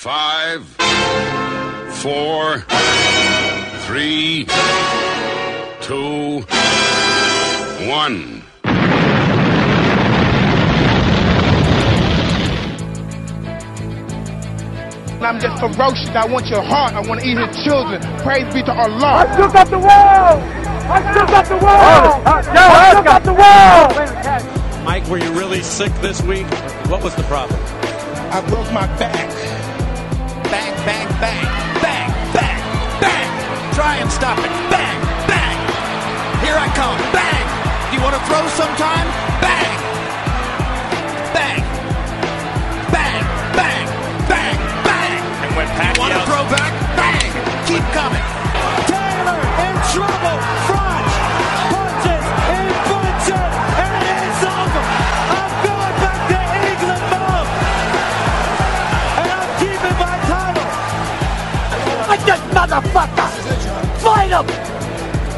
Five, four, three, two, one. I'm just ferocious. I want your heart. I want to eat your children. Praise be to Allah. I still got the world. I still got the world. Oh, oh, I still got the world. Mike, were you really sick this week? What was the problem? I broke my back. Bang, bang, bang, bang, bang, bang. Try and stop it. Bang, bang. Here I come. Bang. Do you want to throw sometime? Bang. Bang. Bang, bang, bang, bang. And when Want to throw back? Bang. Keep coming. Taylor in trouble. Front motherfucker! Fight him!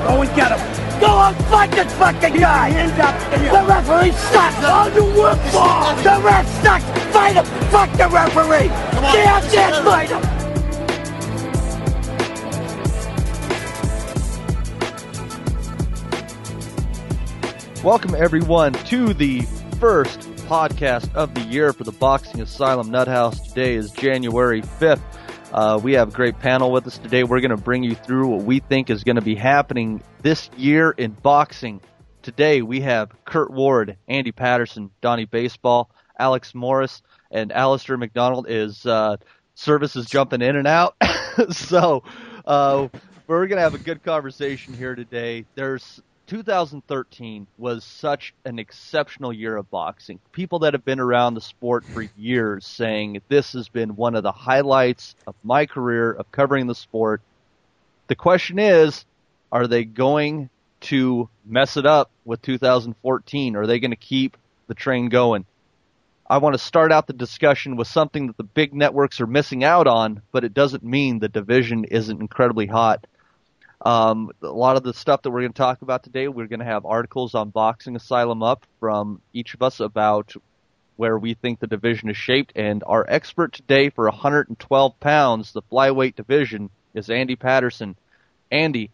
Go and get him! Go and fight this fucking guy! The referee sucks! All you work for! The ref sucks! Fight him! Fuck the referee! Damn, damn, fight him! Welcome, everyone, to the first podcast of the year for the Boxing Asylum Nuthouse. Today is January 5th. Uh, we have a great panel with us today. We're going to bring you through what we think is going to be happening this year in boxing. Today, we have Kurt Ward, Andy Patterson, Donnie Baseball, Alex Morris, and Alistair McDonald is uh, service is jumping in and out. so uh, we're going to have a good conversation here today. There's 2013 was such an exceptional year of boxing. People that have been around the sport for years saying this has been one of the highlights of my career of covering the sport. The question is, are they going to mess it up with 2014? Are they going to keep the train going? I want to start out the discussion with something that the big networks are missing out on, but it doesn't mean the division isn't incredibly hot. Um, a lot of the stuff that we're going to talk about today, we're going to have articles on Boxing Asylum up from each of us about where we think the division is shaped. And our expert today for 112 pounds, the flyweight division, is Andy Patterson. Andy,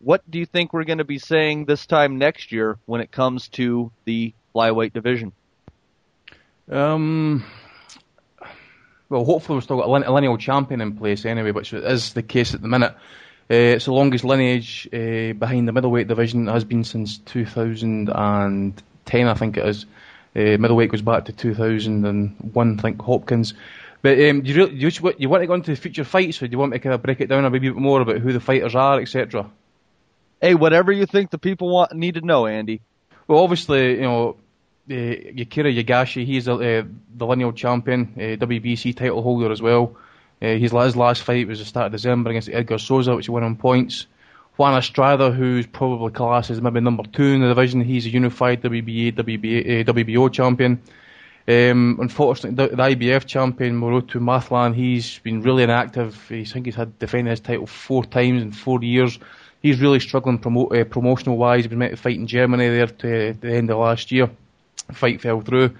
what do you think we're going to be saying this time next year when it comes to the flyweight division? Um, well, hopefully we've still got a a lineal champion in place anyway, which is the case at the minute. Uh, it's the longest lineage uh, behind the middleweight division. Has been since 2010, I think it is. Uh, middleweight goes back to 2001, I think Hopkins. But um, do you, really, do you, you want to go into the future fights, or do you want me to kind of break it down a bit more about who the fighters are, etc.? Hey, whatever you think the people want need to know, Andy. Well, obviously, you know, uh, Yakira Yaegashi, he's uh, the lineal champion, uh, WBC title holder as well. Uh, his, his last fight was the start of December against Edgar Sosa, which he won on points. Juan Estrada, who's probably classed as maybe number two in the division, he's a unified WBA, WBA, uh, WBO champion. Um, unfortunately, the, the IBF champion Moruti Mthalane, he's been really inactive. He's, I think he's had defended his title four times in four years. He's really struggling promo- uh, promotional wise. He was meant to fight in Germany there to the end of last year. Fight fell through,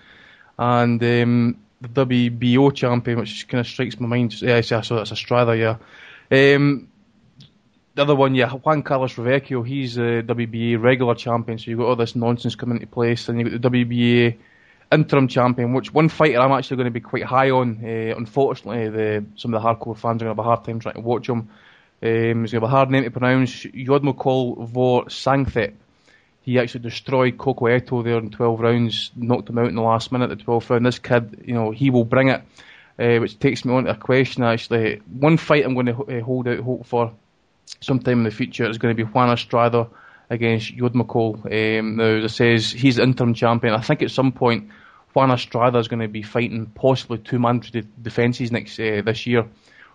and um, the WBO champion, which kind of strikes my mind. Yeah, I so that's Estrada. Yeah. Um, the other one, yeah, Juan Carlos Reveco, he's a WBA regular champion, so you've got all this nonsense coming into place, and you've got the WBA interim champion, which one fighter I'm actually going to be quite high on. Uh, unfortunately, the, some of the hardcore fans are going to have a hard time trying to watch him. Um, he's going to have a hard name to pronounce, Yodmongkol Vor Saengthep. He actually destroyed Koki Eto there in 12 rounds, knocked him out in the last minute, the 12th round. This kid, you know, he will bring it, uh, which takes me on to a question actually. One fight I'm going to uh, hold out hope for sometime in the future is going to be Juan Estrada against Yodmongkol. Um, now, as I says, he's the interim champion. I think at some point Juan Estrada is going to be fighting possibly two mandatory defences next uh, this year.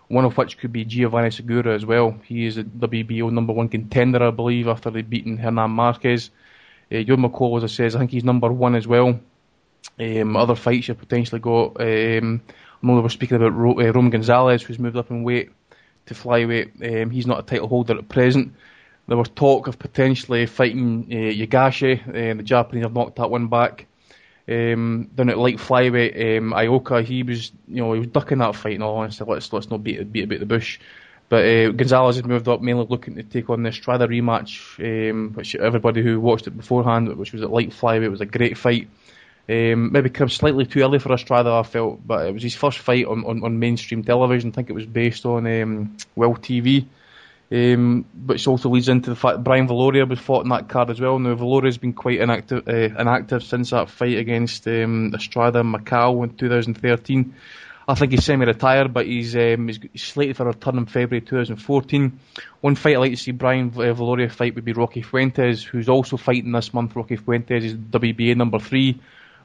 One of which could be Giovanni Segura as well. He is a WBO number one contender, I believe, after they beaten Hernan Marquez. Uh, McCall, as I says, I think he's number one as well. Um, other fights you've potentially got. Um, I know they were speaking about Ro- uh, Rome Gonzalez, who's moved up in weight to flyweight. Um, he's not a title holder at present. There was talk of potentially fighting uh, Yaegashi. Uh, the Japanese have knocked that one back. Um, down at light flyweight, um, Ioka, he was, you know, he was ducking that fight. In all honesty, let's let's not beat beat about the bush. But uh, Gonzalez has moved up, mainly looking to take on the Estrada rematch, um, which everybody who watched it beforehand, which was at light flyweight, was a great fight. Um, maybe come slightly too early for Estrada, I felt, but it was his first fight on, on, on mainstream television. I think it was based on um, Wealth TV. Um, which also leads into the fact Brian Viloria was fought in that card as well. Now, Viloria's been quite inactive, uh, inactive since that fight against um, Estrada Macau in 2013. I think he's semi-retired, but he's, um, he's slated for a return in February 2014. One fight I'd like to see Brian Viloria fight would be Rocky Fuentes, who's also fighting this month. Rocky Fuentes is WBA number three.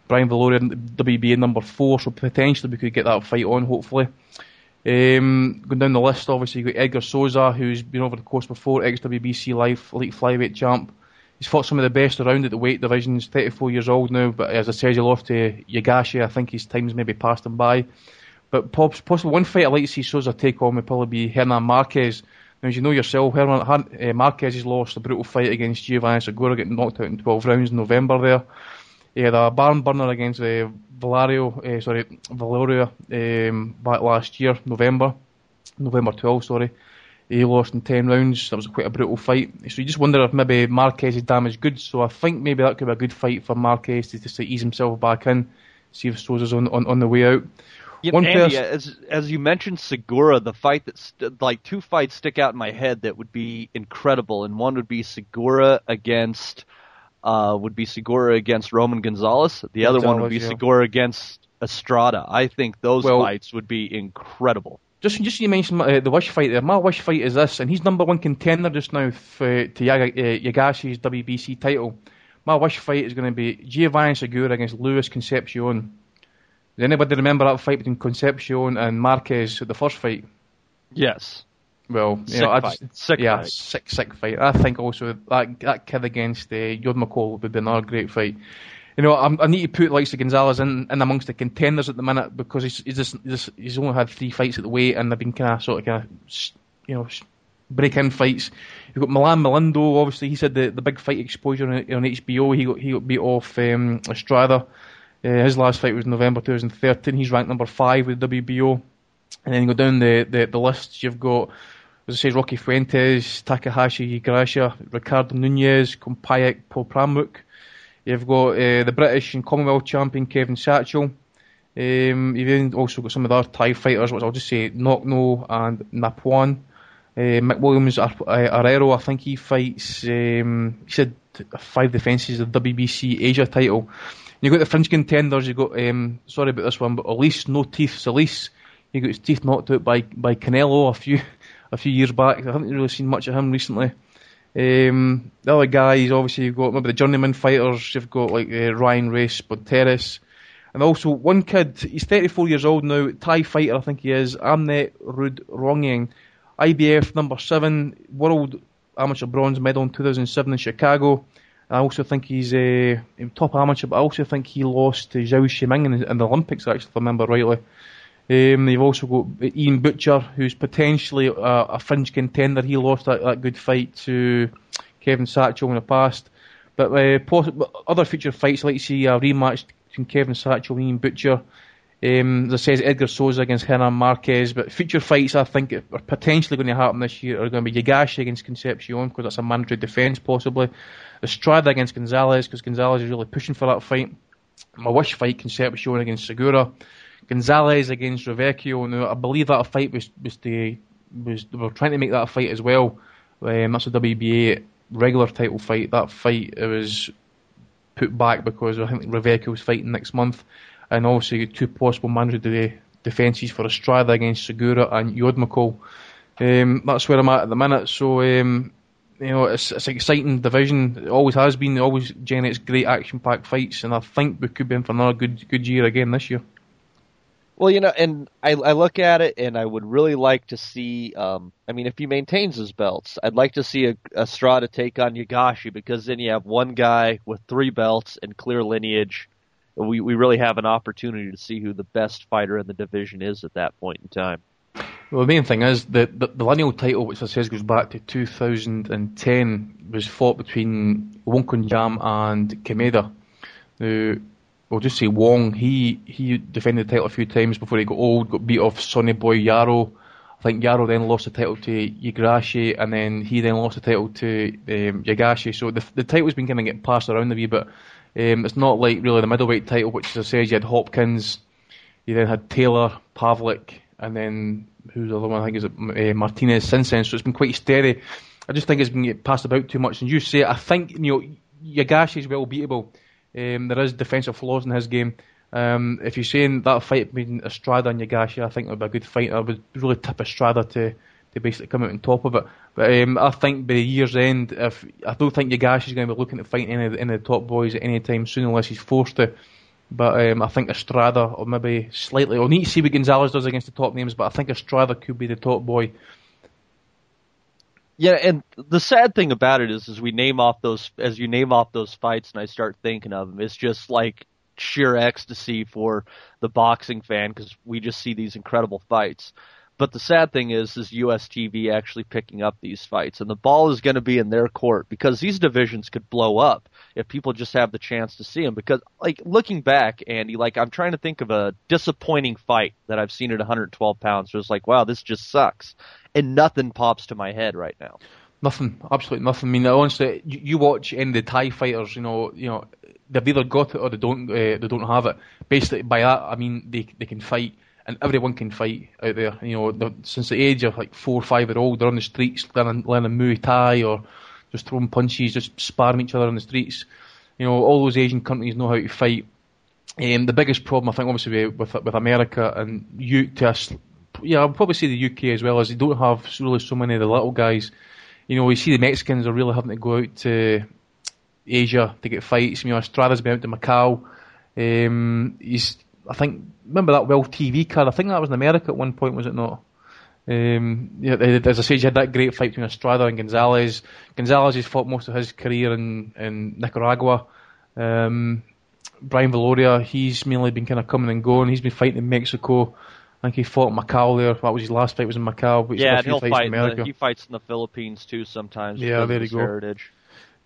Brian Viloria, WBA number four, so potentially we could get that fight on, hopefully. Um, going down the list, obviously, you've got Edgar Sosa, who's been over the course before, ex WBC Life Elite Flyweight champ. He's fought some of the best around at the weight divisions, 34 years old now, but as I said, he lost to Yaegashi. I think his time's maybe passed him by. But possibly one fight I'd like to see Sosa take on would probably be Hernan Marquez. Now, as you know yourself, Hernan uh, Marquez has lost a brutal fight against Giovanni Segura, getting knocked out in 12 rounds in November there. He had a barn burner against uh, Valario, uh, sorry, Viloria um, back last year, November, November 12, sorry. He lost in 10 rounds. That was quite a brutal fight. So you just wonder if maybe Marquez is damaged goods. So I think maybe that could be a good fight for Marquez to just to ease himself back in, see if Sosa's on, on, on the way out. You know, Andy, as as you mentioned Segura, the fight that st- like two fights stick out in my head that would be incredible, and one would be Segura against uh, would be Segura against Roman Gonzalez. The other one would be yeah. Segura against Estrada. I think those well, fights would be incredible. Just just you mentioned uh, the wish fight there. My wish fight is this, and he's number one contender just now for, to Yaga, uh, Yaegashi's WBC title. My wish fight is going to be Giovanni Segura against Luis Concepcion. Does anybody remember that fight between Concepcion and Marquez at the first fight? Yes. Well, you sick know, I fight. just, sick yeah, fight. sick, sick fight. I think also that that kid against uh, Yod McCall would be another great fight. You know, I'm, i need to put like Gonzalez in, in amongst the contenders at the minute because he's he's, just, he's, he's only had three fights at the weight and they've been kind of sort of kind of you know break-in fights. You've got Milan Melindo, obviously he said the, the big fight exposure on, on HBO. He got he got beat off um, Estrada. Uh, his last fight was November 2013. He's ranked number five with WBO. And then you go down the, the, the list, you've got, as I say, Rocky Fuentes, Takahashi Igarashi, Ricardo Nunez, Kumpayek, Paul Pramuk. You've got uh, the British and Commonwealth champion Kevin Satchell. Um, you've also got some of the other Thai fighters, which I'll just say Knockno and Napuan. Uh, McWilliams Ar- Arroyo, I think he fights, um, he said five defences of the WBC Asia title. You've got the French contenders. You've got um, sorry about this one, but Elise No Teeth Solis. He got his teeth knocked out by by Canelo a few a few years back. I haven't really seen much of him recently. Um, the other guys, obviously, you've got maybe the journeyman fighters. You've got like uh, Ryan Race, Bonteris, and also one kid. He's 34 years old now. Thai fighter, I think he is. Amnat Ruenroeng, IBF number seven, world amateur bronze medal in 2007 in Chicago. I also think he's a uh, top amateur, but I also think he lost to Zou Shiming in, in the Olympics, actually, if I remember rightly. Um, you've also got Ian Butcher, who's potentially a, a fringe contender. He lost that, that, good fight to Kevin Satchell in the past. But uh, poss- other future fights, I'd like to see a rematch between Kevin Satchell and Ian Butcher. Um, as I said, Edgar Sosa against Hernan Marquez. But future fights, I think, are potentially going to happen this year are going to be Yaegashi against Concepcion, because that's a mandatory defence, possibly. Estrada against Gonzalez, because Gonzalez is really pushing for that fight. My wish fight, Concepcion against Segura. Gonzalez against Reveco. Now, I believe that a fight was, was, the, was they were trying to make that a fight as well. Um, that's a WBA regular title fight. That fight it was put back because I think Reveco was fighting next month. And also, you two possible mandatory defences for Estrada against Segura and Yodmako. Um, that's where I'm at at the minute. So, um, you know, it's, it's an exciting division. It always has been. It always generates great action-packed fights, and I think we could be in for another good good year again this year. Well, you know, and I, I look at it, and I would really like to see. Um, I mean, if he maintains his belts, I'd like to see a, Estrada take on Yaegashi because then you have one guy with three belts and clear lineage. We we really have an opportunity to see who the best fighter in the division is at that point in time. Well, the main thing is that the, the lineal title, which I says goes back to 2010, was fought between Wong Kun Wonjongkam and Kameda. Now, we'll just say Wong. He he defended the title a few times before he got old, got beat off Sonny Boy Yarrow. I think Yarrow then lost the title to Igarashi, and then he then lost the title to um, Yaegashi. So the the title's been kind of getting passed around a wee bit. Um, it's not like really the middleweight title, which as I said, you had Hopkins, you then had Taylor, Pavlik, and then who's the other one? I think is uh, Martinez since then. So it's been quite steady. I just think it's been passed about too much. And you say, I think you know Yaegashi's well beatable. Um, there is defensive flaws in his game. Um, if you're saying that fight between Estrada and Yaegashi, I think it would be a good fight. I would really tip Estrada to, to basically come out on top of it. But um, I think by the year's end, if I don't think Yaegashi's going to be looking to fight any of the, any of the top boys at any time soon unless he's forced to. But um, I think Estrada, or maybe slightly, we'll need to see what Gonzalez does against the top names, but I think Estrada could be the top boy. Yeah, and the sad thing about it is, as we name off those, as you name off those fights, and I start thinking of them, it's just like sheer ecstasy for the boxing fan because we just see these incredible fights. But the sad thing is, is US TV actually picking up these fights, and the ball is going to be in their court because these divisions could blow up if people just have the chance to see them. Because, like, looking back, Andy, like, I'm trying to think of a disappointing fight that I've seen at 112 pounds. So it's like, wow, this just sucks, and nothing pops to my head right now. Nothing, absolutely nothing. I mean, honestly, you, you watch any of the Thai fighters, you know, you know, they've either got it or they don't. Uh, they don't have it. Basically, by that I mean they they can fight, and everyone can fight out there. You know, since the age of like four or five year old, they're on the streets learning, learning Muay Thai or just throwing punches, just sparring each other on the streets. You know, all those Asian countries know how to fight. Um, the biggest problem, I think, obviously with with America and you to us, yeah, I'd probably say the UK as well, is they don't have really so many of the little guys. You know, we see the Mexicans are really having to go out to Asia to get fights. You know, Estrada's been out to Macau. Um, he's, I think, remember that World TV card? I think that was in America at one point, was it not? Um, yeah, as I said, you had that great fight between Estrada and Gonzalez. Gonzalez has fought most of his career in, in Nicaragua. Um, Brian Viloria, he's mainly been kind of coming and going. He's been fighting in Mexico. I think he fought in Macau there. That was his last fight was in Macau. But yeah, he'll fight. The, he fights in the Philippines too sometimes. Yeah, there you go. Heritage.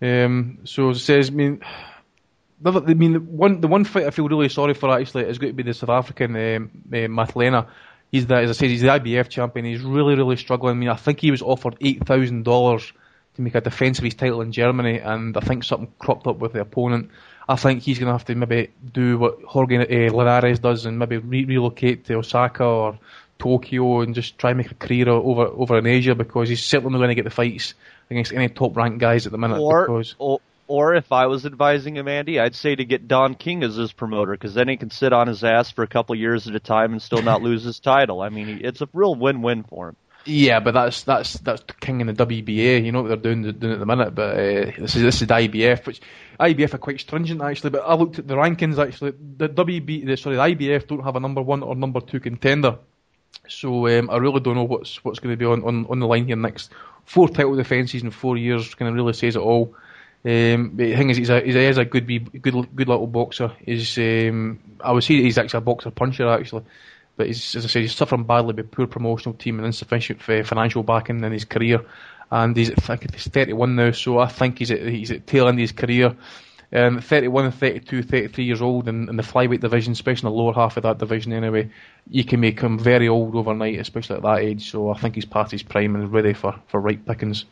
Um, so it says, I mean, I mean, the one the one fight I feel really sorry for actually is going to be the South African um, uh. He's the, as I said, he's the IBF champion. He's really, really struggling. I mean, I think he was offered eight thousand dollars to make a defence of his title in Germany, and I think something cropped up with the opponent. I think he's going to have to maybe do what Jorge uh, Linares does and maybe re- relocate to Osaka or Tokyo and just try and make a career over over in Asia because he's certainly not going to get the fights against any top ranked guys at the minute. Or, because... or, or if I was advising him, Andy, I'd say to get Don King as his promoter because then he can sit on his ass for a couple years at a time and still not lose his title. I mean, it's a real win-win for him. Yeah, but that's that's that's King in the WBA. You know what they're doing, doing at the minute. But uh, this is this is the IBF, which IBF are quite stringent actually. But I looked at the rankings actually. The WB, the, sorry, the IBF don't have a number one or number two contender. So um, I really don't know what's what's going to be on, on, on the line here next. Four title defences in four years kind of really says it all. Um, the thing is, he's a, he is a good, good, good little boxer. He's, um, I would say he's actually a boxer puncher actually, but he's, as I said, he's suffering badly with poor promotional team and insufficient financial backing in his career. And he's, he's 31 now, so I think he's at, he's at tail end of his career. Um, 31, 32, 33 years old in, in the flyweight division, especially in the lower half of that division anyway, you can make him very old overnight, especially at that age. So I think he's past his prime and ready for, for right pickings.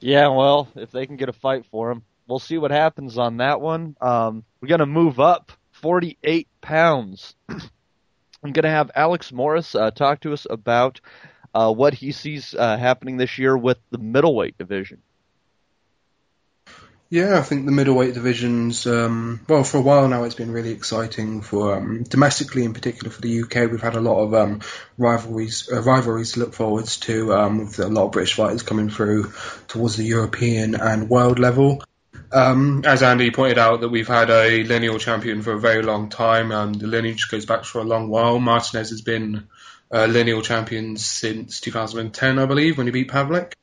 Yeah, well, if they can get a fight for him, we'll see what happens on that one. Um, we're going to move up 48 pounds. I'm going to have Alex Morris uh, talk to us about uh, what he sees uh, happening this year with the middleweight division. Yeah, I think the middleweight divisions, um, well, for a while now, it's been really exciting for um, domestically, in particular for the UK. We've had a lot of um, rivalries, uh, rivalries to look forwards to, um, with a lot of British fighters coming through towards the European and world level. Um, as Andy pointed out, that we've had a lineal champion for a very long time, and the lineage goes back for a long while. Martinez has been a lineal champion since 2010, I believe, when he beat Pavlik.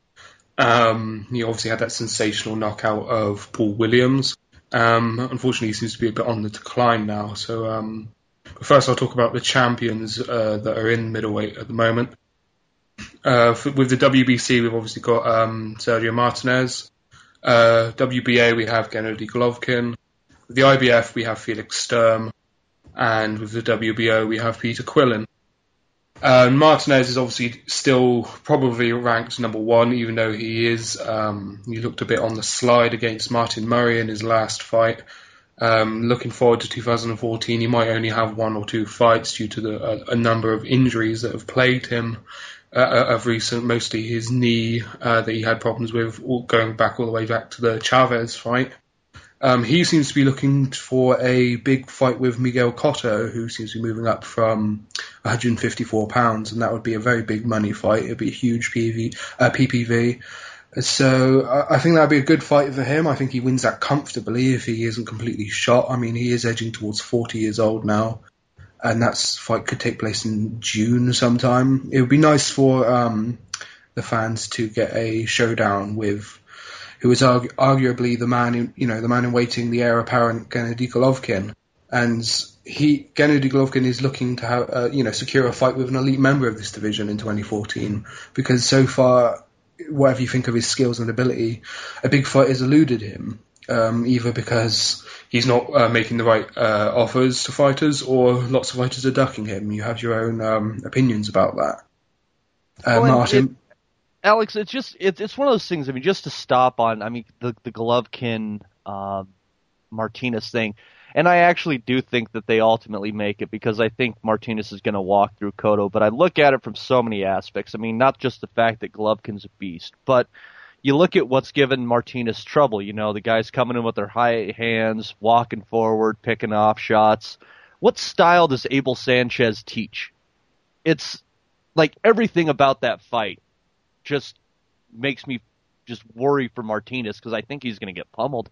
Um, he obviously had that sensational knockout of Paul Williams. Um, unfortunately, he seems to be a bit on the decline now. So, um, first, I'll talk about the champions uh, that are in middleweight at the moment. Uh, for, with the WBC, we've obviously got um, Sergio Martinez. Uh, WBA, we have Gennady Golovkin. With the IBF, we have Felix Sturm, and with the WBO, we have Peter Quillin. Uh, Martinez is obviously still probably ranked number one, even though he is. Um, he looked a bit on the slide against Martin Murray in his last fight. Um, looking forward to 2014, he might only have one or two fights due to the, a, a number of injuries that have plagued him uh, uh of recent. Mostly his knee uh, that he had problems with, going back all the way back to the Chavez fight. Um, he seems to be looking for a big fight with Miguel Cotto, who seems to be moving up from 154 pounds, and that would be a very big money fight. It'd be a huge PV, uh, PPV. So I, think that'd be a good fight for him. I think he wins that comfortably if he isn't completely shot. I mean, he is edging towards 40 years old now, and that fight could take place in June sometime. It would be nice for um, the fans to get a showdown with who is argu- arguably the man, in, you know, the man in waiting, the heir apparent Gennady Golovkin, and he Gennady Golovkin is looking to have, uh, you know, secure a fight with an elite member of this division in 2014 because so far, whatever you think of his skills and ability, a big fight has eluded him. Um, either because he's not uh, making the right uh, offers to fighters, or lots of fighters are ducking him. You have your own um, opinions about that. Uh, Well, Martin, Alex, it's just it's it's one of those things. I mean, just to stop on, I mean, the the Golovkin um, Martinez thing, and I actually do think that they ultimately make it because I think Martinez is going to walk through Cotto. But I look at it from so many aspects. I mean, not just the fact that Golovkin's a beast, but you look at what's given Martinez trouble. You know, the guys coming in with their high hands, walking forward, picking off shots. What style does Abel Sanchez teach? It's like everything about that fight just makes me just worry for Martinez because I think he's going to get pummeled.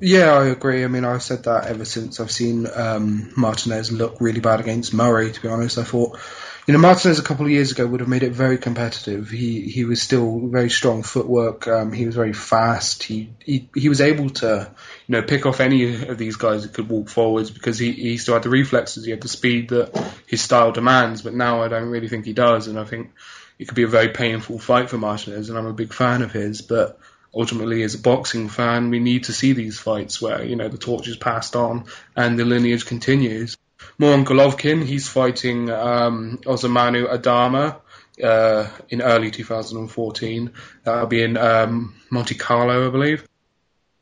Yeah, I agree. I mean, I've said that ever since I've seen um, Martinez look really bad against Murray. To be honest, I thought, you know, Martinez a couple of years ago would have made it very competitive. He he was still very strong footwork. Um, he was very fast. He, he he was able to, you know, pick off any of these guys that could walk forwards because he he still had the reflexes. He had the speed that his style demands. But now I don't really think he does, and I think it could be a very painful fight for Martinez. And I'm a big fan of his, but ultimately as a boxing fan, we need to see these fights where, you know, the torch is passed on and the lineage continues. More on Golovkin, he's fighting um, Adama uh, in early 2014. That'll be in um, Monte Carlo, I believe,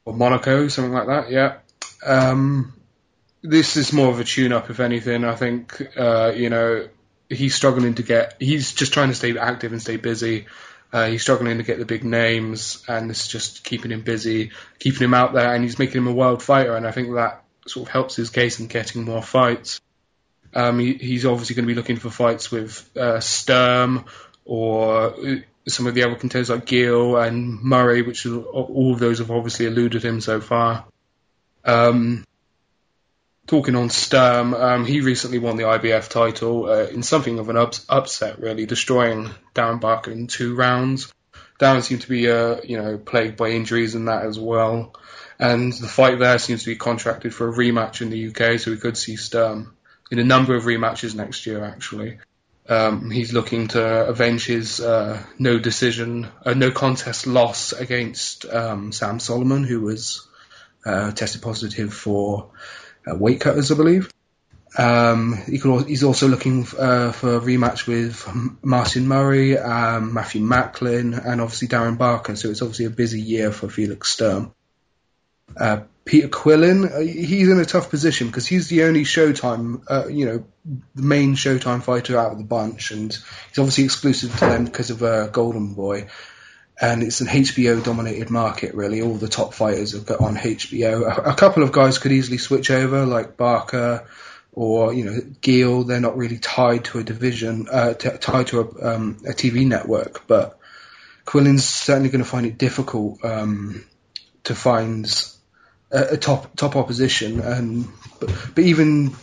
or Monaco, something like that, yeah. Um, this is more of a tune-up, if anything. I think, uh, you know, he's struggling to get, he's just trying to stay active and stay busy. Uh, he's struggling to get the big names, and this is just keeping him busy, keeping him out there, and he's making him a world fighter. And I think that sort of helps his case in getting more fights. Um, he, he's obviously going to be looking for fights with uh, Sturm or uh, some of the other contenders like Geale and Murray, which all of those have obviously eluded him so far. Um, talking on Sturm, um, he recently won the IBF title uh, in something of an ups- upset, really, destroying Darren Barker in two rounds. Darren seemed to be, uh, you know, plagued by injuries and that as well. And the fight there seems to be contracted for a rematch in the UK, so we could see Sturm in a number of rematches next year, actually. Um, he's looking to avenge his uh, no decision, uh, no contest loss against um, Sam Soliman, who was uh, tested positive for uh, weight cutters, I believe. Um, he could, he's also looking uh, for a rematch with Martin Murray, um, Matthew Macklin, and obviously Darren Barker. So it's obviously a busy year for Felix Sturm. Uh, Peter Quillin, uh, he's in a tough position because he's the only Showtime, uh, you know, the main Showtime fighter out of the bunch, and he's obviously exclusive to them because of uh, Golden Boy. And it's an HBO dominated market, really. All the top fighters have got on HBO. A, a couple of guys could easily switch over, like Barker or, you know, Geale. They're not really tied to a division, uh, t- tied to a, um, a TV network, but Quillin's certainly going to find it difficult um, to find a, a top top opposition, and but, but even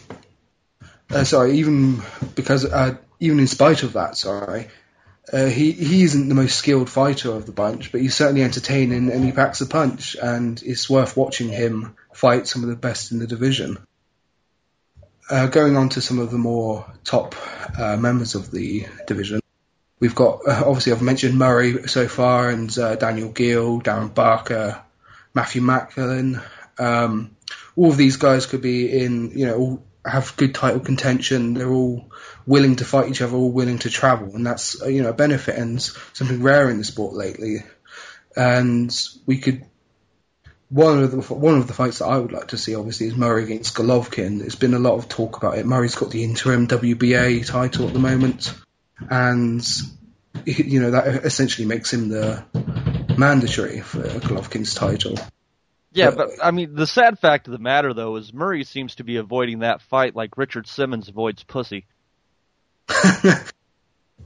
uh, sorry, even because uh, even in spite of that, sorry, uh, he he isn't the most skilled fighter of the bunch, but he's certainly entertaining and he packs a punch, and it's worth watching him fight some of the best in the division. Uh, going on to some of the more top uh, members of the division, we've got uh, obviously I've mentioned Murray so far, and uh, Daniel Geale, Darren Barker, Matthew Macklin, Um, all of these guys could be in, you know, all have good title contention. They're all willing to fight each other, all willing to travel, and that's uh, you know a benefit and something rare in the sport lately. And we could one of the one of the fights that I would like to see, obviously, is Murray against Golovkin. There's been a lot of talk about it. Murray's got the interim WBA title at the moment, and you know that essentially makes him the mandatory for Golovkin's title. Yeah, but I mean, the sad fact of the matter, though, is Murray seems to be avoiding that fight like Richard Simmons avoids pussy.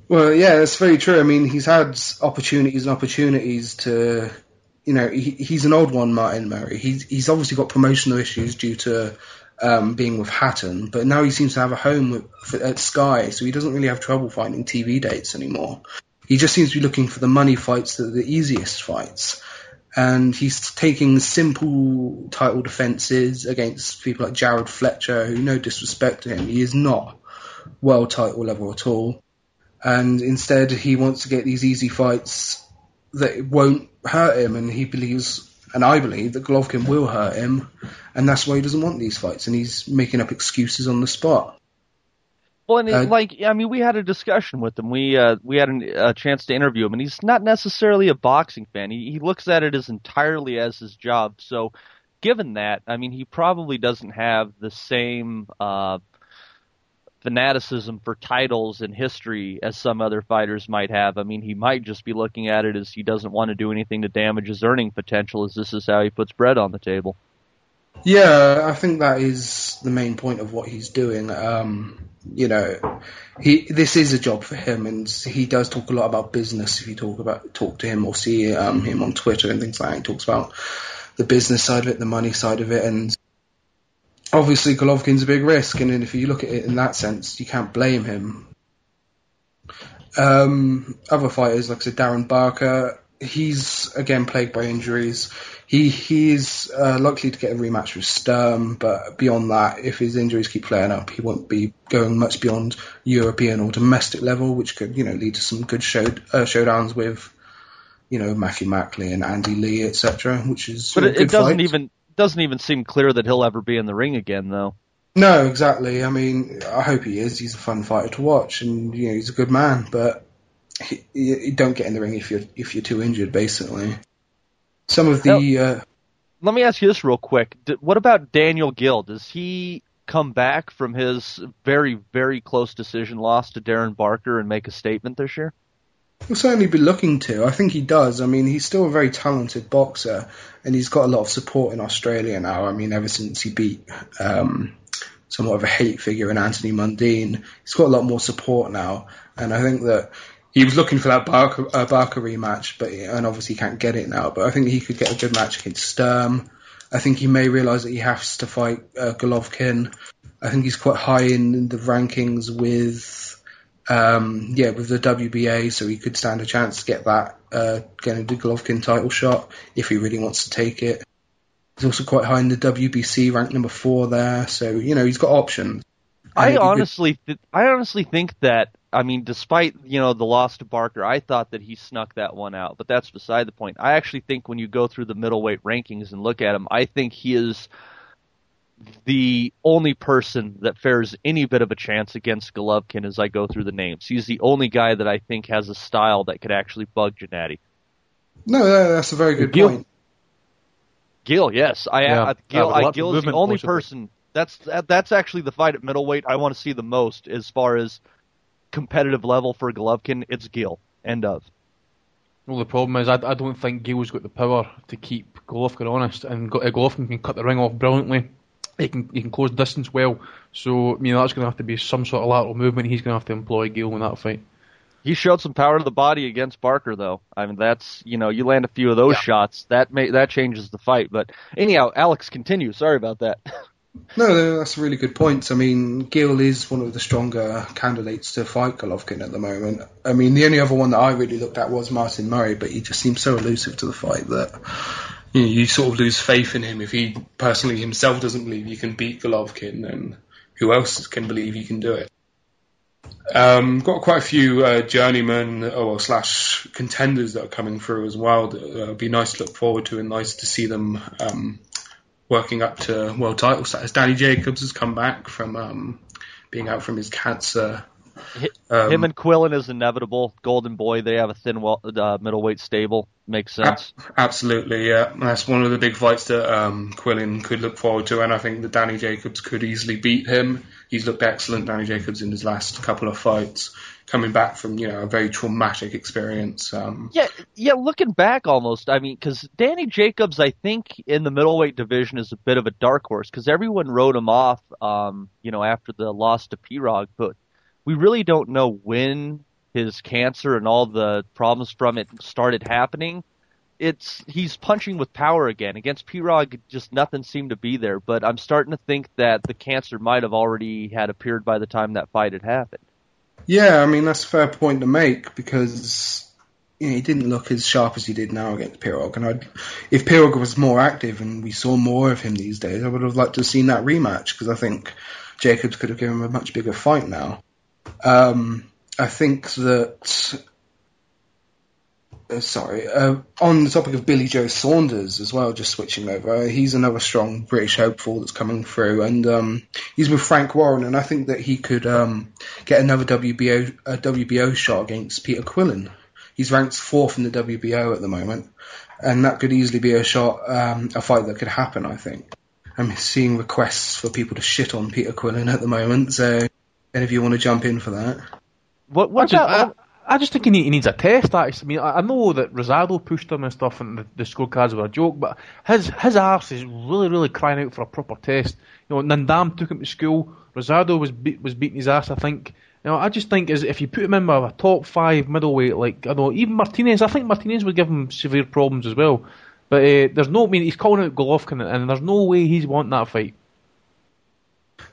well, yeah, that's very true. I mean, he's had opportunities and opportunities to, you know, he, he's an old one, Martin Murray. He's he's obviously got promotional issues due to um, being with Hatton, but now he seems to have a home with, at Sky, so he doesn't really have trouble finding TV dates anymore. He just seems to be looking for the money fights, the, the easiest fights and he's taking simple title defenses against people like Jared Fletcher, who no disrespect to him, he is not world title level at all. And instead, he wants to get these easy fights that won't hurt him, and he believes, and I believe, that Golovkin will hurt him, and that's why he doesn't want these fights, and he's making up excuses on the spot. Well, and uh, like I mean, we had a discussion with him. We uh, we had an, a chance to interview him, and he's not necessarily a boxing fan. He, he looks at it as entirely as his job. So, given that, I mean, he probably doesn't have the same uh, fanaticism for titles and history as some other fighters might have. I mean, he might just be looking at it as he doesn't want to do anything to damage his earning potential, as this is how he puts bread on the table. Yeah, I think that is the main point of what he's doing. Um, you know, he this is a job for him, and he does talk a lot about business. If you talk about talk to him or see um, him on Twitter and things like that, he talks about the business side of it, the money side of it, and obviously Golovkin's a big risk. And if you look at it in that sense, you can't blame him. Um, other fighters, like I said, Darren Barker, he's again plagued by injuries. He he's uh, likely to get a rematch with Sturm, but beyond that, if his injuries keep flaring up, he won't be going much beyond European or domestic level, which could you know lead to some good show uh, showdowns with you know Matthew Macklin and Andy Lee, etc. Which is but it, it doesn't even doesn't even seem clear that he'll ever be in the ring again, though. No, exactly. I mean, I hope he is. He's a fun fighter to watch, and you know he's a good man. But he, you don't get in the ring if you're if you're too injured, basically. Some of the. Now, uh, let me ask you this real quick. What about Daniel Geale? Does he come back from his very, very close decision loss to Darren Barker and make a statement this year? He'll certainly be looking to. I think he does. I mean, he's still a very talented boxer, and he's got a lot of support in Australia now. I mean, ever since he beat um, somewhat of a hate figure in Anthony Mundine, he's got a lot more support now. And I think that he was looking for that Barker, uh, Barker rematch, but and obviously can't get it now. But I think he could get a good match against Sturm. I think he may realise that he has to fight uh, Golovkin. I think he's quite high in the rankings with, um, yeah, with the WBA, so he could stand a chance to get that, uh, getting the Golovkin title shot if he really wants to take it. He's also quite high in the WBC, ranked number four there, so you know he's got options. I honestly, th- I honestly think that I mean, despite you know the loss to Barker, I thought that he snuck that one out. But that's beside the point. I actually think when you go through the middleweight rankings and look at him, I think he is the only person that fares any bit of a chance against Golovkin as I go through the names. He's the only guy that I think has a style that could actually bug Gennady. No, that's a very good Geale, point. Geale, yes, I, yeah, I Geale, I, Geale is the only person. That's that's actually the fight at middleweight I want to see the most as far as competitive level for Golovkin, it's Geale. End of. Well, the problem is I, I don't think Geale's got the power to keep Golovkin honest, and uh, Golovkin can cut the ring off brilliantly. He can he can close distance well. So I mean that's going to have to be some sort of lateral movement. He's going to have to employ Geale in that fight. He showed some power to the body against Barker, though. I mean, that's you know, you land a few of those yeah. shots, that may that changes the fight. But anyhow, Alex, continue. Sorry about that. No, that's a really good point. I mean, Geale is one of the stronger candidates to fight Golovkin at the moment. I mean, the only other one that I really looked at was Martin Murray, but he just seems so elusive to the fight that you, know, you sort of lose faith in him. If he personally himself doesn't believe he can beat Golovkin, then who else can believe he can do it? Um, got quite a few uh, journeymen or slash contenders that are coming through as well. That uh, be nice to look forward to and nice to see them um, working up to world title status. Danny Jacobs has come back from um, being out from his cancer. Um, Him and Quillin is inevitable. Golden Boy, they have a thin well, uh, middleweight stable. Makes sense. absolutely, yeah. That's one of the big fights that um, Quillin could look forward to, and I think that Danny Jacobs could easily beat him. He's looked excellent, Danny Jacobs, in his last couple of fights coming back from you know a very traumatic experience. Um, yeah, yeah. Looking back, almost. I mean, because Danny Jacobs, I think in the middleweight division is a bit of a dark horse because everyone wrote him off, um, you know, after the loss to Pirog, but we really don't know when his cancer and all the problems from it started happening. It's he's punching with power again against Pirog. Just nothing seemed to be there, but I'm starting to think that the cancer might have already had appeared by the time that fight had happened. Yeah, I mean that's a fair point to make because you know, he didn't look as sharp as he did now against Pirog. And I'd, if Pirog was more active and we saw more of him these days, I would have liked to have seen that rematch because I think Jacobs could have given him a much bigger fight now. Um, I think that sorry, uh, on the topic of Billy Joe Saunders as well, just switching over, he's another strong British hopeful that's coming through, and um, he's with Frank Warren, and I think that he could um, get another WBO a WBO shot against Peter Quillin. He's ranked fourth in the WBO at the moment, and that could easily be a shot, um, a fight that could happen. I think. I'm seeing requests for people to shit on Peter Quillin at the moment, so any of you want to jump in for that? What? What? About, I just think he, need, he needs a test. Actually, I mean, I, I know that Rosado pushed him and stuff, and the, the scorecards were a joke, but his his arse is really, really crying out for a proper test. You know, N'Dam took him to school. Rosado was be, was beating his ass. I think. You know, I just think is if you put him in with a top five middleweight, like I know, even Martinez, I think Martinez would give him severe problems as well. But uh, there's no, I mean, he's calling out Golovkin, and there's no way he's wanting that fight.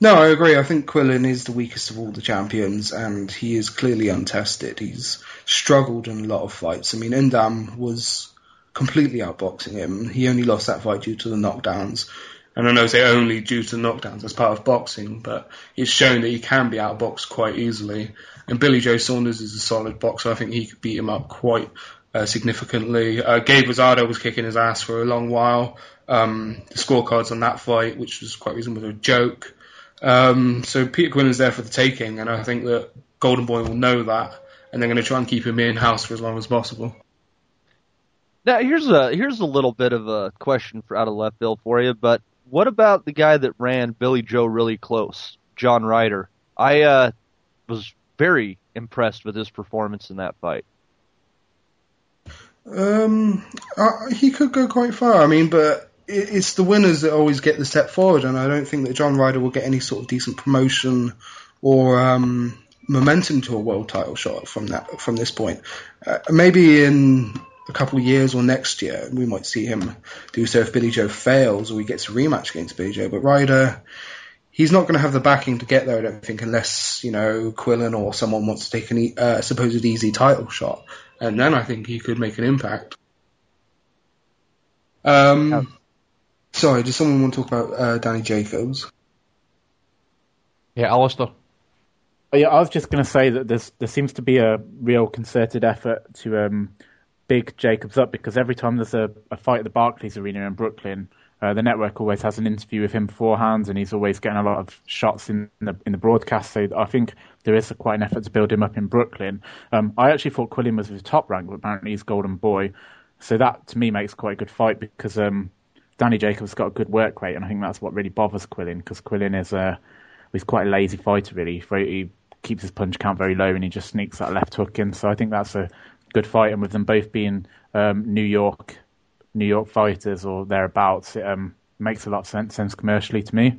No, I agree. I think Quillin is the weakest of all the champions, and he is clearly untested. He's struggled in a lot of fights. I mean, N'Dam was completely outboxing him. He only lost that fight due to the knockdowns. And I know say only due to knockdowns as part of boxing, but it's shown that he can be outboxed quite easily. And Billy Joe Saunders is a solid boxer. I think he could beat him up quite uh, significantly. Uh, Gabe Rosado was kicking his ass for a long while. Um, the scorecards on that fight, which was quite reasonable, a joke. Um, so Peter Quillin is there for the taking, and I think that Golden Boy will know that, and they're going to try and keep him in house for as long as possible. Now here's a here's a little bit of a question for out of left field for you, but what about the guy that ran Billy Joe really close, John Ryder? I uh, was very impressed with his performance in that fight. Um, uh, he could go quite far. I mean, but it's the winners that always get the step forward, and I don't think that John Ryder will get any sort of decent promotion or um, momentum to a world title shot from that from this point. Uh, maybe in a couple of years or next year, we might see him do so if Billy Joe fails or he gets a rematch against Billy Joe. But Ryder, he's not going to have the backing to get there, I don't think, unless you know Quillin or someone wants to take a uh, supposed easy title shot, and then I think he could make an impact. Um, Sorry, does someone want to talk about uh, Danny Jacobs? Yeah, Alistair. Oh, yeah, I was just going to say that there's, there seems to be a real concerted effort to um, big Jacobs up because every time there's a, a fight at the Barclays Arena in Brooklyn, uh, the network always has an interview with him beforehand, and he's always getting a lot of shots in the in the broadcast. So I think there is a, quite an effort to build him up in Brooklyn. Um, I actually thought Quillin was his top rank, but apparently he's Golden Boy. So that to me makes quite a good fight because um, Danny Jacobs got a good work rate, and I think that's what really bothers Quillin because Quillin is a he's quite a lazy fighter. Really, he keeps his punch count very low, and he just sneaks that left hook in. So I think that's a good fight, and with them both being um, New York New York fighters or thereabouts, it um, makes a lot of sense, sense commercially to me.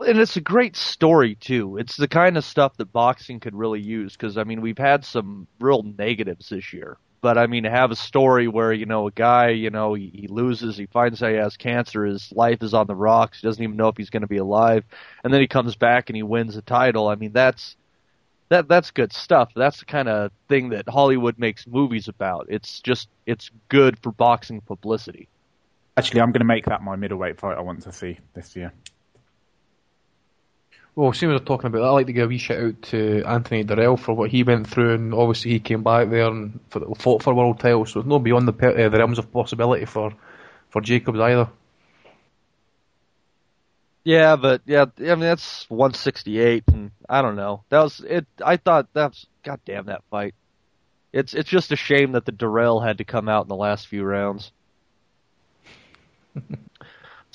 And it's a great story too. It's the kind of stuff that boxing could really use because I mean we've had some real negatives this year but I mean, to have a story where you know a guy, you know, he, he loses, he finds out he has cancer, his life is on the rocks, he doesn't even know if he's going to be alive, and then he comes back and he wins a title. I mean, that's that that's good stuff. That's the kind of thing that Hollywood makes movies about. It's just it's good for boxing publicity. Actually, I'm going to make that my middleweight fight I want to see this year. Well, seeing as we're talking about that, I'd like to give a wee shout out to Anthony Dirrell for what he went through, and obviously he came back there and fought for world title, so it's not beyond the, uh, the realms of possibility for, for Jacobs either. Yeah, but yeah, I mean that's 168, and I don't know. That was it. I thought that's goddamn that fight. It's it's just a shame that the Dirrell had to come out in the last few rounds.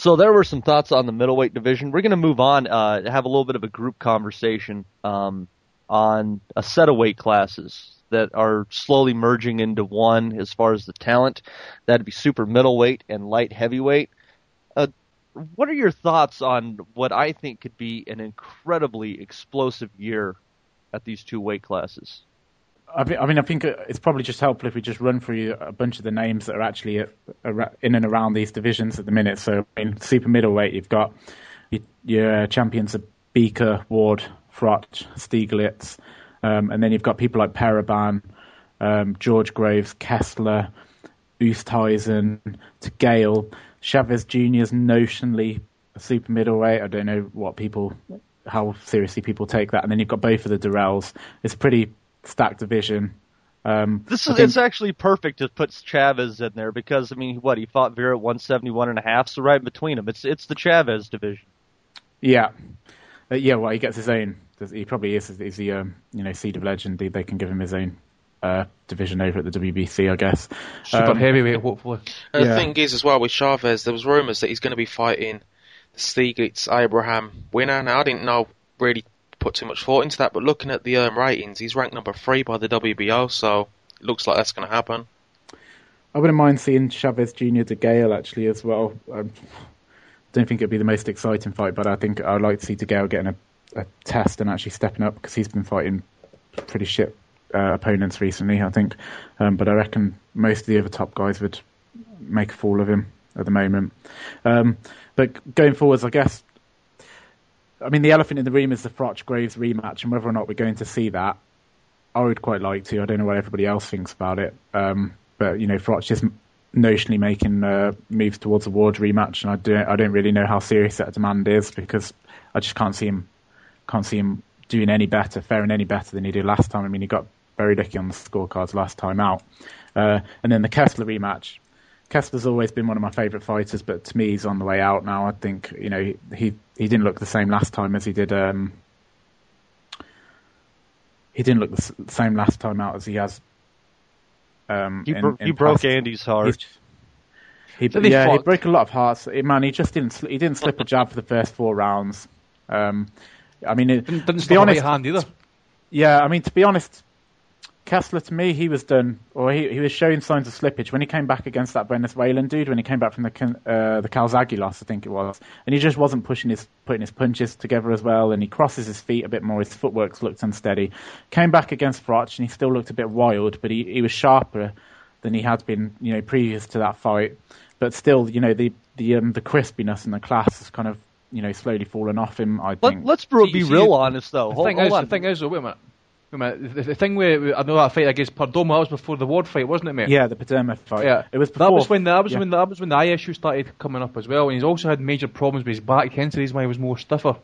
so there were some thoughts on the middleweight division. We're going to move on, uh, have a little bit of a group conversation um, on a set of weight classes that are slowly merging into one as far as the talent. That'd be super middleweight and light heavyweight. Uh, what are your thoughts on what I think could be an incredibly explosive year at these two weight classes? I mean, I think it's probably just helpful if we just run through a bunch of the names that are actually in and around these divisions at the minute. So, in super middleweight, you've got your champions of Bika, Ward, Froch, Stieglitz, um, and then you've got people like Periban, um, George Groves, Kessler, Oosthuizen, De Gale. Chavez Jr.'s notionally super middleweight. I don't know what people, how seriously people take that. And then you've got both of the Dirrells. It's pretty stacked division. Um, this is think, it's actually perfect to put Chavez in there because I mean, what he fought Vera at 171 and a half, so right in between them, it's it's the Chavez division. Yeah, uh, yeah. Well, he gets his own. He probably is. Is the um, you know seed of legend? They can give him his own uh, division over at the WBC, I guess. Super um, heavyweight, hopefully. And yeah. the thing is, as well with Chavez, there was rumours that he's going to be fighting the Stieglitz Abraham winner. Now, I didn't know really put too much thought into that, but looking at the um, ratings, he's ranked number three by the WBO, so it looks like that's going to happen. I wouldn't mind seeing Chavez Jr. De Gale actually as well. I don't think it'd be the most exciting fight, but I think I'd like to see De Gale getting a, a test and actually stepping up because he's been fighting pretty shit uh, opponents recently, I think. Um, but I reckon most of the other top guys would make a fool of him at the moment. Um, but going forwards, I guess I mean, the elephant in the room is the Froch Groves rematch, and whether or not we're going to see that, I would quite like to. I don't know what everybody else thinks about it, um, but you know, Froch is notionally making uh, moves towards a Ward rematch, and I don't, I don't really know how serious that demand is because I just can't see him, can't see him doing any better, faring any better than he did last time. I mean, he got very lucky on the scorecards last time out, uh, and then the Kessler rematch. Kessler's always been one of my favourite fighters, but to me, he's on the way out now. I think you know he he, he didn't look the same last time as he did. Um, he didn't look the same last time out as he has. Um, he, bro- in, in he broke Andy's heart. He, he yeah, he broke a lot of hearts. Man, he just didn't he didn't slip a jab for the first four rounds. Um, I mean, it, didn't, didn't to be honest, hand either. Yeah, I mean, to be honest, Kessler, to me, he was done, or he, he was showing signs of slippage when he came back against that Venezuelan dude. When he came back from the uh, the Calzaghe loss, I think it was, and he just wasn't pushing his putting his punches together as well, and he crosses his feet a bit more. His footwork looked unsteady. Came back against Froch, and he still looked a bit wild, but he, he was sharper than he had been, you know, previous to that fight. But still, you know, the the um, the crispiness and the class has kind of, you know, slowly fallen off him. I think. Let, us be real honest, though. The hold, thing hold is, on. the thing is, wait a minute the, the thing with I know that fight against Perdomo that was before the Ward fight, wasn't it, mate? Yeah, the Perdomo fight. Yeah, it was. Before. That was when the, that was yeah. when the, that was when the eye issue started coming up as well, and he's also had major problems with his back. Hence the reason why he was more stiffer.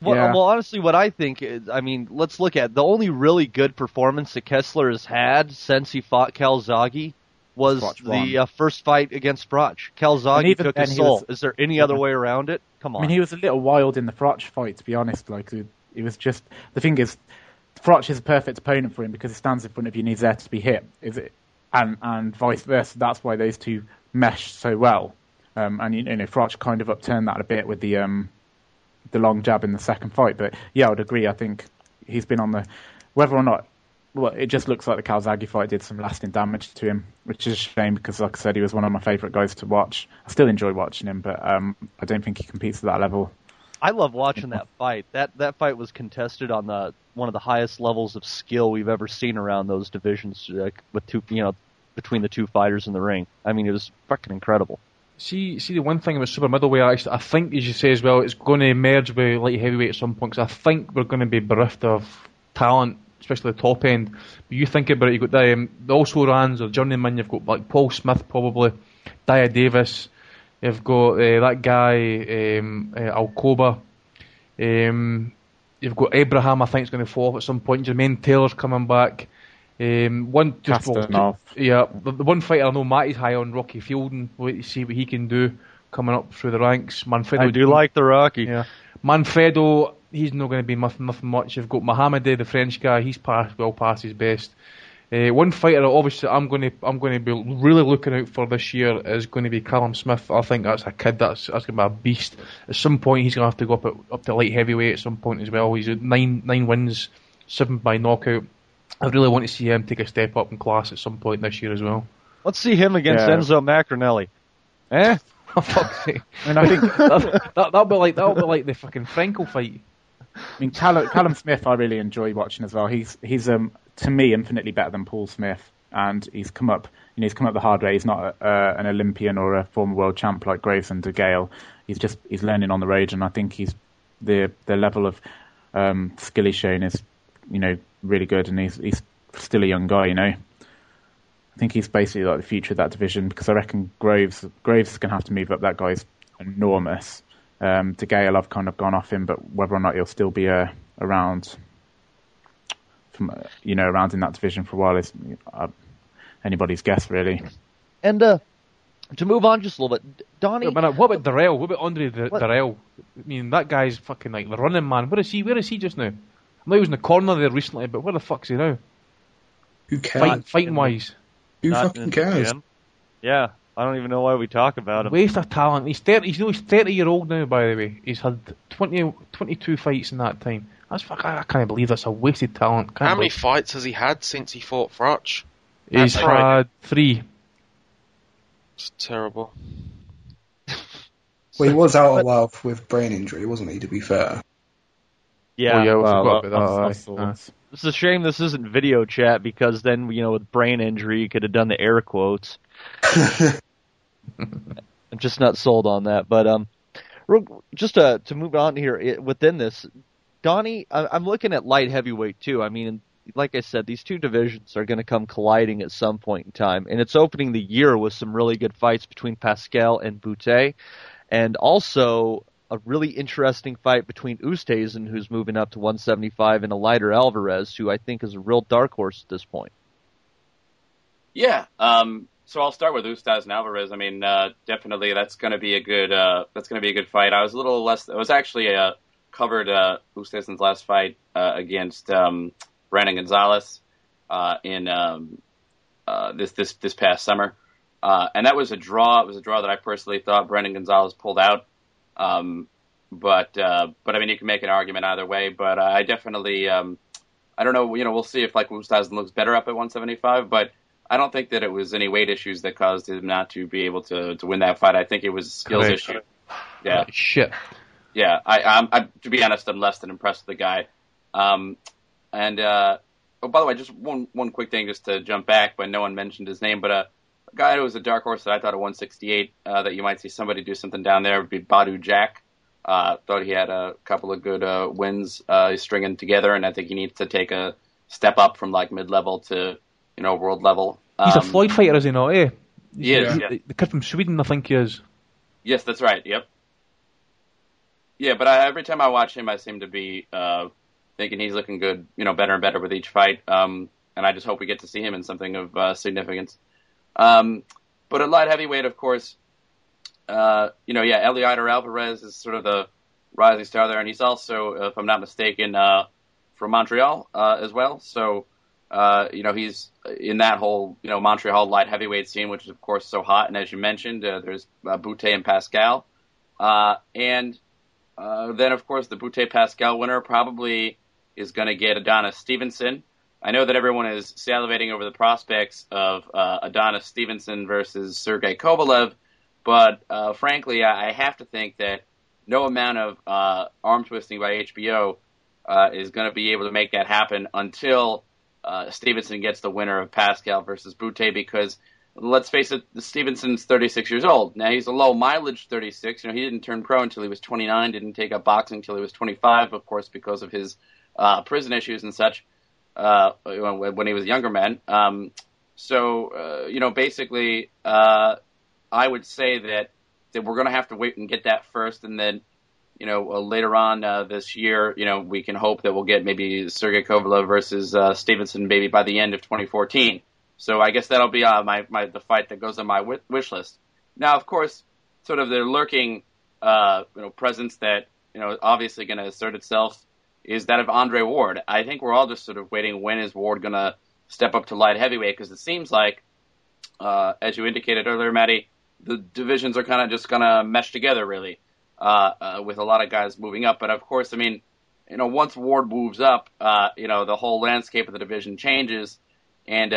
Well, yeah. well, honestly, what I think is, I mean, let's look at the only really good performance that Kessler has had since he fought Calzaghe was the uh, first fight against Froch. Calzaghe took his soul. Was, is there any other way around it? Come on. I mean, he was a little wild in the Froch fight, to be honest. Like, it was just the thing is Froch is a perfect opponent for him because he stands in front of you and he's there to be hit. Is it? And and vice versa. That's why those two mesh so well. Um, and you, know, Froch kind of upturned that a bit with the um, the long jab in the second fight. But yeah, I would agree. I think he's been on the whether or not. Well, it just looks like the Calzaghe fight did some lasting damage to him, which is a shame because, like I said, he was one of my favourite guys to watch. I still enjoy watching him, but um, I don't think he competes at that level I love watching that fight. That that fight was contested on the one of the highest levels of skill we've ever seen around those divisions, like with two, you know, between the two fighters in the ring. I mean, it was fucking incredible. See, see the one thing about super middleweight, actually, I think, as you say as well, it's going to merge with light heavyweight at some point. Cause I think we're going to be bereft of talent, especially the top end. But you think about it, you've got the, um, the also rans or journeyman. You've got like Paul Smith, probably, Dyah Davis. You've got uh, that guy, um, uh, Alcoba. Um, you've got Abraham, I think, is going to fall off at some point. Jermaine Taylor's coming back. Um, one just well, yeah, the, the, one fighter I know Matty's high on Rocky Fielding. Wait to see what he can do. coming up through the ranks. Manfredo. I do like the Rocky. Yeah. Manfredo, he's not going to be nothing, nothing much. You've got Mohamed, the French guy. He's past, well past his best. Uh, one fighter, obviously, I'm going to I'm going to be really looking out for this year is going to be Callum Smith. I think that's a kid that's that's going to be a beast. At some point, he's going to have to go up at, up to light heavyweight at some point as well. He's nine nine wins, seven by knockout. I really want to see him take a step up in class at some point this year as well. Let's see him against Yeah. Enzo Maccarinelli. Eh? Oh, fuck's. I mean, I think that, that, that'll be like that'll be like the fucking Frankel fight. I mean, Callum, Callum Smith, I really enjoy watching as well. He's he's um to me infinitely better than Paul Smith, and he's come up. You know, he's come up the hard way. He's not uh, an Olympian or a former world champ like Groves and De Gale. He's just he's learning on the road, and I think he's the the level of um, skill he's shown is you know really good, and he's he's still a young guy. You know, I think he's basically like the future of that division because I reckon Groves Groves is going to have to move up. That guy's enormous. Um, De Gale, I've kind of gone off him, but whether or not he'll still be uh, around, from uh, you know, around in that division for a while is uh, anybody's guess, really. And uh, to move on just a little bit, Donnie. Wait a minute, what about Dirrell? What about Andre D- Dirrell? I mean, that guy's fucking like the running man. Where is he? Where is he just now? I know he was in the corner there recently, but where the fuck's he now? Who cares? Fight, fighting wise, Who Not fucking cares? gym. Yeah, I don't even know why we talk about him. waste of talent. He's thirty. He's, no, he's thirty year old now. By the way, he's had 20, 22 fights in that time. That's fuck. I, I can't believe that's a wasted talent. Can't How many believe- fights has he had since he fought Froch? He's That's right. had three. It's terrible. Well, he was out a while with brain injury, wasn't he? To be fair. Yeah, oh, yeah, I Well, forgot I- about that. I aye. saw It's a shame this isn't video chat because then, you know, with brain injury, you could have done the air quotes. I'm just not sold on that. But um, real, just to to move on here it, within this, Donnie, I'm looking at light heavyweight too. I mean, like I said, these two divisions are going to come colliding at some point in time, and it's opening the year with some really good fights between Pascal and Bute, and also a really interesting fight between Oosthuizen, who's moving up to 175, and Eleider Alvarez, who I think is a real dark horse at this point. Yeah. Um, so I'll start with Ustaz and Alvarez. I mean, uh, definitely that's going to be a good uh, that's going to be a good fight. I was a little less. I was actually uh, covered uh, last fight uh, against um, Brandon Gonzalez uh, in um, uh, this this this past summer, uh, and that was a draw. It was a draw that I personally thought Brandon Gonzalez pulled out. Um, but uh, but I mean, you can make an argument either way. But I definitely um, I don't know. You know, we'll see if like Oosthuizen looks better up at 175, but. I don't think that it was any weight issues that caused him not to be able to, to win that fight. I think it was a skills Correct. issue. Yeah, Shit. Yeah. I, I'm, I, to be honest, I'm less than impressed with the guy. Um, and uh, oh, by the way, just one one quick thing, just to jump back, but no one mentioned his name. But uh, a guy who was a dark horse that I thought at 168 uh, that you might see somebody do something down there would be Badou Jack. Uh, thought he had a couple of good uh, wins uh, he's stringing together, and I think he needs to take a step up from like mid level to you know world level. He's a Um, Floyd fighter, is he not? Eh? He is, He's- yeah. The kid from Sweden, I think he is. Yes, that's right. Yep. Yeah, but I, every time I watch him, I seem to be uh, thinking he's looking good, you know, better and better with each fight. Um, and I just hope we get to see him in something of uh, significance. Um, but at light heavyweight, of course, uh, you know, yeah, Eleider Alvarez is sort of the rising star there, and he's also, if I'm not mistaken, uh, from Montreal uh, as well. So, uh, you know, he's in that whole, you know, Montreal light heavyweight scene, which is of course so hot. And as you mentioned, uh, there's uh, Bute and Pascal, uh, and uh, then of course the Bute Pascal winner probably is going to get Adonis Stevenson. I know that everyone is salivating over the prospects of uh, Adonis Stevenson versus Sergey Kovalev, but uh, frankly, I, I have to think that no amount of uh, arm twisting by HBO uh, is going to be able to make that happen until uh, Stevenson gets the winner of Pascal versus Bute because let's face it, Stevenson's 36 years old. Now he's a low mileage 36. You know, he didn't turn pro until he was 29, didn't take up boxing until he was 25, of course, because of his uh, prison issues and such uh, when he was a younger man. Um, so, uh, you know, basically, uh, I would say that, that we're going to have to wait and get that first, and then, you know, uh, later on uh, this year, you know, we can hope that we'll get maybe Sergey Kovalev versus Stevenson maybe by the end of 2014. So I guess that'll be uh, my, my the fight that goes on my wi- wish list. Now, of course, sort of their lurking, uh, you know, presence that you know obviously going to assert itself is that of Andre Ward. I think we're all just sort of waiting when is Ward going to step up to light heavyweight because it seems like, uh, as you indicated earlier, Maddie, the divisions are kind of just going to mesh together really, uh, uh, with a lot of guys moving up. But of course, I mean, you know, once Ward moves up, uh, you know, the whole landscape of the division changes, and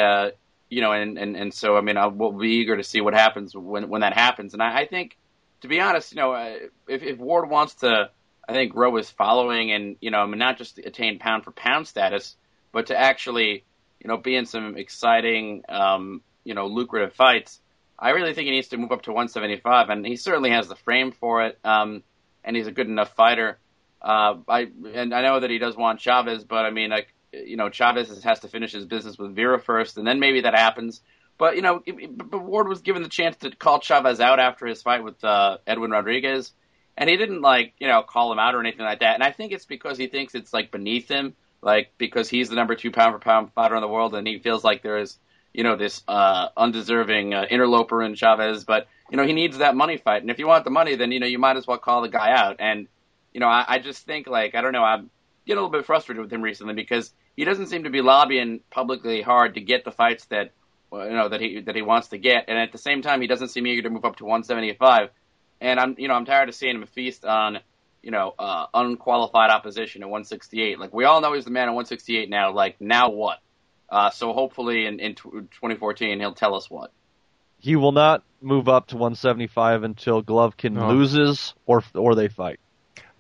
you know, and, and and so I mean, I will be eager to see what happens when when that happens. And I, I think, to be honest, you know, uh, if, if Ward wants to, I think grow his following and you know, I mean, not just attain pound for pound status, but to actually, you know, be in some exciting, um, you know, lucrative fights. I really think he needs to move up to 175, and he certainly has the frame for it. Um, and he's a good enough fighter. Uh, I and I know that he does want Chavez, but I mean, like you know, Chavez has to finish his business with Vera first, and then maybe that happens. But you know, but Ward was given the chance to call Chavez out after his fight with uh, Edwin Rodriguez, and he didn't like you know call him out or anything like that. And I think it's because he thinks it's like beneath him, like because he's the number two pound for pound fighter in the world, and he feels like there is you know this uh, undeserving uh, interloper in Chavez. But you know he needs that money fight, and if you want the money, then you know you might as well call the guy out. And you know I, I just think like I don't know I'm getting a little bit frustrated with him recently because he doesn't seem to be lobbying publicly hard to get the fights that you know that he that he wants to get, and at the same time he doesn't seem eager to move up to 175. And I'm you know I'm tired of seeing him feast on you know uh, unqualified opposition at 168. Like we all know he's the man at 168 now. Like now what? Uh, so hopefully in, in 2014 he'll tell us what. He will not move up to 175 until Golovkin No. loses or or they fight.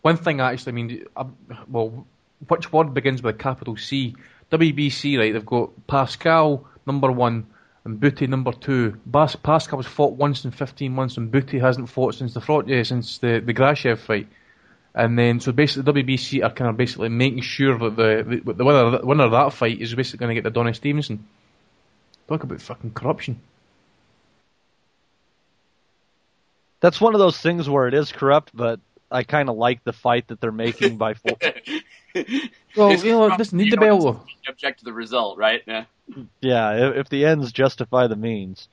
One thing I actually, I mean, uh, well, which word begins with a capital C? WBC, right? They've got Pascal number one and Bute number two. Bas- has fought once in 15 months, and Bute hasn't fought since the fraud, yeah, since the the Grachev fight. And then, so basically, the WBC are kind of basically making sure that the the, the winner, the winner of that fight is basically going to get the Donny Stevenson. Talk about fucking corruption. That's one of those things where it is corrupt, but I kind of like the fight that they're making by. Fo- Well, It's you know, from- just need you the know, belt. Object to the result, right? Yeah. yeah, if, if the ends justify the means.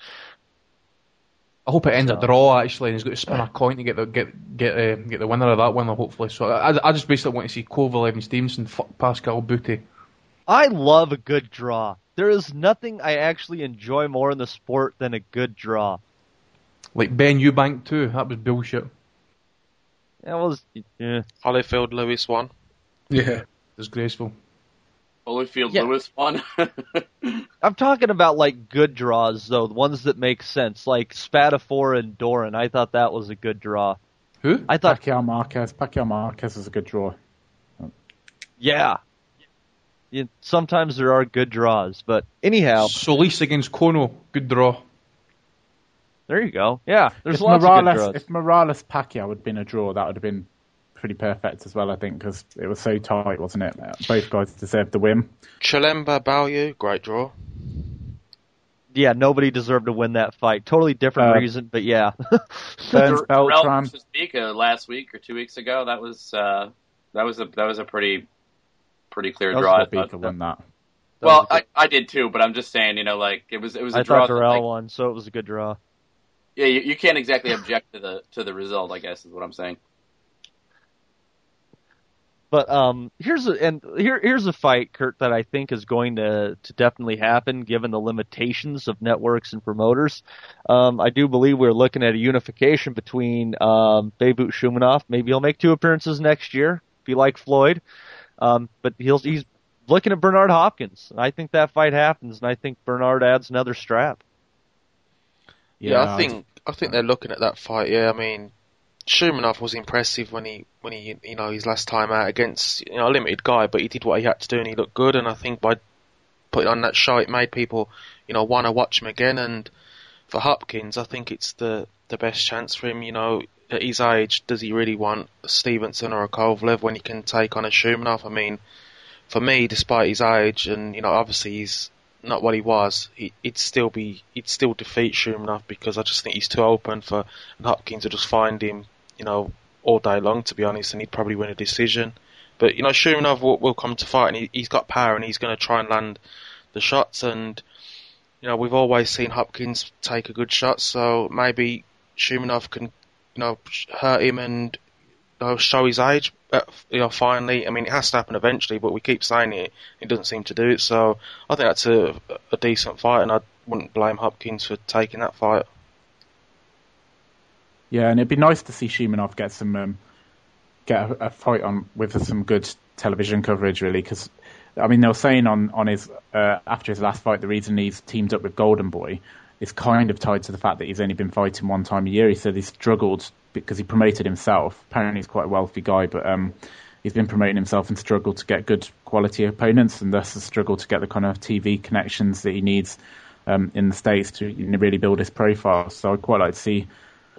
I hope it ends a draw actually, and he's got to spin a coin to get the get get uh, get the winner of that winner. Hopefully, so I, I just basically want to see Kovalev and Stevenson fuck Pascal Bute. I love a good draw. There is nothing I actually enjoy more in the sport than a good draw. Like Benn Eubank too. That was bullshit. That was yeah. Holyfield Lewis won. Yeah. Disgraceful. Holyfield Yeah. Lewis won. I'm talking about like good draws though, the ones that make sense, like Spadafora and Dorin. I thought that was a good draw. Who? I thought, Pacquiao Marquez. Pacquiao Marquez is a good draw. yeah. Yeah, sometimes there are good draws, but anyhow, Solis against Kono. Good draw. there you go. Yeah, there's if lots of good Morales, draws. if Morales Pacquiao had been a draw, that would have been pretty perfect as well. I think because it was so tight, wasn't it? Both guys deserved the win. Chalemba Balyu, great draw. Yeah, nobody deserved to win that fight. Totally different Uh, reason, but yeah. Burns Terrell Beltran. versus Bika last week or two weeks ago. That was uh, that was a that was a pretty pretty clear That draw. I what thought. Bika won that. That well, was good- I did too, but I'm just saying, you know, like it was it was a I draw. thought that, Dirrell like, won, so it was a good draw. yeah, you, you can't exactly object to the to the result. I guess is what I'm saying. But um, here's a and here here's a fight, Kurt, that I think is going to to definitely happen given the limitations of networks and promoters. Um, I do believe we're looking at a unification between um, Beibut Shumenov. Maybe he'll make two appearances next year, if you like Floyd. Um, but he'll he's looking at Bernard Hopkins. I think that fight happens, and I think Bernard adds another strap. Yeah, I think I think they're looking at that fight. Yeah, I mean, Shumanov was impressive when he when he you know his last time out against you know a limited guy, but he did what he had to do and he looked good. And I think by putting on that show, it made people you know want to watch him again. And for Hopkins, I think it's the the best chance for him. You know, at his age, does he really want Stevenson or a Kovalev when he can take on a Shumenov? I mean, for me, despite his age and you know obviously he's not what he was, he, he'd still be he'd still defeat Shumenov because I just think he's too open for Hopkins to just find him, you know, all day long to be honest, and he'd probably win a decision. But you know, Shumenov will, will come to fight, and he, he's got power, and he's going to try and land the shots. And you know, we've always seen Hopkins take a good shot, so maybe Shumenov can you know, hurt him and you know, show his age. Uh, you know, finally, I mean, it has to happen eventually, but we keep saying it. He doesn't seem to do it. So I think that's a, a decent fight, and I wouldn't blame Hopkins for taking that fight. Yeah, and it'd be nice to see Shumenov get some um, get a, a fight on with some good television coverage, really. Because I mean, they were saying on on his uh, after his last fight, the reason he's teamed up with Golden Boy is kind of tied to the fact that he's only been fighting one time a year. He said he struggled because he promoted himself. Apparently, he's quite a wealthy guy, but um, he's been promoting himself and struggled to get good quality opponents, and thus has struggled to get the kind of TV connections that he needs um, in the states to really build his profile. So I'd quite like to see.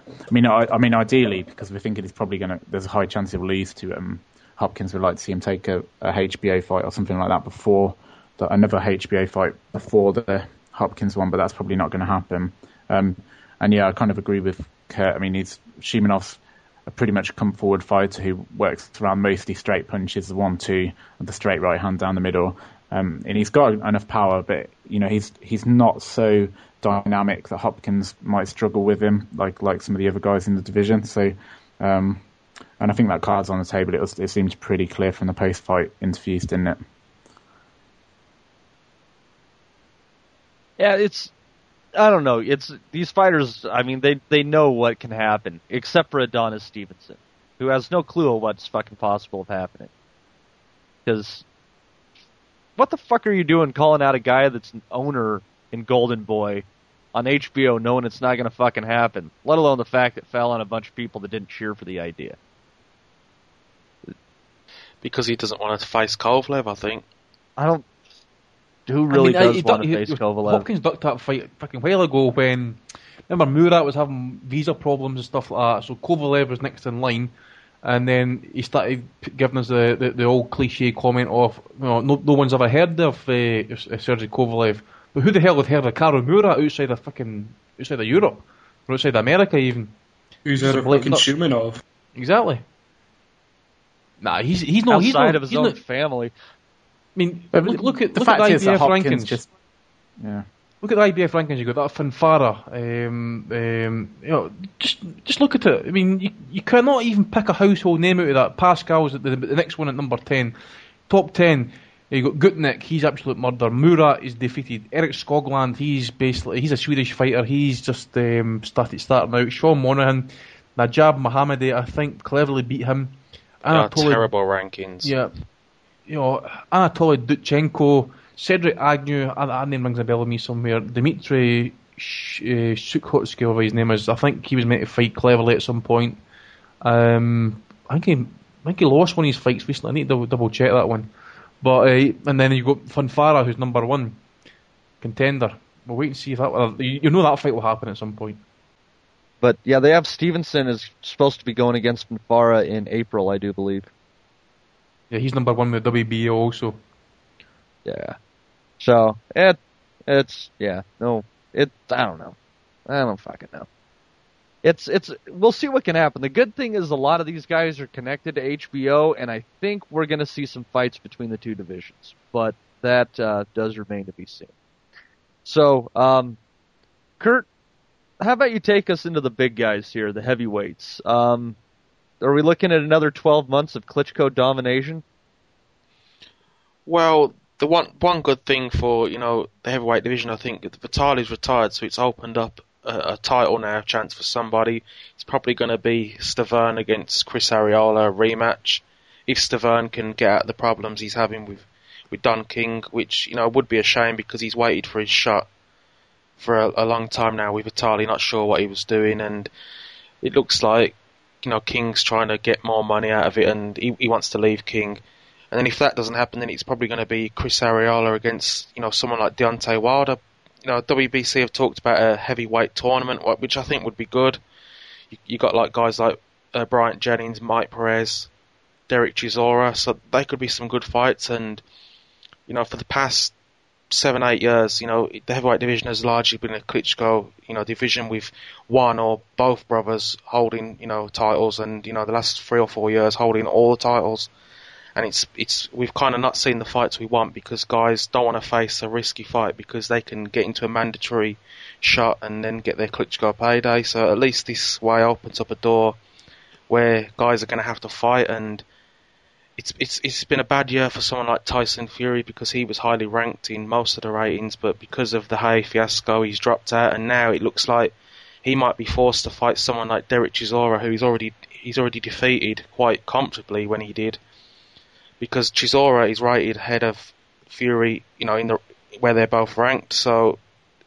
I mean, I, I mean, ideally, because we're thinking he's probably going to. There's a high chance he'll lose to um, Hopkins. We'd like to see him take a, a HBO fight or something like that before the, another HBO fight before the Hopkins one, but that's probably not going to happen. Um, and yeah, I kind of agree with Kurt. I mean, he's Shumenov's a pretty much come forward fighter who works around mostly straight punches, the one two, and the straight right hand down the middle. Um, and he's got enough power, but you know he's he's not so dynamic that Hopkins might struggle with him, like like some of the other guys in the division. So, um, and I think that card's on the table. It was it seems pretty clear from the post fight interviews, didn't it? Yeah, it's I don't know. It's these fighters. I mean, they they know what can happen, except for Adonis Stevenson, who has no clue of what's fucking possible of happening. Because what the fuck are you doing calling out a guy that's an owner in Golden Boy on HBO, knowing it's not going to fucking happen? Let alone the fact it fell on a bunch of people that didn't cheer for the idea. Because he doesn't want to face Kovalev, I think. I don't. Who really I mean, does he want duck- to face he- Kovalev? Hopkins ducked that fight a fucking while ago when remember Murat was having visa problems and stuff like that. So Kovalev was next in line, and then he started giving us the, the, the old cliche comment of you know, no, no one's ever heard of uh, Sergey Kovalev, but who the hell had heard of Karol Murat outside of fucking outside of Europe or outside of America even? Who's heard of Bla- fucking not- Shumenov? Exactly. Nah, he's he's no he's outside no, of his he's own not- family. I mean, But look, look at the look fact at the is IBF rankings. just yeah. Look at the IBF rankings. You got that Fonfara. Um, um, you know, just just look at it. I mean, you, you cannot even pick a household name out of that. Pascal's at the, the next one at number ten. Top ten. You got Gutknecht. He's absolute murder. Murat is defeated. Eric Skoglund. He's basically he's a Swedish fighter. He's just um, started starting out. Sean Monahan. Nadjib Mohammedi. I think Cleverly beat him. Anatoly- terrible rankings. yeah. You know, Anatoly Dudchenko, Cedric Agnew, that, name rings a bell with me somewhere. Dmitry Sh- uh, Sukhotsky, whatever his name is. I think he was meant to fight Cleverly at some point. Um, I think he, I think he lost one of his fights recently. I need to double, double check that one. But uh, and then you got Fonfara, who's number one contender. We'll wait and see if that. Uh, you, you know that fight will happen at some point. But yeah, they have Stevenson is supposed to be going against Fonfara in April, I do believe. Yeah, he's number one with WBO also. Yeah. So it it's yeah no it I don't know I don't fucking know. It's it's we'll see what can happen. The good thing is a lot of these guys are connected to HBO, and I think we're going to see some fights between the two divisions. But that uh, does remain to be seen. So, um, Kurt, how about you take us into the big guys here, the heavyweights? Um, are we looking at another 12 months of Klitschko domination? Well, the one one good thing for you know the heavyweight division, I think Vitali's retired, so it's opened up a, title now chance for somebody. It's probably going to be Stiverne against Chris Arreola rematch. If Stiverne can get out the problems he's having with with Don King, which you know would be a shame because he's waited for his shot for a, a long time now with Vitali, not sure what he was doing, and it looks like you know King's trying to get more money out of it, and he, he wants to leave King. And then if that doesn't happen, then it's probably going to be Chris Arreola against you know someone like Deontay Wilder. You know, WBC have talked about a heavyweight tournament, which I think would be good. You, you got like guys like uh, Bryant Jennings, Mike Perez, Derek Chisora, so they could be some good fights. And you know, for the past seven, eight years, you know, the heavyweight division has largely been a Klitschko, you know, division with one or both brothers holding, you know, titles, and you know, the last three or four years holding all the titles. And it's it's we've kind of not seen the fights we want because guys don't want to face a risky fight because they can get into a mandatory shot and then get their Klitschko payday. So at least this way opens up a door where guys are going to have to fight and it's it's it's been a bad year for someone like Tyson Fury because he was highly ranked in most of the ratings, but because of the Haye fiasco, he's dropped out, and now it looks like he might be forced to fight someone like Derek Chisora, who he's already he's already defeated quite comfortably when he did, because Chisora is rated ahead of Fury, you know, in the where they're both ranked, so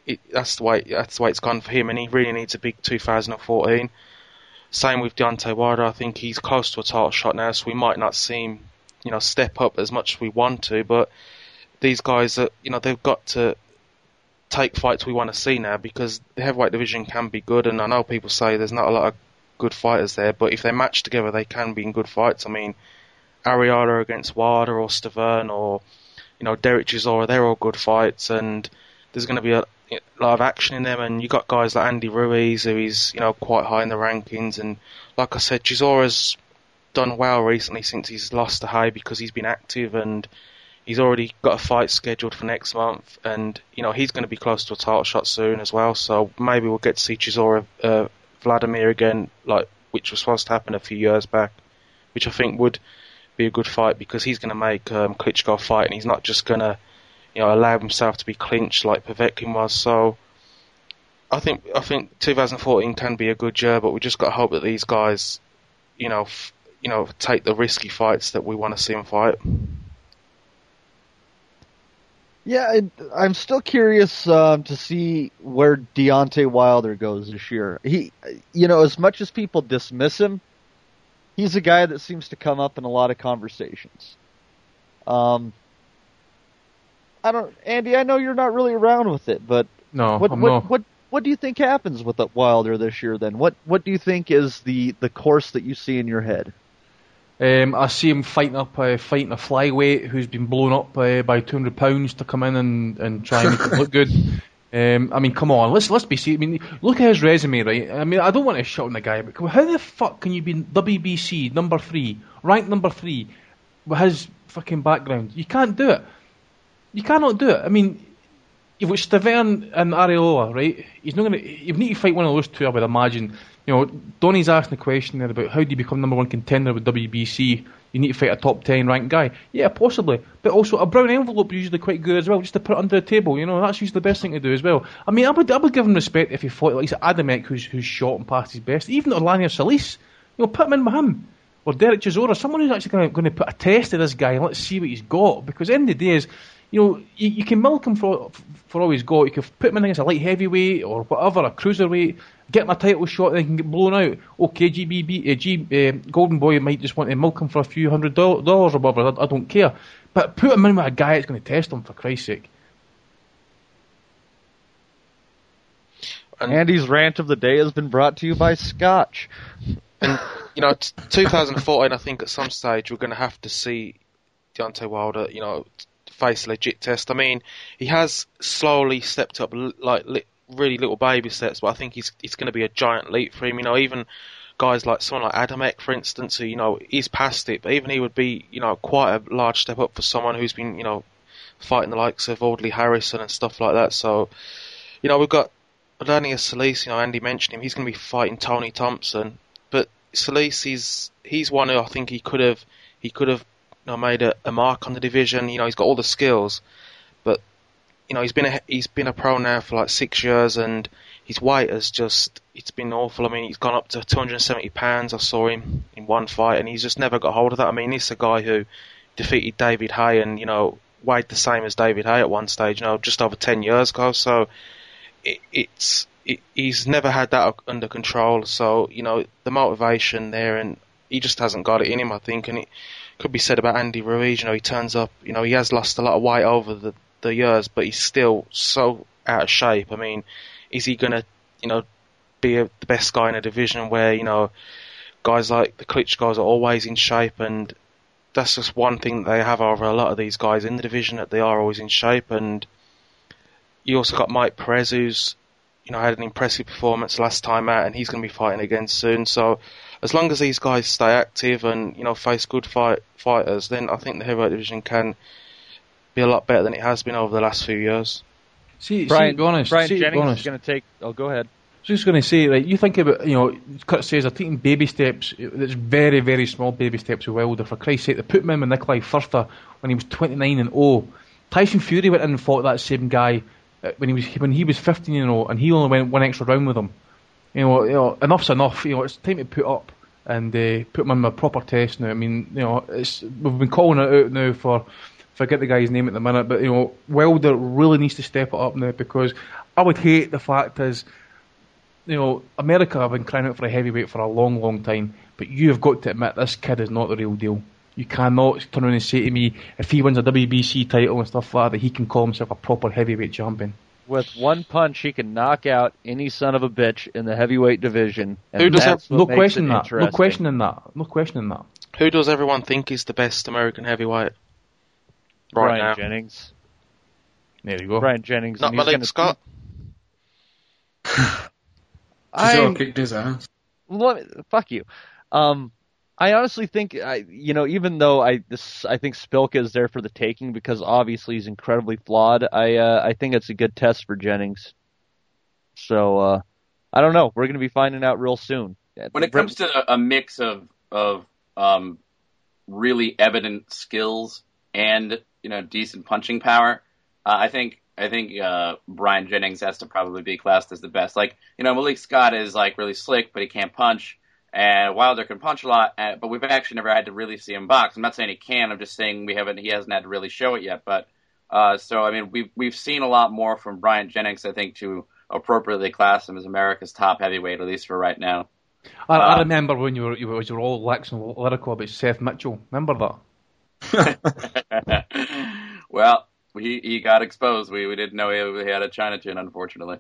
it, that's the way that's the way it's gone for him, and he really needs a big 2014. Same with Deontay Wilder. I think he's close to a title shot now, so we might not see him, you know, step up as much as we want to. But these guys, are, you know, they've got to take fights we want to see now because the heavyweight division can be good. And I know people say there's not a lot of good fighters there, but if they match together, they can be in good fights. I mean, Arreola against Wada or Stiverne or you know Derek Chisora, they're all good fights, and there's going to be a, of action in them. And you got guys like Andy Ruiz, who is you know quite high in the rankings, and like I said, Chisora's done well recently since he's lost to Haye because he's been active and he's already got a fight scheduled for next month, and you know he's going to be close to a title shot soon as well. So maybe we'll get to see Chisora, uh, Vladimir again, like which was supposed to happen a few years back, which I think would be a good fight because he's going to make um, Klitschko fight, and he's not just going to, you know, allow himself to be clinched like Povetkin was. So, I think I think 2014 can be a good year, but we just got to hope that these guys, you know, f- you know, take the risky fights that we want to see them fight. Yeah, I, I'm still curious um, to see where Deontay Wilder goes this year. He, you know, as much as people dismiss him, he's a guy that seems to come up in a lot of conversations. Um, I don't, Andy. I know you're not really around with it, but No, what I'm what, not. what what do you think happens with the Wilder this year? Then what what do you think is the the course that you see in your head? Um, I see him fighting up, uh, fighting a flyweight who's been blown up uh, by 200 pounds to come in and, and try and make it look good. Um, I mean, come on, let's let's be serious. I mean, look at his resume, right? I mean, I don't want to shut on the guy, but how the fuck can you be WBC number three, ranked number three, with his fucking background? You can't do it. You cannot do it. I mean, you've got Stiverne and Arreola, right? He's not gonna. You need to fight one of those two, I would imagine. You know, Donny's asking the question there about how do you become number one contender with WBC? You need to fight a top ten ranked guy. Yeah, possibly, but also a brown envelope is usually quite good as well, just to put under the table. You know, that's usually the best thing to do as well. I mean, I would I would give him respect if he fought like Adamek, who's who's shot and past his best. Even Odlanier Solis, you know, put him in with him. Or Derek Chisora, someone who's actually going to put a test to this guy and let's see what he's got. Because of the day is, you know, you, you can milk him for for all he's got. You can put him in against a light heavyweight or whatever, a cruiserweight, get my title shot, then he can get blown out. Okay, GBB, uh, G, uh, Golden Boy might just want to milk him for a few hundred do- dollars or whatever. I, I don't care. But put him in with a guy that's going to test him, for Christ's sake. Andy's rant of the day has been brought to you by Scotch. And you know, t- 2014, I think at some stage we're going to have to see Deontay Wilder, you know, face a legit test. I mean, he has slowly stepped up, like li- really little baby steps, but I think he's it's going to be a giant leap for him. You know, even guys like someone like Adamek, for instance, who you know he's past it, but even he would be, you know, quite a large step up for someone who's been, you know, fighting the likes of Audley Harrison and stuff like that. So, you know, we've got Odlanier Solis, you know, Andy mentioned him. He's going to be fighting Tony Thompson, but Solis is he's one who I think he could have he could have you know, made a, a mark on the division. You know, he's got all the skills, you know, he's been a he's been a pro now for like six years, and his weight has just it's been awful. I mean, he's gone up to 270 pounds. I saw him in one fight, and he's just never got hold of that. I mean, he's a guy who defeated David Haye, and you know, weighed the same as David Haye at one stage. You know, just over 10 years ago. So it, it's it, he's never had that under control. So you know, the motivation there, and he just hasn't got it in him. I think, and it could be said about Andy Ruiz. You know, he turns up. You know, he has lost a lot of weight over the the years, but he's still so out of shape. I mean, is he gonna, you know, be a, the best guy in a division where you know guys like the Klitsch guys are always in shape, and that's just one thing they have over a lot of these guys in the division that they are always in shape. And you also got Mike Perez, who's you know had an impressive performance last time out, and he's going to be fighting again soon. So as long as these guys stay active and you know face good fight fighters, then I think the heavyweight division can be a lot better than it has been over the last few years. See, Brian, see, be honest, Brian see, to be Jennings honest, is going to take. I'll oh, go ahead. just going to say, like, you think about, you know, Kurt says they're taking baby steps. It's very, very small baby steps with Wilder. For Christ's sake, they put him in with Nicolai Firtha when he was 29 and 0. Tyson Fury went in and fought that same guy uh, when he was when he was 15 and 0, and he only went one extra round with him. You know, you know, enough's enough. You know, it's time to put up and uh, put him in a proper test now. I mean, you know, it's we've been calling it out now for forget the guy's name at the minute, but you know, Wilder really needs to step it up now because I would hate the fact is, you know, America have been crying out for a heavyweight for a long, long time, but you have got to admit this kid is not the real deal. You cannot turn around and say to me if he wins a WBC title and stuff like that, that he can call himself a proper heavyweight champion. With one punch, he can knock out any son of a bitch in the heavyweight division. Who does that's that- No makes question that. No questioning that. No questioning that. Who does everyone think is the best American heavyweight right Brian now? Jennings. There you go. Bryant Jennings. Not and Malik gonna- Scott. Cesaro I kicked his ass. let me- fuck you. Um, I honestly think I, you know, even though I this I think Szpilka is there for the taking because obviously he's incredibly flawed. I uh, I think it's a good test for Jennings. So uh, I don't know. We're going to be finding out real soon. When it comes to a mix of of um, really evident skills and you know decent punching power, uh, I think I think uh, Bryant Jennings has to probably be classed as the best. Like you know Malik Scott is like really slick, but he can't punch. And Wilder can punch a lot, uh, but we've actually never had to really see him box. I'm not saying he can. I'm just saying we haven't. He hasn't had to really show it yet. But uh, so I mean, we've we've seen a lot more from Bryant Jennings. I think to appropriately class him as America's top heavyweight, at least for right now. I, I Uh, remember when you were you were, you were all lax and lyrical about Seth Mitchell. Remember that? well, he he got exposed. We we didn't know he, he had a China chin, unfortunately.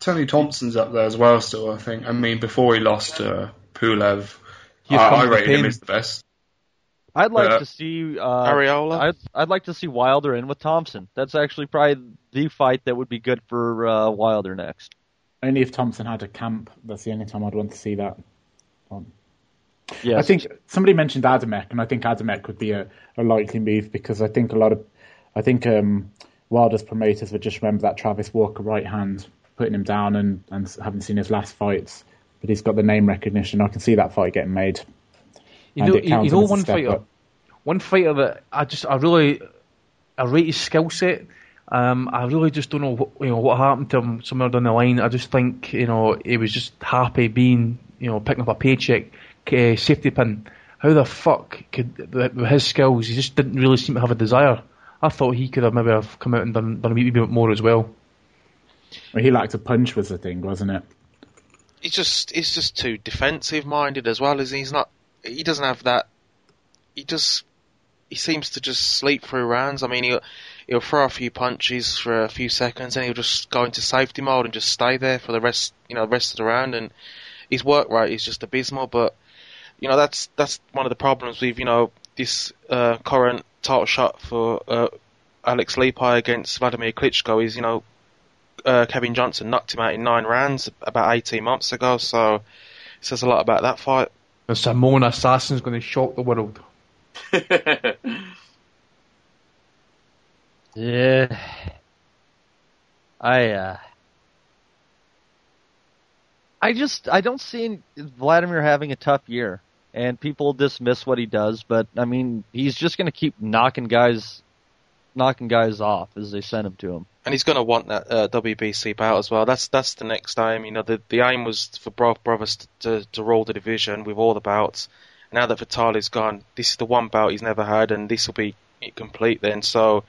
Tony Thompson's up there as well. Still, I think. I mean, before he lost to Pulev, He's I, come I with rated him as the best. I'd like Yeah. to see uh, Arreola? I'd, I'd like to see Wilder in with Thompson. That's actually probably the fight that would be good for uh, Wilder next. Only if Thompson had a camp. That's the only time I'd want to see that. Um, Yes. I think somebody mentioned Adamek, and I think Adamek would be a, a likely move because I think a lot of, I think um, Wilder's promoters would just remember that Travis Walker right hand putting him down and, and haven't seen his last fights, but he's got the name recognition. I can see that fight getting made. You know, you, know one fighter, up. one fighter that I just I really I rate his skill set. Um, I really just don't know what, you know what happened to him somewhere down the line. I just think you know he was just happy being you know picking up a paycheck, uh, safety pin. How the fuck could with his skills? He just didn't really seem to have a desire. I thought he could have maybe have come out and done, done a wee bit more as well. Well, he liked a punch was the thing, wasn't it? He's just he's just too defensive minded as well. As he's not, he doesn't have that. He just he seems to just sleep through rounds. I mean, he'll he'll throw a few punches for a few seconds, and he'll just go into safety mode and just stay there for the rest, you know, the rest of the round. And his work rate is just abysmal. But you know, that's that's one of the problems with you know this uh, current title shot for uh, Alex Leapai against Vladimir Klitschko is you know uh, Kevin Johnson knocked him out in nine rounds about 18 months ago, so it says a lot about that fight. The Samoan assassin's going to shock the world. Yeah. I uh I just I don't see Vladimir having a tough year and people dismiss what he does, but I mean, he's just going to keep knocking guys knocking guys off as they send him to him. And he's going to want that uh, WBC bout as well. That's that's the next aim. You know, the the aim was for both brothers to, to, to rule the division with all the bouts. Now that Vitali's gone, this is the one bout he's never had, and this will be complete then. So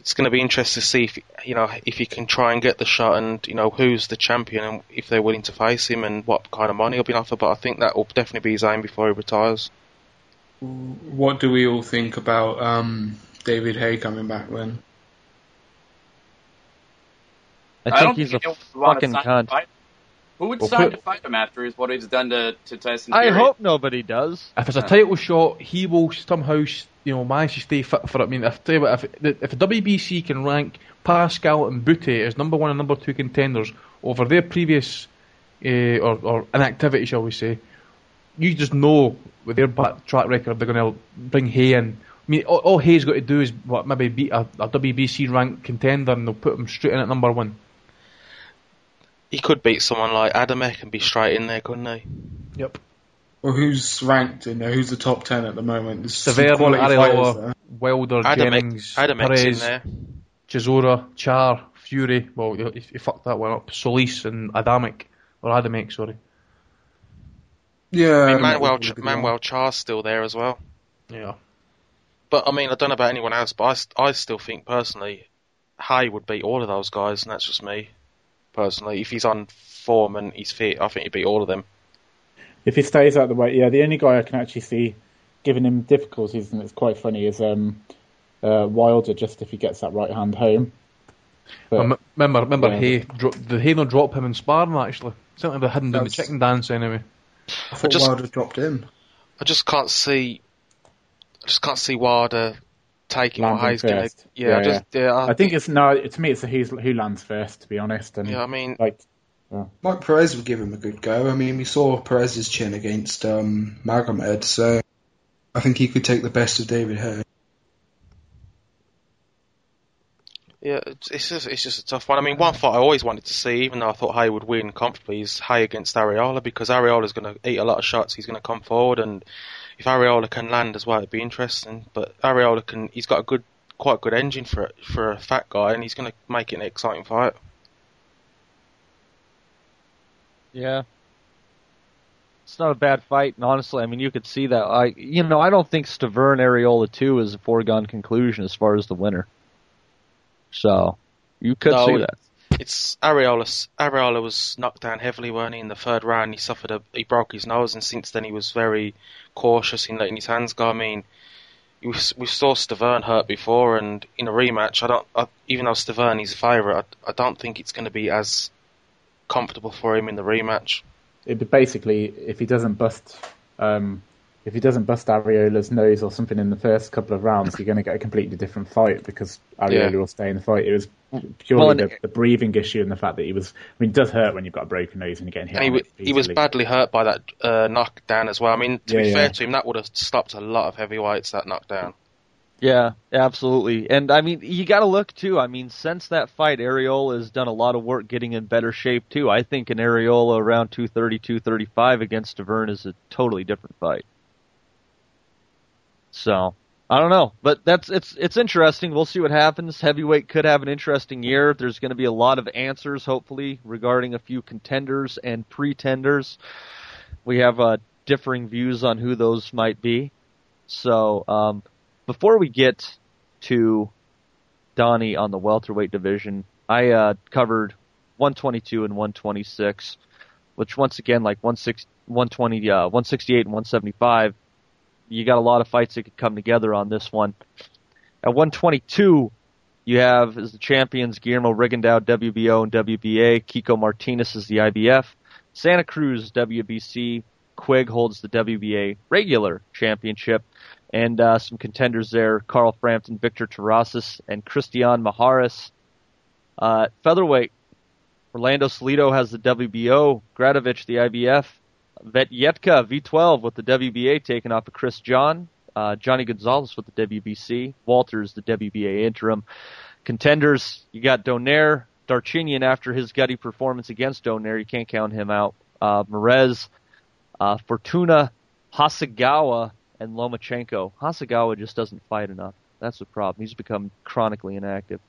it's going to be interesting to see if you know if he can try and get the shot, and you know who's the champion, and if they're willing to face him, and what kind of money he'll be offered. But I think that will definitely be his aim before he retires. What do we all think about um, David Haye coming back then? I, I think don't he's think a he'll want to fucking cunt. Who would Well, sign put- to fight him after is what he's done to, to Tyson I hope nobody does. If it's a title shot, he will somehow, you know, manage to stay fit for it. I mean, if, tell you what, if, the- if the WBC can rank Pascal and Bute as number one and number two contenders over their previous uh, or, or inactivity, shall we say, you just know with their back track record they're going to bring Haye in. I mean, all, all Haye's got to do is what maybe beat a, a WBC ranked contender, and they'll put him straight in at number one. He could beat someone like Adamek and be straight in there, couldn't he? Yep. Well, who's ranked in there? Who's the top ten at the moment? There's some Severo, quality fighters Arreola, there. Wilder, Jennings, Adamek's in Perez. Chisora, Charr, Fury. Well, you, you fucked that one up. Solis and Adamek or Adamek, sorry. Yeah, I mean, Adamek Manuel, would be Manuel one. Charr's still there as well. Yeah. But I mean, I don't know about anyone else, but I, I still think personally, Haye would beat all of those guys, and that's just me. Personally, if he's on form and he's fit, I think he'd beat all of them. If he stays out of the way, yeah, the only guy I can actually see giving him difficulties, and it's quite funny, is um, uh, Wilder, just if he gets that right hand home. But, Rem- remember, remember, yeah. Haye dro- did Haye not drop him in sparring actually? Something they hadn't done the chicken dance anyway. I thought I just- Wilder dropped him. I just can't see, I just can't see Wilder taking what Landing Haye's gonna. Yeah, Yeah, I just yeah. I, I think it's no. To me, it's a who's, who lands first, to be honest. And yeah. I mean, like, Mike Perez would give him a good go. I mean, we saw Perez's chin against um, Magomed, so I think he could take the best of David Haye. Yeah, it's just it's just a tough one. I mean, one fight I always wanted to see, even though I thought Haye would win comfortably, is Haye against Arreola because Arreola's going to eat a lot of shots. He's going to come forward, and if Arreola can land as well, it'd be interesting. But Arreola can, he's got a good, quite good engine for for a fat guy, and he's going to make it an exciting fight. Yeah. It's not a bad fight, and honestly, I mean, you could see that. I, you know, I don't think Stiverne Arreola 2 is a foregone conclusion as far as the winner. So, you could No, see that. It's Arreola. Arreola was knocked down heavily, weren't he? In the third round, he suffered a, he broke his nose, and since then he was very cautious in letting his hands go. I mean, we, we saw Stiverne hurt before, and in a rematch, I don't. I, even though Stiverne is a favourite, I, I don't think it's going to be as comfortable for him in the rematch. it'd be basically if he doesn't bust, um, if he doesn't bust Arreola's nose or something in the first couple of rounds, you're going to get a completely different fight because Arreola Yeah. will stay in the fight. It was purely Well, the, the breathing issue and the fact that he was. I mean, it does hurt when you've got a broken nose and you're getting hit. And he, it he was badly hurt by that uh, knockdown as well. I mean, to Yeah, be yeah. fair to him, that would have stopped a lot of heavyweights. That knockdown. Yeah, absolutely. And I mean, you got to look too. I mean, since that fight, Arreola has done a lot of work getting in better shape too. I think an Arreola around 230, 235 against Stiverne is a totally different fight. So, I don't know, but that's it's it's interesting. We'll see what happens. Heavyweight could have an interesting year. There's going to be a lot of answers, hopefully, regarding a few contenders and pretenders. We have uh, differing views on who those might be. So, um, before we get to Donnie on the welterweight division, I uh, covered 122 and 126, which once again, like 160, 120, uh, 168 and 175, you got a lot of fights that could come together on this one. At 122, you have as the champions Guillermo Rigondeaux, WBO and WBA. Kiko Martinez is the IBF. Santa Cruz, WBC. Quigg holds the WBA regular championship. And uh, some contenders there, Carl Frampton, Victor Terrazas, and Christian Mijares. Uh, featherweight, Orlando Salido has the WBO, Gradovich the IBF, Vetyeka V12 with the WBA taken off of Chris John, uh, Johnny Gonzalez with the WBC, Walters the WBA interim. Contenders, you got Donaire, Darchinyan after his gutty performance against Donaire, you can't count him out. Uh, Mares, uh, Fortuna, Hasegawa, and Lomachenko. Hasegawa just doesn't fight enough. That's the problem. He's become chronically inactive.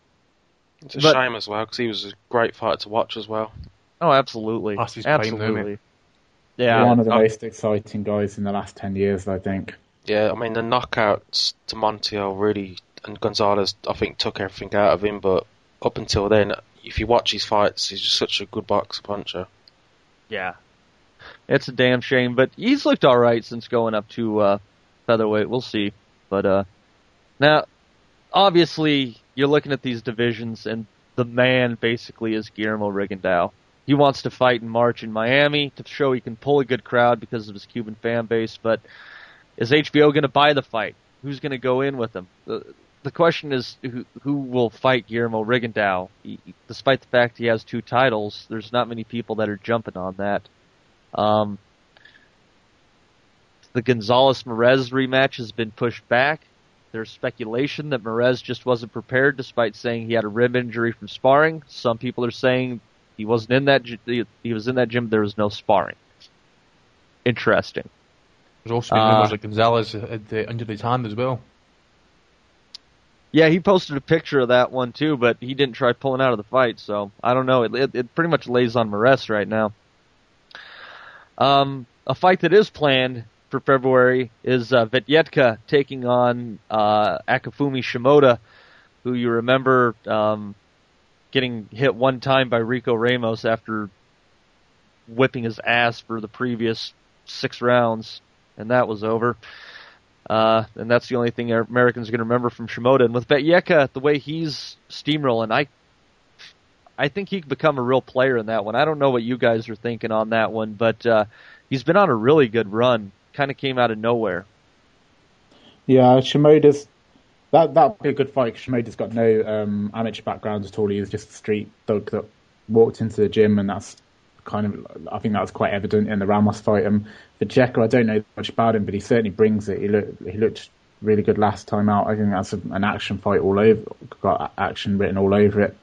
It's a But- shame as well because he was a great fighter to watch as well. Oh, absolutely. Past his prime, isn't absolutely. it? Yeah. one of the Um, most exciting guys in the last ten years, I think. Yeah, I mean the knockouts to Montiel really and Gonzalez, I think took everything out of him. But up until then, if you watch his fights, he's just such a good boxer puncher. Yeah. It's a damn shame, but he's looked all right since going up to uh, featherweight. We'll see. But uh, now, obviously, you're looking at these divisions, and the man basically is Guillermo Rigondeaux. He wants to fight in March in Miami to show he can pull a good crowd because of his Cuban fan base. But is HBO going to buy the fight? Who's going to go in with him? The, the question is who, who will fight Guillermo Rigondeaux? He, despite the fact he has two titles, there's not many people that are jumping on that. Um, the Gonzalez Mares rematch has been pushed back. There's speculation that Mares just wasn't prepared despite saying he had a rib injury from sparring. Some people are saying he wasn't in that he was in that gym there was no sparring. Interesting. There's also been Uh, rumours that Gonzalez had uh, injured his hand as well. Yeah, he posted a picture of that one too, but he didn't try pulling out of the fight, so I don't know. It, it, it pretty much lays on Mares right now. Um, a fight that is planned for February is uh, Vetyeka taking on uh, Akifumi Shimoda, who you remember um, getting hit one time by Rico Ramos after whipping his ass for the previous six rounds, and that was over. Uh, and that's the only thing Americans are going to remember from Shimoda. And with Vetyeka, the way he's steamrolling, I, I think he could become a real player in that one. I don't know what you guys are thinking on that one, but uh, he's been on a really good run. Kind of came out of nowhere. Yeah, Shimoda's that that'd be a good fight. 'cause Shimoda's got no um, amateur background at all. He was just a street thug that walked into the gym, and that's kind of I think that was quite evident in the Ramos fight. Um, for Jekyll, I don't know much about him, but he certainly brings it. He looked he looked really good last time out. I think that's a, an action fight all over. Got action written all over it.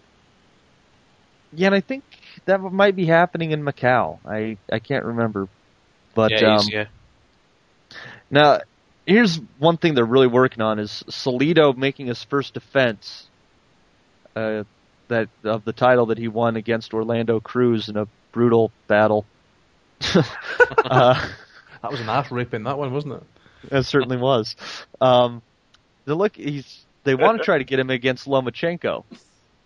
Yeah, and I think that might be happening in Macau. I I can't remember, but yeah, um, yeah. Now, here's one thing they're really working on is Salido making his first defense uh, that of the title that he won against Orlando Cruz in a brutal battle. uh, That was an ass ripping that one, wasn't it? it certainly was. Um, the look he's they want to try to get him against Lomachenko,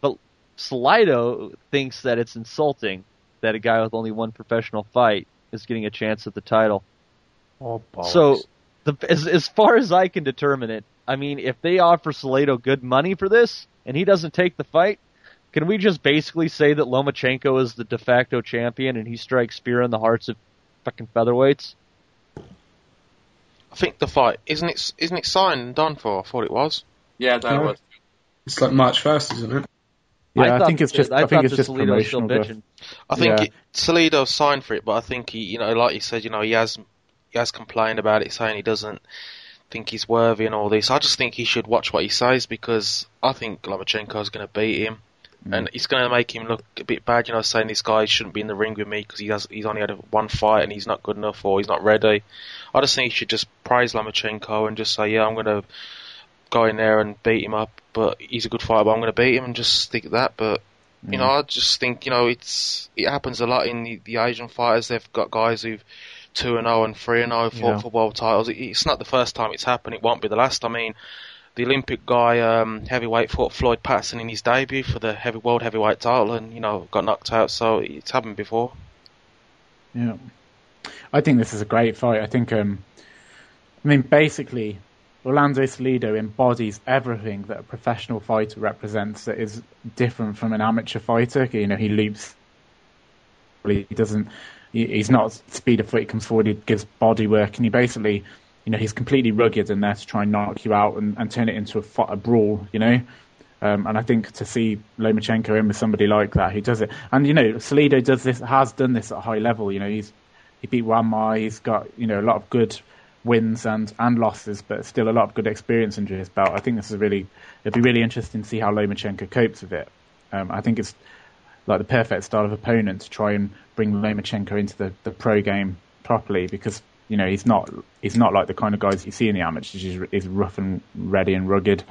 but Salido thinks that it's insulting that a guy with only one professional fight is getting a chance at the title. Oh, So, the, as, as far as I can determine it, I mean, if they offer Salido good money for this and he doesn't take the fight, can we just basically say that Lomachenko is the de facto champion and he strikes fear in the hearts of fucking featherweights? I think the fight isn't it isn't it signed and done for? I thought it was. Yeah, I thought Yeah. was. It's like March first, isn't it? Yeah, I, thought think it's just I I, think it's that just Salido's still promotional. bitching. I think Yeah. it, Salido signed for it, but I think he, you know, like you said, you know, he has he has complained about it, saying he doesn't think he's worthy and all this. I just think he should watch what he says because I think Lomachenko's going to beat him, mm. and it's going to make him look a bit bad, you know, saying this guy shouldn't be in the ring with me because he has he's only had one fight and he's not good enough or he's not ready. I just think he should just praise Lomachenko and just say, yeah, I'm going to go in there and beat him up, but he's a good fighter, but I'm going to beat him and just stick at that. But you mm. know, I just think you know it's it happens a lot in the, the Asian fighters. They've got guys who've two and zero and three and zero fought Yeah. for world titles. It's not the first time it's happened. It won't be the last. I mean, the Olympic guy, um, heavyweight fought Floyd Patterson in his debut for the heavy world heavyweight title, and you know got knocked out. So it's happened before. Yeah, I think this is a great fight. I think, um, I mean, basically, Orlando Salido embodies everything that a professional fighter represents that is different from an amateur fighter. You know, he leaps, he doesn't, he's not speed of foot. He comes forward, he gives body work, and he basically, you know, he's completely rugged and there to try and knock you out and, and turn it into a, a brawl. You know. Um, and I think to see Lomachenko in with somebody like that who does it, and you know, Salido does this, has done this at a high level. You know, he's he beat Juanma, he's got you know a lot of good wins and and losses, but still a lot of good experience under his belt. I think this is really it'd be really interesting to see how Lomachenko copes with it. Um, I think it's like the perfect style of opponent to try and bring Lomachenko into the, the pro game properly because you know he's not he's not like the kind of guys you see in the amateurs. He's, he's rough and ready and rugged.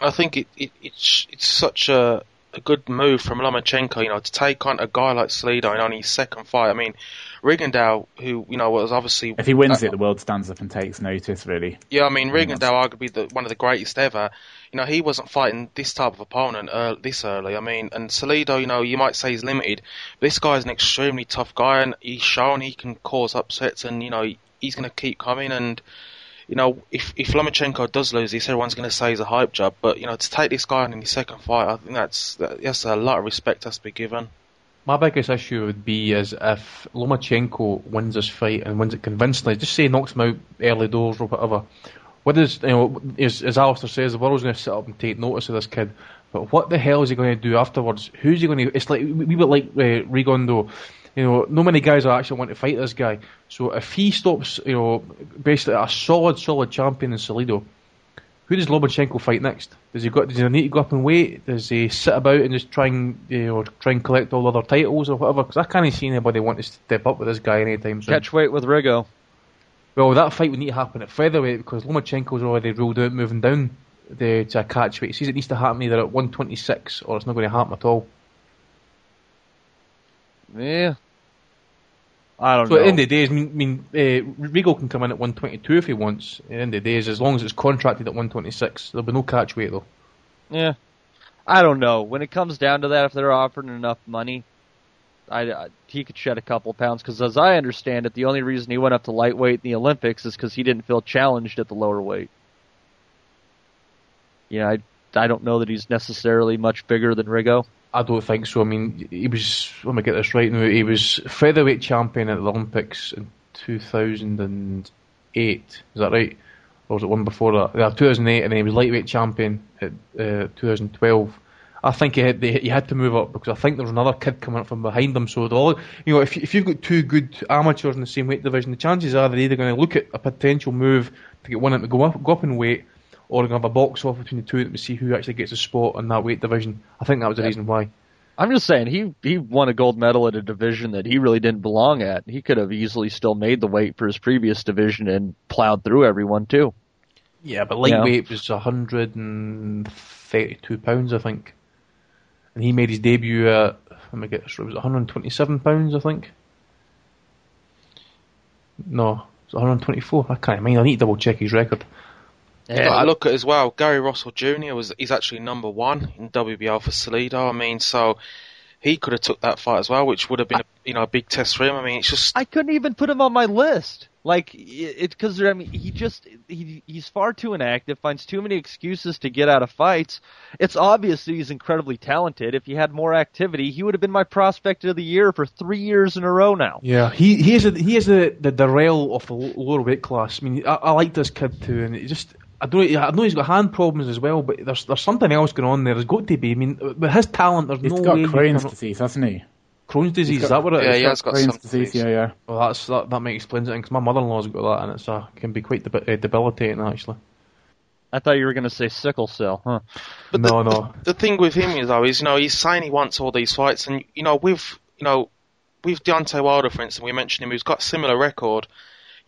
I think it, it it's it's such a a good move from Lomachenko, you know, to take on a guy like Salido in only his second fight. I mean, Rigondeaux, who you know was obviously If he wins uh, it, the world stands up and takes notice. Really. Yeah, I mean, Rigondeaux arguably the, one of the greatest ever. You know, he wasn't fighting this type of opponent uh, this early. I mean, and Salido, you know, you might say he's limited, but this is an extremely tough guy, and he's shown he can cause upsets, and you know, he, he's going to keep coming. And you know, if if Lomachenko does lose this, everyone's going to say he's a hype job. But you know, to take this guy on in his second fight, I think that's that, that's a lot of respect has to be given. My biggest issue would be is if Lomachenko wins this fight and wins it convincingly, just say he knocks him out early doors or whatever. What is you know as, as Alistair says, the world's going to sit up and take notice of this kid. But what the hell is he going to do afterwards? Who's he going to? It's like we were like uh, Rigondeaux. You know, no many guys are actually want to fight this guy. So if he stops, you know, basically a solid, solid champion in Salido, who does Lomachenko fight next? Does he got? Does he need to go up and wait? Does he sit about and just try and eh, you know try and collect all other titles or whatever? Because I can't see anybody wanting to step up with this guy anytime soon. Catch weight with Rigo. Well, that fight would need to happen at featherweight because Lomachenko's already ruled out moving down the, to a catch weight. He says it needs to happen either at 126 or it's not going to happen at all. Yeah. I don't so know. at the end of the day, I mean, I mean uh, Regal can come in at 122 if he wants. At the end of the day, as long as it's contracted at 126, there'll be no catch weight though. Yeah. I don't know. When it comes down to that, if they're offering enough money, I, I he could shed a couple pounds. Because as I understand it, the only reason he went up to lightweight in the Olympics is because he didn't feel challenged at the lower weight. Yeah, I I don't know that he's necessarily much bigger than Rigo. I don't think so. I mean, he was. Let me get this right now. He was featherweight champion at the Olympics in 2008. Is that right? Or was it one before that? Yeah, 2008, and then he was lightweight champion at uh, 2012. I think he had he had to move up because I think there was another kid coming up from behind him. So all you know, if if you've got two good amateurs in the same weight division, the chances are they're either going to look at a potential move to get one of them to go up go up in weight, or they're going to have a box off between the two to see who actually gets a spot in that weight division. I think that was the reason why. I'm just saying he he won a gold medal at a division that he really didn't belong at. He could have easily still made the weight for his previous division and plowed through everyone too. Yeah, but lightweight was 132 pounds, I think, and he made his debut at let me get this right, was 127 pounds, I think. No, it was 124. I can't mind. I need to double check his record. Yeah. I look at as well. Gary Russell Jr. was he's actually number one in WBL for Salido. I mean, so he could have took that fight as well, which would have been a, you know a big test for him. I mean, it's just I couldn't even put him on my list. Like it because I mean he just he he's far too inactive, finds too many excuses to get out of fights. It's obvious that he's incredibly talented. If he had more activity, he would have been my prospect of the year for three years in a row now. Yeah, he he is a, he is the the Dirrell of the lower weight class. I mean, I, I like this kid too, and it just I don't. I know he's got hand problems as well, but there's there's something else going on there. There's got to be. I mean, with his talent, there's He's no got way. you Crohn's can- disease, hasn't he? Crohn's disease. He's is got- that what it is? yeah, he has got Crohn's some disease, yeah, yeah. Well, that's that. That might explain it because my mother-in-law's got that, and it's uh, can be quite debi- uh, debilitating actually. I thought you were going to say sickle cell, huh? But no, the, no. The, the thing with him is though is you know he's saying he wants all these fights, and you know with you know with Deontay Wilder, for instance, we mentioned him who's got a similar record.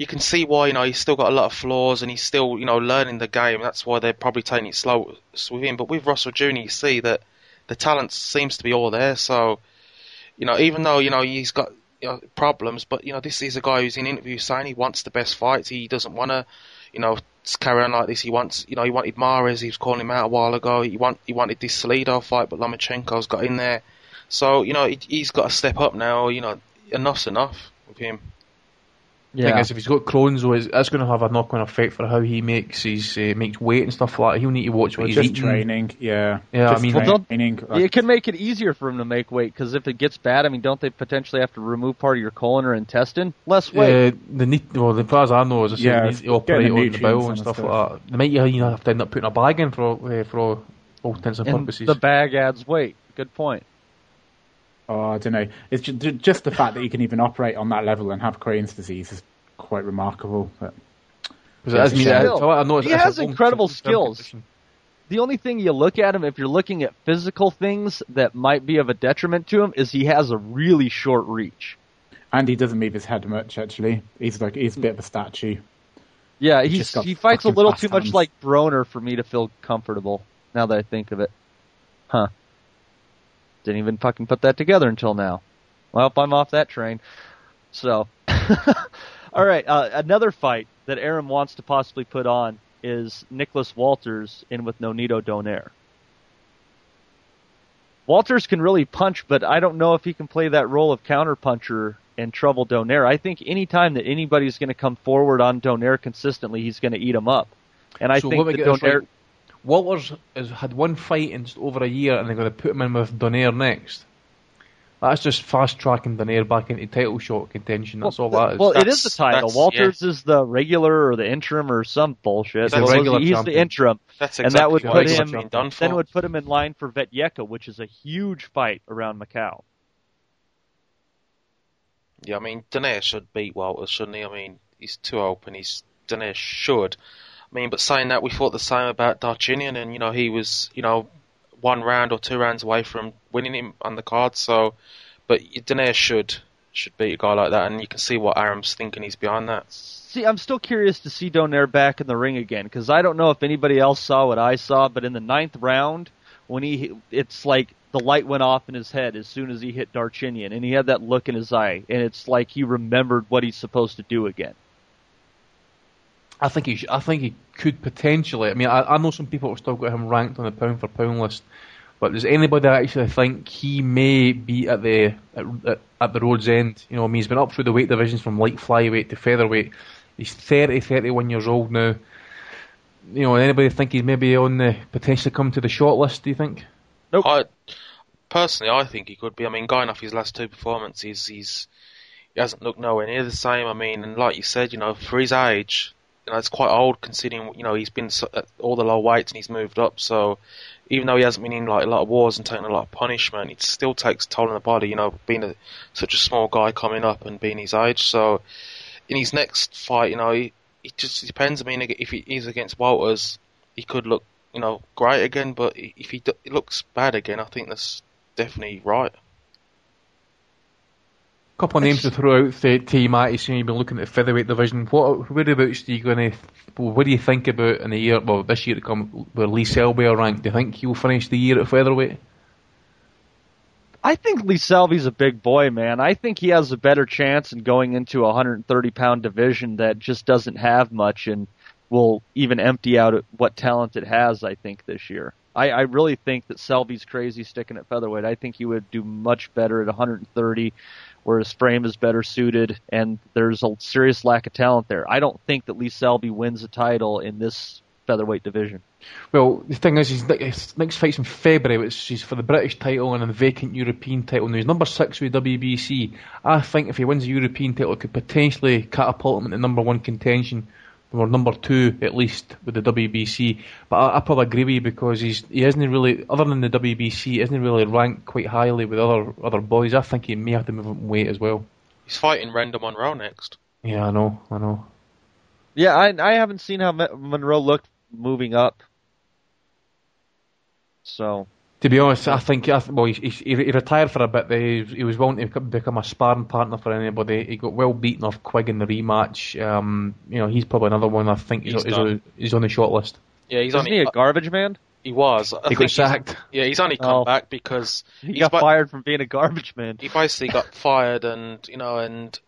You can see why you know he's still got a lot of flaws, and he's still you know learning the game. That's why they're probably taking it slow with him. But with Russell Jr., you see that the talent seems to be all there. So you know, even though you know he's got you know, problems, but you know this is a guy who's in interviews saying he wants the best fights. He doesn't want to, you know, carry on like this. He wants, you know, he wanted Mares. He was calling him out a while ago. He want he wanted this Salido fight, but Lomachenko's got in there. So you know he, he's got to step up now. You know, enough's enough with him. Thing is, if he's got Crohn's, though, that's going to have a knock-on effect for how he makes his uh, makes weight and stuff like that. He'll need to watch what Well, he's just eating. training, yeah. Yeah, I mean- Well, training. like- it can make it easier for him to make weight because if it gets bad, I mean, don't they potentially have to remove part of your colon or intestine? Less weight. Uh, the need, well, as far as I know, is they Yeah, need it's to operate the on the nutrients bowel and and stuff stuff. like that. They might you know, have to end up putting a bag in for uh, for all, all intents and and purposes. the bag adds weight. Good point. Oh, I don't know. It's ju- ju- just the fact that you can even operate on that level and have Crohn's disease is quite remarkable. But Because it is- I mean, Still, it's a lot- uh, I know he has incredible skills. The only thing you look at him, if you're looking at physical things that might be of a detriment to him, is he has a really short reach. and he doesn't move his head much. Actually, he's like he's a bit of a statue. Yeah, He's he's he fights a little fast too much like Broner for me to feel comfortable. Now that I think of it, huh? Didn't even fucking put that together until now. Well, I'm off that train. So, all right, uh, another fight that Arum wants to possibly put on is Nicholas Walters in with Nonito Donaire. Walters can really punch, but I don't know if he can play that role of counterpuncher and trouble Donaire. I think any time that anybody's going to come forward on Donaire consistently, he's going to eat him up. And I So think that Donaire. right. Walters has had one fight in just over a year, and they're going to put him in with Donaire next. That's just fast tracking Donaire back into title shot contention. That's all that is. Well, it That's- is the title. that's- Walters is the regular or the interim or some bullshit. He's the regular he's champion. the interim, That's and that would put him been done for. then would put him in line for Vetyeka, which is a huge fight around Macau. Yeah, I mean, Donaire should beat Walters, shouldn't he? I mean, he's too open. He's Donaire should. I mean, but saying that, we thought the same about Darchinyan, and you know, he was, you know, one round or two rounds away from winning him on the card. So, but Donaire should should beat a guy like that, and you can see what Arum's thinking. He's behind that. See, I'm still curious to see Donaire back in the ring again because I don't know if anybody else saw what I saw, but in the ninth round, when he, it's like the light went off in his head as soon as he hit Darchinyan, and he had that look in his eye, and it's like he remembered what he's supposed to do again. I think he, sh- I think he could potentially. I mean, I, I know some people have still got him ranked on the pound for pound list, but does anybody actually think he may be at the at, at, at the road's end? You know, I mean, he's been up through the weight divisions from light flyweight to featherweight. He's 30, 31 years old now. You know, anybody think he's maybe on the potentially come to the short list? Do you think? Nope. I personally, I think he could be. I mean, going off his last two performances, he's he hasn't looked nowhere near the same. I mean, and like you said, you know, for his age, you know, it's quite old considering you know he's been at uh, all the low weights and he's moved up. So even though he hasn't been in like a lot of wars and taken a lot of punishment, it still takes toll on the body. You know, being a, such a small guy coming up and being his age. So in his next fight, you know, he, it just depends. I mean, if he is against Walters, he could look you know great again. But if he, do, he looks bad again, I think that's definitely right. Couple of names to throw out to you, Matt. You you've been looking at the featherweight division. What whereabouts do you going to? What do you think about in the year? Well, this year to come, where Lee Selby are ranked. Do you think he'll finish the year at featherweight? I think Lee Selby's a big boy, man. I think he has a better chance in going into a 130 pound division that just doesn't have much and will even empty out what talent it has, I think, this year. I, I really think that Selby's crazy sticking at featherweight. I think he would do much better at 130 where his frame is better suited and there's a serious lack of talent there. I don't think that Lee Selby wins a title in this featherweight division. Well, the thing is, his next fight's in February, which is for the British title and a vacant European title. Now he's number six with WBC. I think if he wins the European title, it could potentially catapult him into number one contention, or number two at least with the WBC. But I, I probably agree with you because he's he isn't really, other than the WBC, isn't really ranked quite highly with other other boys. I think he may have to move up in weight as well. He's fighting Rendall Munroe next. Yeah, I know, I know. Yeah, I I haven't seen how Munroe looked moving up. So To be honest, I think well, he, he, he retired for a bit. There. He, he was willing to become- become a sparring partner for anybody. He got well beaten off Quigg in the rematch. Um, you know, he's probably another one I think he's, He's he's, on, he's on the short list. Yeah, he's isn't only he a garbage man? he was. I He think got he's- sacked. Yeah, he's only come Oh. back because He got ba- fired from being a garbage man. he basically got fired, and you know, and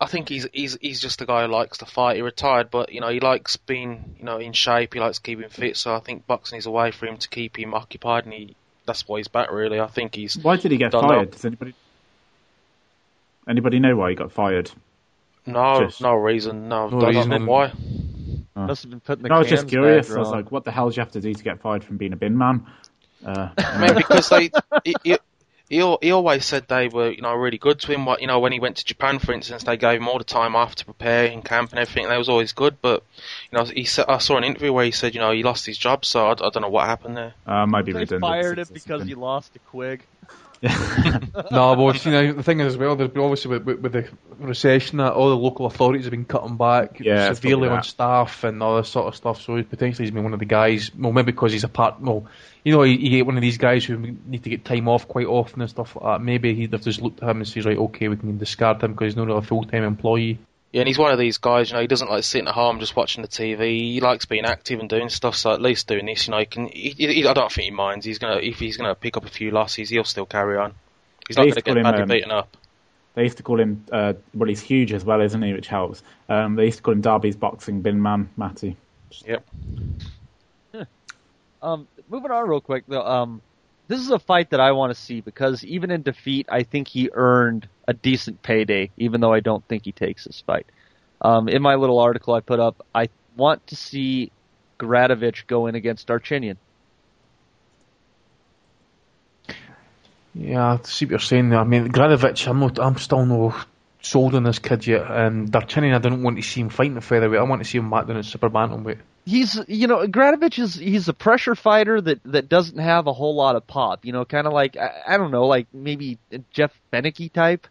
I think he's he's he's just a guy who likes to fight. He retired, but you know, he likes being you know in shape. He likes keeping fit. So I think boxing is a way for him to keep him occupied, and he that's why he's back. Really, I think he's. Why did he get fired? that. Does anybody anybody know why he got fired? No, Just- no reason. No, No I don't reason. know why. Oh. Must have been putting the No, I was just curious. back I was like, what the hell do you have to do to get fired from being a bin man? Uh, Maybe because they, he, he, he, he always said they were, you know, really good to him. What, you know, when he went to Japan, for instance, they gave him all the time off to prepare in camp and everything. And that was always good. But, you know, he said, I saw an interview where he said, you know, he lost his job, so I, I don't know what happened there. uh, might be They redundant. fired him because he lost to Quigg. no, well, you know, the thing is as well, there's been obviously with, with, with the recession that all the local authorities have been cutting back Yeah, severely on staff and all this sort of stuff. So potentially he's been one of the guys. Well, maybe because he's a part. Well, you know, you get one of these guys who need to get time off quite often and stuff like that. Maybe he'd have just looked at him and says, right, okay, we can discard him because he's not really a full time employee. Yeah, and he's one of these guys, you know, he doesn't like sitting at home just watching the TV. He likes being active and doing stuff. So at least doing this, you know, he can. He, he, I don't think he minds. He's gonna if he's gonna pick up a few losses, he'll still carry on. He's They not used gonna call get him, badly um, beaten up. They used to call him, uh, well, he's huge as well, isn't he? Which helps. Um, they used to call him Derby's boxing bin man, Matty. Yep. Um, moving on real quick though. Um, this is a fight that I want to see because even in defeat, I think he earned a decent payday, even though I don't think he takes this fight. Um, in my little article I put up, I want to see Gradovich go in against Darchinyan. Yeah, I see what you're saying there. I mean, Gradovich, I'm not, I'm still no sold on this kid yet. Um, Darchinyan, I don't want to see him fighting at featherweight. I want to see him back down at super bantamweight. He's, you know, Gradovich is he's a pressure fighter that that doesn't have a whole lot of pop. You know, kind of like I, I don't know, like maybe Jeff Beneke type.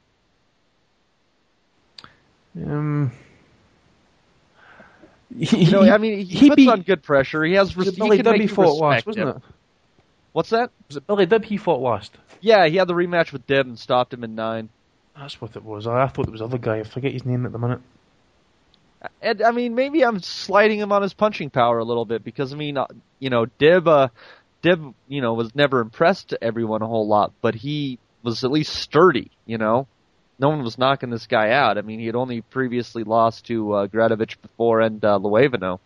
Um, you know, I mean, he, he puts beat- on good pressure. He has. Res- it Billy he can Dib make he fought last, wasn't him. it? What's that? Was it Billy Dib he fought last? Yeah, he had the rematch with Dib and stopped him in nine. That's what it was. I, I thought it was the other guy. I forget his name at the minute. And I mean, maybe I'm sliding him on his punching power a little bit because I mean, uh, you know, Dib, uh, Dib, you know, was never impressed to everyone a whole lot, but he was at least sturdy. You know, no one was knocking this guy out. I mean, he had only previously lost to uh, Gradovich before and uh, Luevano.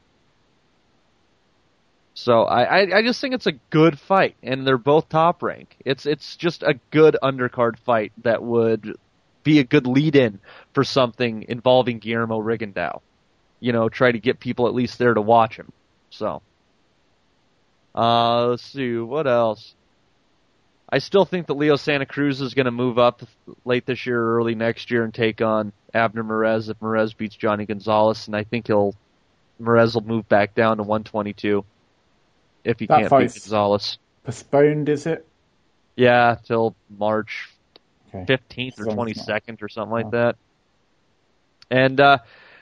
So I, I, I just think it's a good fight, and they're both top rank. It's it's just a good undercard fight that would be a good lead in for something involving Guillermo Rigondeaux. You know, try to get people at least there to watch him. So, uh, let's see what else. I still think that Leo Santa Cruz is going to move up late this year or early next year and take on Abner Mares if Mares beats Johnny Gonzalez, and I think he'll Mares will move back down to 122 if he That can't beat Gonzalez. Postponed, is it? Yeah, till March Okay. 15th or 22nd or something like that. And uh,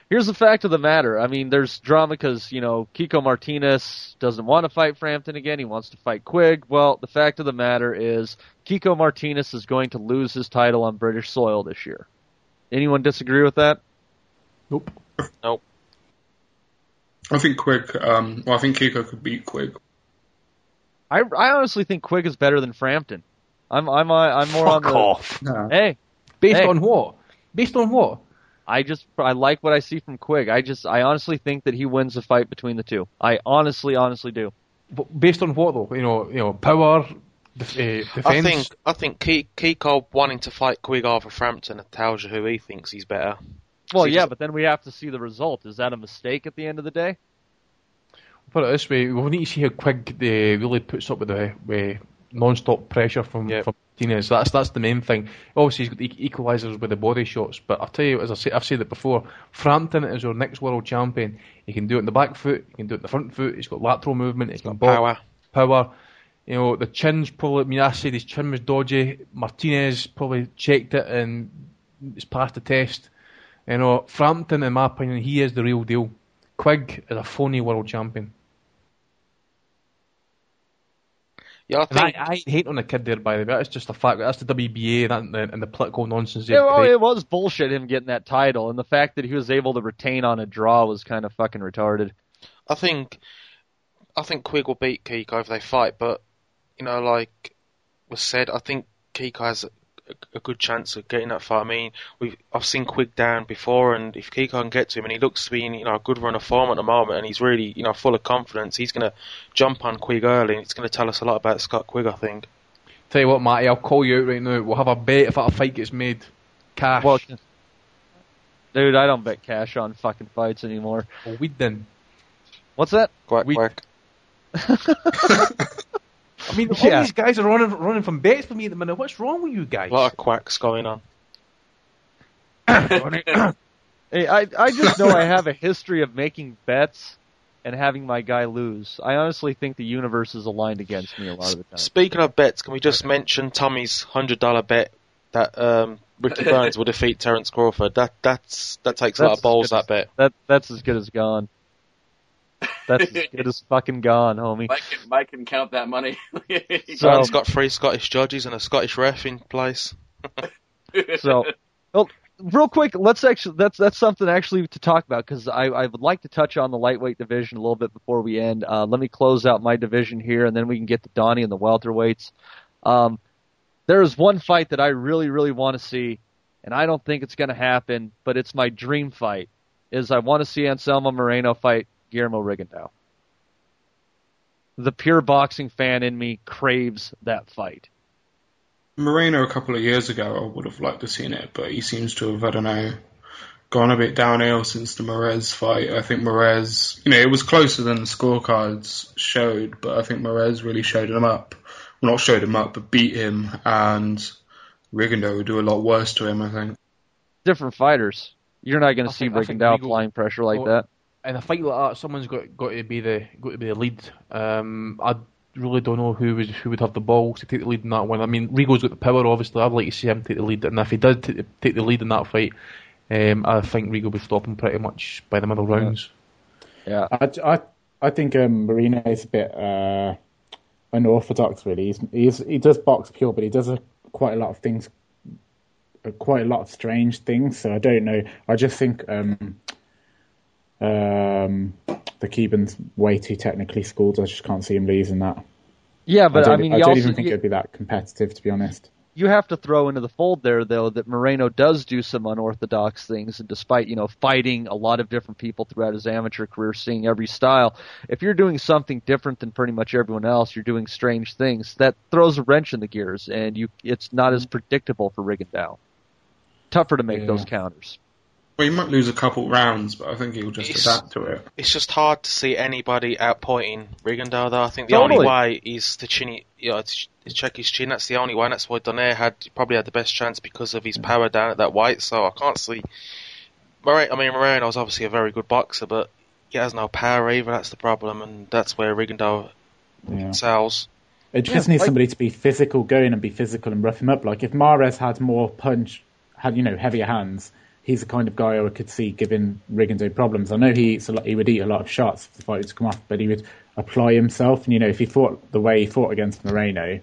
here's the fact of the matter. I mean, there's drama because, you know, Kiko Martinez doesn't want to fight Frampton again. He wants to fight Quigg. Well, the fact of the matter is Kiko Martinez is going to lose his title on British soil this year. Anyone disagree with that? Nope. Nope. I think Quigg. Um, well, I think Kiko could beat Quigg. I, I honestly think Quigg is better than Frampton. I'm I'm uh, I'm more on Fuck the off. No. hey Based Hey. on what? Based on what? I just I like what I see from Quigg. I just I honestly think that he wins the fight between the two. I honestly honestly do. But Based on what though? You know, you know, power, def- uh, defense. I think I think Ke- Kiko wanting to fight Quigg over Frampton tells you who he thinks he's better. Well, See, yeah, just- but then we have to see the result. Is that a mistake at the end of the day? Put it this way: we'll need to see how Quigg uh, really puts up with the uh, non-stop pressure from Yeah. from Martinez. That's that's the main thing. Obviously, he's got the equalisers with the body shots, but I'll tell you, as I say, I've said it before, Frampton is our next world champion. He can do it in the back foot, he can do it in the front foot. He's got lateral movement, he can bob, Power. power. You know, the chin's probably. I mean, I said his chin was dodgy. Martinez probably checked it and it's passed the test. You know, Frampton, in my opinion, he is the real deal. Quigg is a phony world champion. Yeah, I And I, I hate on the kid there, by the way. That's just a fact. That's the WBA and, the, and the political nonsense. Yeah, well, it was bullshit him getting that title, and the fact that he was able to retain on a draw was kind of fucking retarded. I think I think Quigg will beat Kiko if they fight, but you know, like was said, I think Kiko has a, a good chance of getting that fight. I mean, we've I've seen Quigg down before, and if Kiko can get to him, and he looks to be in you know a good run of form at the moment, and he's really you know full of confidence, he's going to jump on Quigg early, and it's going to tell us a lot about Scott Quigg, I think. Tell you what, Matty, I'll call you out right now. We'll have a bet if that fight gets made. Cash. Well, dude, I don't bet cash on fucking fights anymore. Well, weed then. What's that? Quack We- quack. I mean, all Yeah. these guys are running running from bets with me at the minute. What's wrong with you guys? A guys? lot of quacks going on. Hey, I I just know I have a history of making bets and having my guy lose. I honestly think the universe is aligned against me a lot of the time. Speaking of bets, can we just mention Tommy's hundred dollar bet that um, Ricky Burns will defeat Terence Crawford? That that's that takes a lot of balls. That bet. That that's as good as gone. That's as good as fucking gone, homie. Mike can, Mike can count that money. so, has got three Scottish judges and a Scottish ref in place. So, well, real quick, let's actually that's that's something actually to talk about because I I would like to touch on the lightweight division a little bit before we end. Uh, let me close out my division here, and then we can get to Donnie and the welterweights. Um, there is one fight that I really really want to see, and I don't think it's going to happen, but it's my dream fight. Is I want to see Anselmo Moreno fight Guillermo Rigondeaux. The pure boxing fan in me craves that fight. Moreno a couple of years ago, I would have liked to have seen it, but he seems to have, I don't know, gone a bit downhill since the Mares fight. I think Mares, you know, it was closer than the scorecards showed, but I think Mares really showed him up. Well, not showed him up, but beat him, and Rigondeaux would do a lot worse to him, I think. different fighters. You're not going to see think- I think Rigondeaux applying pressure like that. In a fight like that, someone's got got to be the got to be the lead. Um, I really don't know who would who would have the balls to take the lead in that one. I mean, Rigo's got the power. Obviously, I'd like to see him take the lead, and if he does t- take the lead in that fight, um, I think Regal would stop him pretty much by the middle rounds. Yeah. I, I, I think um, Moreno is a bit uh, unorthodox, really. He's, he's, he does box pure, but he does a, quite a lot of things, uh, quite a lot of strange things. So I don't know. I just think um, um, the Cuban's way too technically schooled. I just can't see him losing that. Yeah, but I, I, mean, I don't also, even think you, it'd be that competitive, to be honest. you have to throw into the fold there, though, that Moreno does do some unorthodox things, and despite you know fighting a lot of different people throughout his amateur career, seeing every style, if you're doing something different than pretty much everyone else, you're doing strange things. That throws a wrench in the gears, and you it's not as predictable for Rigondeaux. Tougher to make Yeah. those counters. Well, he might lose a couple rounds, but I think he'll just It's- adapt to it. It's just hard to see anybody outpointing Rigondeaux, though. I think the Totally. only way is to chin, you know, to to check his chin. That's the only way. And that's why Donaire had probably had the best chance because of his mm. power down at that weight. So I can't see. Moreno, I mean, Moreno's obviously a very good boxer, but he has no power either. That's the problem, and that's where Rigondeaux Yeah. excels. It just Yeah, needs like- somebody to be physical, go in and be physical and rough him up. Like if Mares had more punch, had you know heavier hands, he's the kind of guy I could see giving Rigondeaux problems. I know he eats a lot, he would eat a lot of shots if the fight was to come off, but he would apply himself. And you know if he fought the way he fought against Moreno,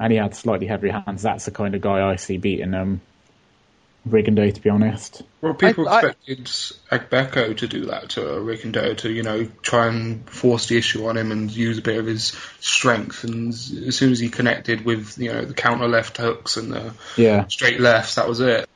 and he had slightly heavier hands, that's the kind of guy I see beating um, Rigondeaux. To be honest, Well, people I- I- expected Agbeko to do that to Rigondeaux, to you know try and force the issue on him and use a bit of his strength. And as as soon as he connected with you know the counter left hooks and the yeah. straight lefts, that was it.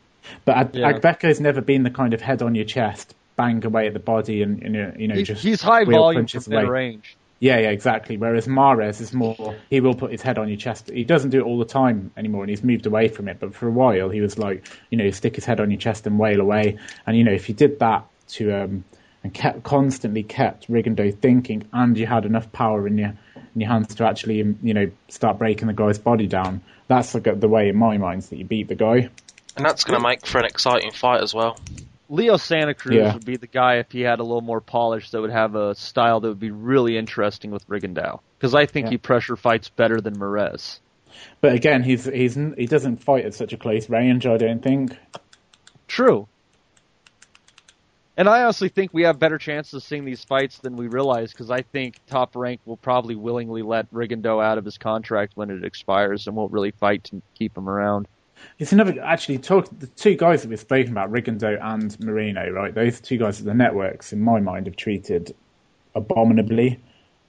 But Ag- Yeah. Agbeko's never been the kind of head on your chest, bang away at the body, and, and uh, you know He- just he's high volume punches from away. range. Yeah, yeah, exactly. Whereas Mares is more, he will put his head on your chest. He doesn't do it all the time anymore, and he's moved away from it. But for a while, he was like, you know, stick his head on your chest and wail away. And you know, if you did that to um, and kept constantly kept Rigondeaux thinking, and you had enough power in your in your hands to actually, you know, start breaking the guy's body down. That's like the way in my mind that you beat the guy. And that's going to make for an exciting fight as well. Leo Santa Cruz Yeah. would be the guy if he had a little more polish that would have a style that would be really interesting with Rigondeaux. Because I think Yeah. he pressure fights better than Mares. But again, he's he's he doesn't fight at such a close range. I don't think. True. And I honestly think we have better chances of seeing these fights than we realize because I think Top Rank will probably willingly let Rigondeaux out of his contract when it expires and won't really fight to keep him around. It's another actually talk the two guys that we've spoken about, Rigondeaux and Moreno, right? Those two guys at the networks, in my mind, have treated abominably.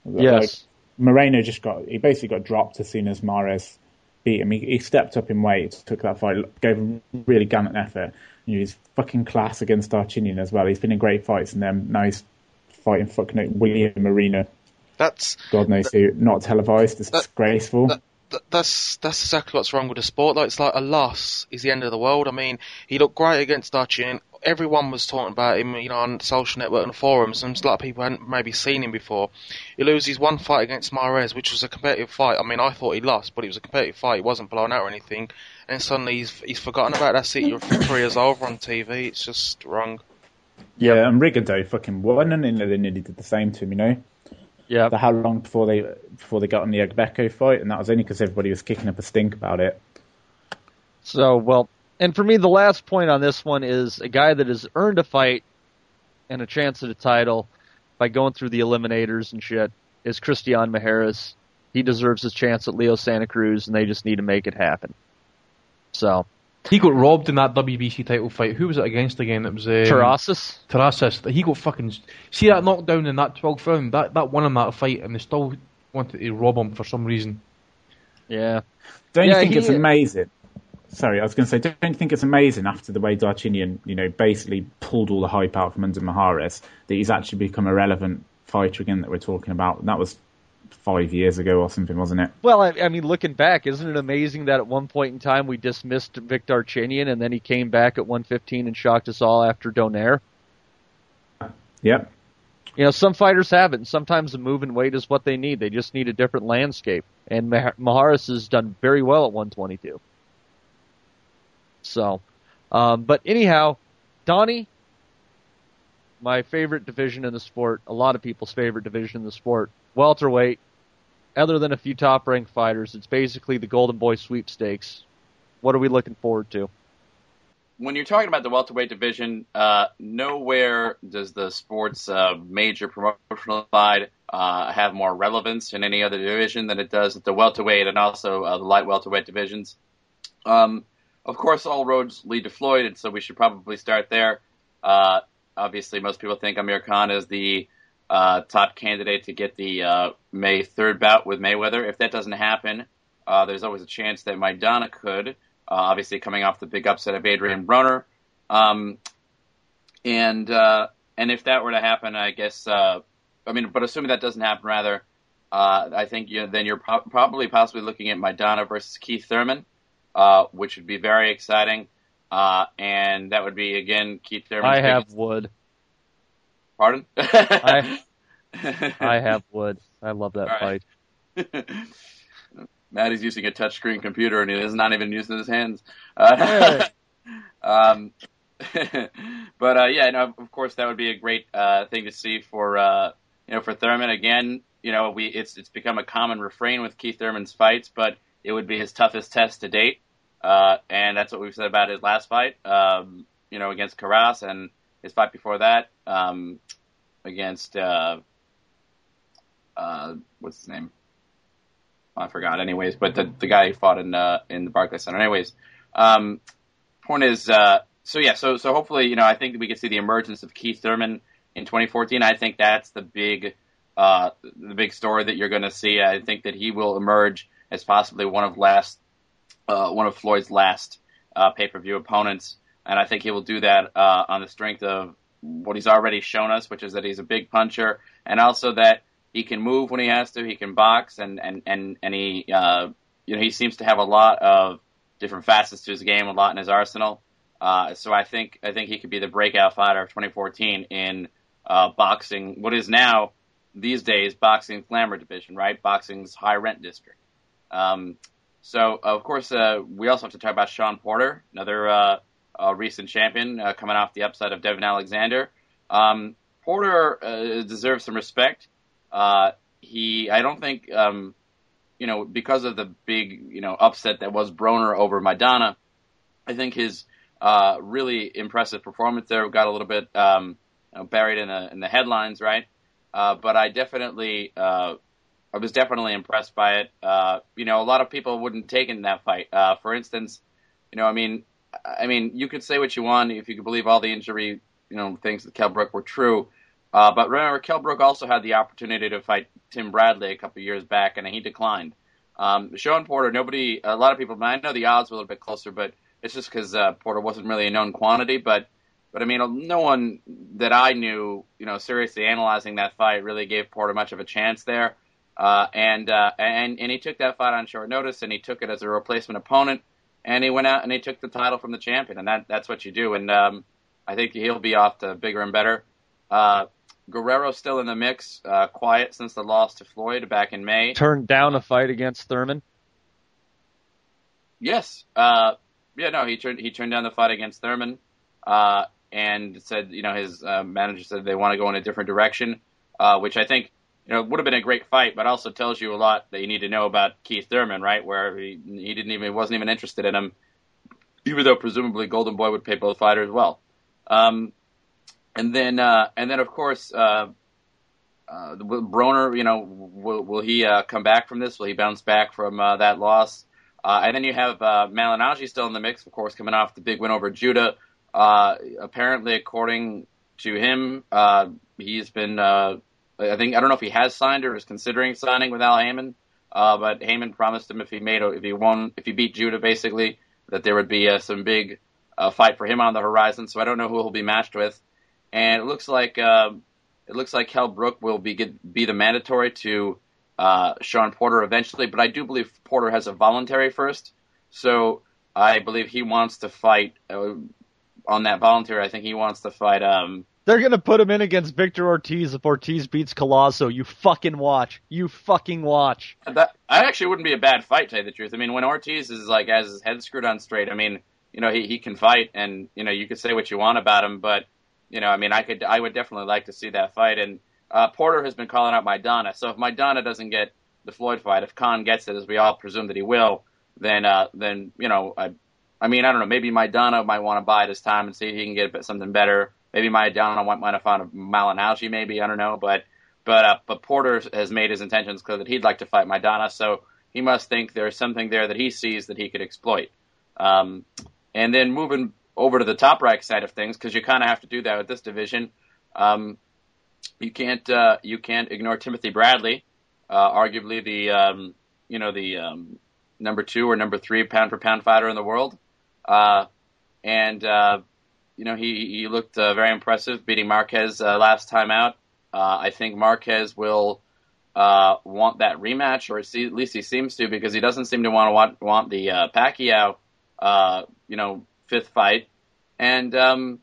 Yes. Like, Moreno just got he basically got dropped as soon as Mares beat him. He, he stepped up in weight, took that fight, gave a really gallant effort. You know, he's fucking class against Darchinyan as well. He's been in great fights, and then now he's fighting fucking William Marino. That's God knows who, not televised. It's That- disgraceful. that, that, that's that's exactly what's wrong with the sport. Like it's like a loss is the end of the world. I mean, he looked great against Darchin. Everyone was talking about him, you know, on social network and forums, and a lot of people hadn't maybe seen him before. He loses one fight against Mares, which was a competitive fight. I mean, I thought he lost, but it was a competitive fight. He wasn't blown out or anything. And suddenly he's he's forgotten about that. City. Your career's over on TV. It's just wrong. Yeah, and Rigondeaux fucking won, and then they nearly did the same to him, you know. Yeah. The how long before they before they got on the Agbeko fight, and that was only because everybody was kicking up a stink about it. So, well, and for me, the last point on this one is a guy that has earned a fight and a chance at a title by going through the eliminators and shit is Christian Mijares. He deserves his chance at Leo Santa Cruz, and they just need to make it happen. So, He got robbed in that WBC title fight. Who was it against again? It was um, Terrazas. Terrazas. He got fucking see that knockdown in that 12th round. That that won him that fight, and they still wanted to rob him for some reason. Yeah. Don't Yeah, you think he- it's amazing? Sorry, I was going to say, don't you think it's amazing after the way Darchinyan, you know, basically pulled all the hype out from under Mijares that he's actually become a relevant fighter again that we're talking about? And that was five years ago or something, wasn't it? Well, I, I mean, looking back, isn't it amazing that at one point in time we dismissed Vic Darchinyan, and then he came back at 115 and shocked us all after Donaire? Yep. You know, some fighters have it, and sometimes the move and weight is what they need. They just need a different landscape. And Mah- Mijares has done very well at 122. So, um, but anyhow, Donnie, my favorite division in the sport, a lot of people's favorite division in the sport, welterweight. Other than a few top ranked fighters, it's basically the Golden Boy sweepstakes. What are we looking forward to? when you're talking about the welterweight division, uh, nowhere does the sports uh, major promotional side uh, have more relevance in any other division than it does at the welterweight and also uh, the light welterweight divisions. Um, of course, all roads lead to Floyd, and so we should probably start there. Uh, obviously, most people think Amir Khan is the uh, top candidate to get the uh, May 3rd bout with Mayweather. If that doesn't happen, uh, there's always a chance that Maidana could. Uh, obviously, coming off the big upset of Adrian Broner, um, and uh, and if that were to happen, I guess uh, I mean, but assuming that doesn't happen, rather, uh, I think you know, then you're pro- probably possibly looking at Maidana versus Keith Thurman, uh, which would be very exciting. Uh, and that would be again Keith Thurman. I have wood. Pardon? I I have wood. I love that right. fight. Maddie's using a touchscreen computer and he is not even using his hands. Uh, um, but uh, yeah, no, of course that would be a great uh, thing to see for uh, you know for Thurman. Again, you know we it's it's become a common refrain with Keith Thurman's fights, but it would be his toughest test to date, uh, and that's what we've said about his last fight. Um, you know against Carras and his fight before that um, against uh, uh, what's his name? I forgot. Anyways, but the the guy who fought in uh, in the Barclays Center. Anyways, um, point is, uh, so yeah, so so hopefully, you know, I think we can see the emergence of Keith Thurman in 2014. I think that's the big uh, the big story that you're going to see. I think that he will emerge as possibly one of last uh, one of Floyd's last uh, pay per view opponents, and I think he will do that uh, on the strength of what he's already shown us, which is that he's a big puncher, and also that he can move when he has to. He can box, and and and and he uh, you know he seems to have a lot of different facets to his game, a lot in his arsenal. Uh, so I think I think he could be the breakout fighter of 2014 in uh, boxing. What is now these days boxing glamour division, right? Boxing's high rent district. Um, so of course uh, we also have to talk about Sean Porter, another uh, recent champion uh, coming off the upside of Devon Alexander. Um, Porter uh, deserves some respect. Uh, he, I don't think, um, you know, because of the big, you know, upset that was Broner over Maidana, I think his uh, really impressive performance there got a little bit um, you know, buried in the in the headlines, right? Uh, but I definitely, I was definitely impressed by it. You know, a lot of people wouldn't take in that fight. For instance, you know, I mean, I mean, you could say what you want if you could believe all the injury, you know, things that Kell Brook were true. Uh, but remember, Kell Brook also had the opportunity to fight Tim Bradley a couple years back, and he declined. Um, Sean Porter, nobody, a lot of people, I know the odds were a little bit closer, but it's just because uh, Porter wasn't really a known quantity. But, but I mean, no one that I knew, you know, seriously analyzing that fight really gave Porter much of a chance there. Uh, and, uh, and, and he took that fight on short notice, and he took it as a replacement opponent, and he went out and he took the title from the champion, and that, that's what you do. And um, I think he'll be off to bigger and better. Uh, Guerrero's still in the mix, uh, quiet since the loss to Floyd back in May. Turned down a fight against Thurman. Yes. Uh, yeah, no, he turned he turned down the fight against Thurman, uh, and said, you know, his uh, manager said they want to go in a different direction, uh, which I think, you know, would have been a great fight, but also tells you a lot that you need to know about Keith Thurman, right? Where he he didn't even wasn't even interested in him, even though presumably Golden Boy would pay both fighters well. Um, and then uh, and then of course uh, uh, Broner, you know, will, will he uh, come back from this? Will he bounce back from uh, that loss? Uh, and then you have uh, Malignaggi still in the mix, of course, coming off the big win over Judah. Apparently, according to him, he's been. I think I don't know if he has signed or is considering signing with Al Haymon. Uh, but Heyman promised him if he made if he won if he beat Judah basically that there would be uh, some big uh, fight for him on the horizon. So I don't know who he'll be matched with and it looks like uh, it looks like Kell Brook will be get, be the mandatory to uh, Sean Porter eventually. But I do believe Porter has a voluntary first, so I believe he wants to fight uh, on that voluntary. I think he wants to fight. Um, They're gonna put him in against Victor Ortiz if Ortiz beats Collazo. You fucking watch. You fucking watch. that I actually wouldn't be a bad fight, to tell you the truth. I mean, when Ortiz is like has his head screwed on straight, I mean, you know, he he can fight, and you know, you could say what you want about him, but you know, I mean, I could, I would definitely like to see that fight. And uh, Porter has been calling out Maidana. So if Maidana doesn't get the Floyd fight, if Khan gets it, as we all presume that he will, then, uh, then you know, I, I mean, I don't know. Maybe Maidana might want to bide his time and see if he can get something better. Maybe Maidana might, might have found a Malignaggi, maybe I don't know. But but uh, but Porter has made his intentions clear that he'd like to fight Maidana, so he must think there's something there that he sees that he could exploit. Um, and then moving over to the top rank side of things, because you kind of have to do that with this division. Um, you can't uh, you can't ignore Timothy Bradley, uh, arguably the um, you know the um, number two or number three pound for pound fighter in the world, uh, and uh, you know he he looked uh, very impressive beating Marquez uh, last time out. Uh, I think Marquez will uh, want that rematch, or at least he seems to, because he doesn't seem to want to want want the uh, Pacquiao uh, you know fifth fight, and um,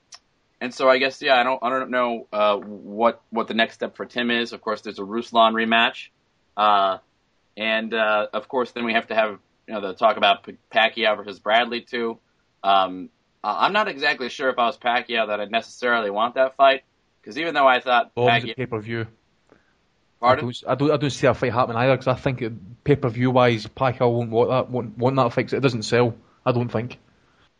and so I guess yeah I don't I don't know what what the next step for Tim is. Of course, there's a Ruslan rematch, and of course then we have to have you know the talk about Pacquiao versus Bradley too. Um, I'm not exactly sure if I was Pacquiao that I'd necessarily want that fight because even though I thought Pacquiao, pay per view. Pardon? I don't, I don't, I don't see a fight happening either because I think pay per view wise, Pacquiao won't want that, won't want that fight 'cause it doesn't sell. I don't think.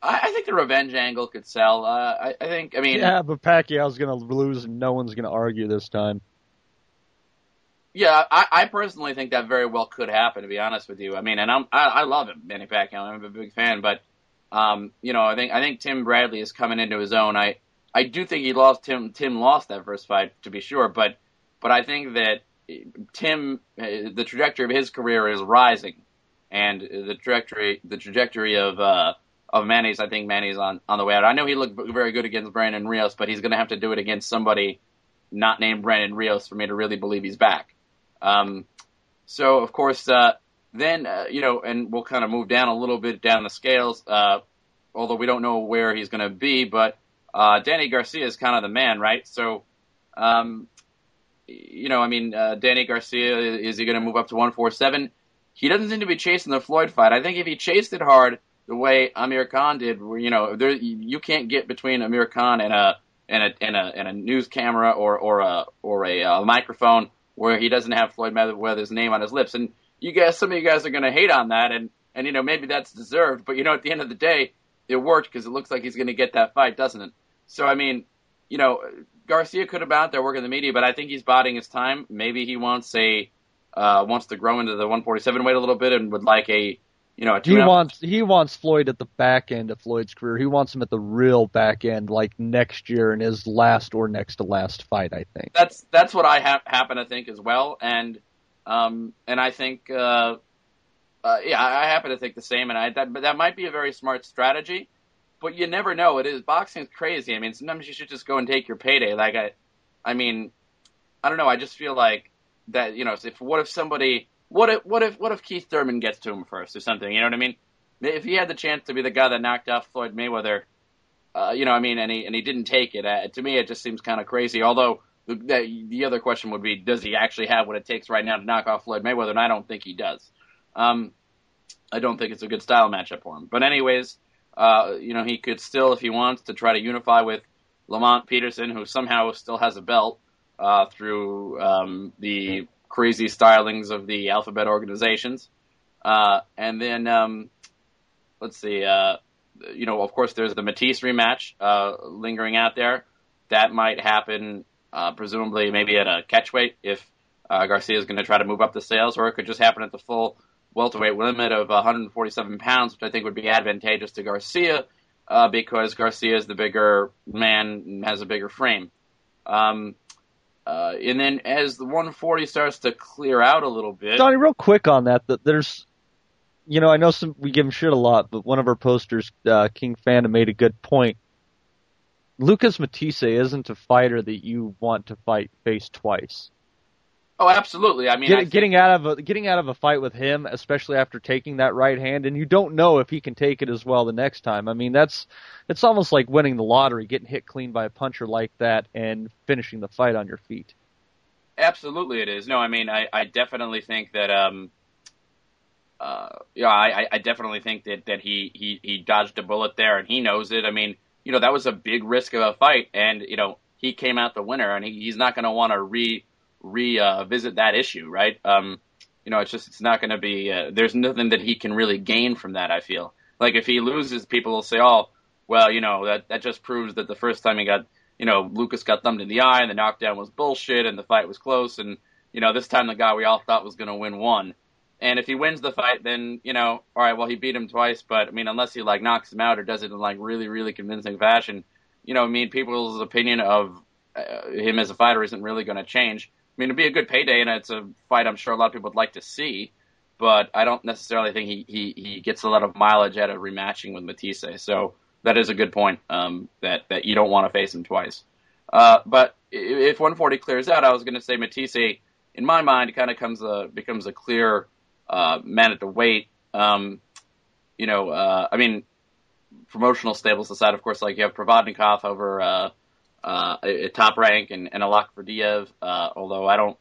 I, I think the revenge angle could sell. Uh, I, I think. I mean, yeah, but Pacquiao's going to lose, and no one's going to argue this time. Yeah, I, I personally think that very well could happen. To be honest with you, I mean, and I'm I, I love him, Manny Pacquiao. I'm a big fan, but um, you know, I think I think Tim Bradley is coming into his own. I I do think he lost Tim Tim lost that first fight to be sure, but but I think that Tim uh, the trajectory of his career is rising, and the trajectory the trajectory of uh, of Manny's I think Manny's on on the way out. I know he looked very good against Brandon Rios, but he's going to have to do it against somebody not named Brandon Rios for me to really believe he's back. Um, so of course, uh, then uh, you know, and we'll kind of move down a little bit down the scales. Uh, although we don't know where he's going to be, but uh, Danny Garcia is kind of the man, right? So, um, you know, I mean, uh, Danny Garcia is he going to move up to 147? He doesn't seem to be chasing the Floyd fight. I think if he chased it hard the way Amir Khan did, you know, there you can't get between Amir Khan and a and a and a, and a news camera or or a or a, a microphone where he doesn't have Floyd Mayweather's name on his lips. And you guys, some of you guys are going to hate on that, and and you know maybe that's deserved. But you know, at the end of the day, it worked because it looks like he's going to get that fight, doesn't it? So I mean, you know, Garcia could have been out there working the media, but I think he's biding his time. Maybe he wants a uh, wants to grow into the 147 weight a little bit and would like a you know a he wants he wants Floyd at the back end of Floyd's career. He wants him at the real back end, like next year in his last or next to last fight. I think that's that's what I ha- happen to think as well, and um and I think uh, uh yeah I happen to think the same, and I that but that might be a very smart strategy but you never know. It is boxing's crazy. I mean, sometimes you should just go and take your payday. Like I, I mean, I don't know. I just feel like that. You know, if what if somebody, what if what if what if Keith Thurman gets to him first or something? You know what I mean? If he had the chance to be the guy that knocked off Floyd Mayweather, uh, you know, I mean, and he and he didn't take it. Uh, to me, it just seems kind of crazy. Although the, the the other question would be, does he actually have what it takes right now to knock off Floyd Mayweather? And I don't think he does. Um, I don't think it's a good style matchup for him. But anyways. Uh, you know, he could still, if he wants, to try to unify with Lamont Peterson, who somehow still has a belt uh, through um, the crazy stylings of the alphabet organizations. Uh, and then, um, let's see, uh, you know, of course, there's the Matthysse rematch uh, lingering out there. That might happen, uh, presumably, maybe at a catchweight if uh, Garcia is going to try to move up the sales, or it could just happen at the full welterweight limit of 147 pounds, which I think would be advantageous to Garcia uh, because Garcia is the bigger man has a bigger frame. Um, uh, and then as the 140 starts to clear out a little bit, Donnie, real quick on that, that there's, you know, I know some we give him shit a lot, but one of our posters, uh, King Fanda, made a good point. Lucas Matthysse isn't a fighter that you want to fight face twice. Oh, absolutely. I mean, Get, I think, getting out of a getting out of a fight with him, especially after taking that right hand, and you don't know if he can take it as well the next time. I mean, that's it's almost like winning the lottery, getting hit clean by a puncher like that and finishing the fight on your feet. absolutely, it is. No, I mean, I, I definitely think that. Um, uh, yeah, I, I definitely think that that he, he he dodged a bullet there, and he knows it. I mean, you know, that was a big risk of a fight, and you know, he came out the winner, and he, he's not going to want to re revisit that issue, right? Um, you know, it's just it's not going to be. Uh, there's nothing that he can really gain from that. I feel Like if he loses, people will say, "Oh, well, you know that that just proves that the first time he got, you know, Lucas got thumbed in the eye and the knockdown was bullshit and the fight was close and you know this time the guy we all thought was going to win won." And if he wins the fight, then you know, all right, well he beat him twice, but I mean, unless he like knocks him out or does it in like really, really convincing fashion, you know, I mean, people's opinion of uh, him as a fighter isn't really going to change. I mean, it'd be a good payday, and it's a fight I'm sure a lot of people would like to see, but I don't necessarily think he he, he gets a lot of mileage out of rematching with Matthysse. So that is a good point. Um, that that you don't want to face him twice. Uh, but if 140 clears out, I was going to say Matthysse, in my mind, kind of comes a becomes a clear uh, man at the weight. Um, you know, uh, I mean, promotional stables aside, of course, like you have Provodnikov over uh, uh, top rank and, and Allakhverdiev, uh, although I don't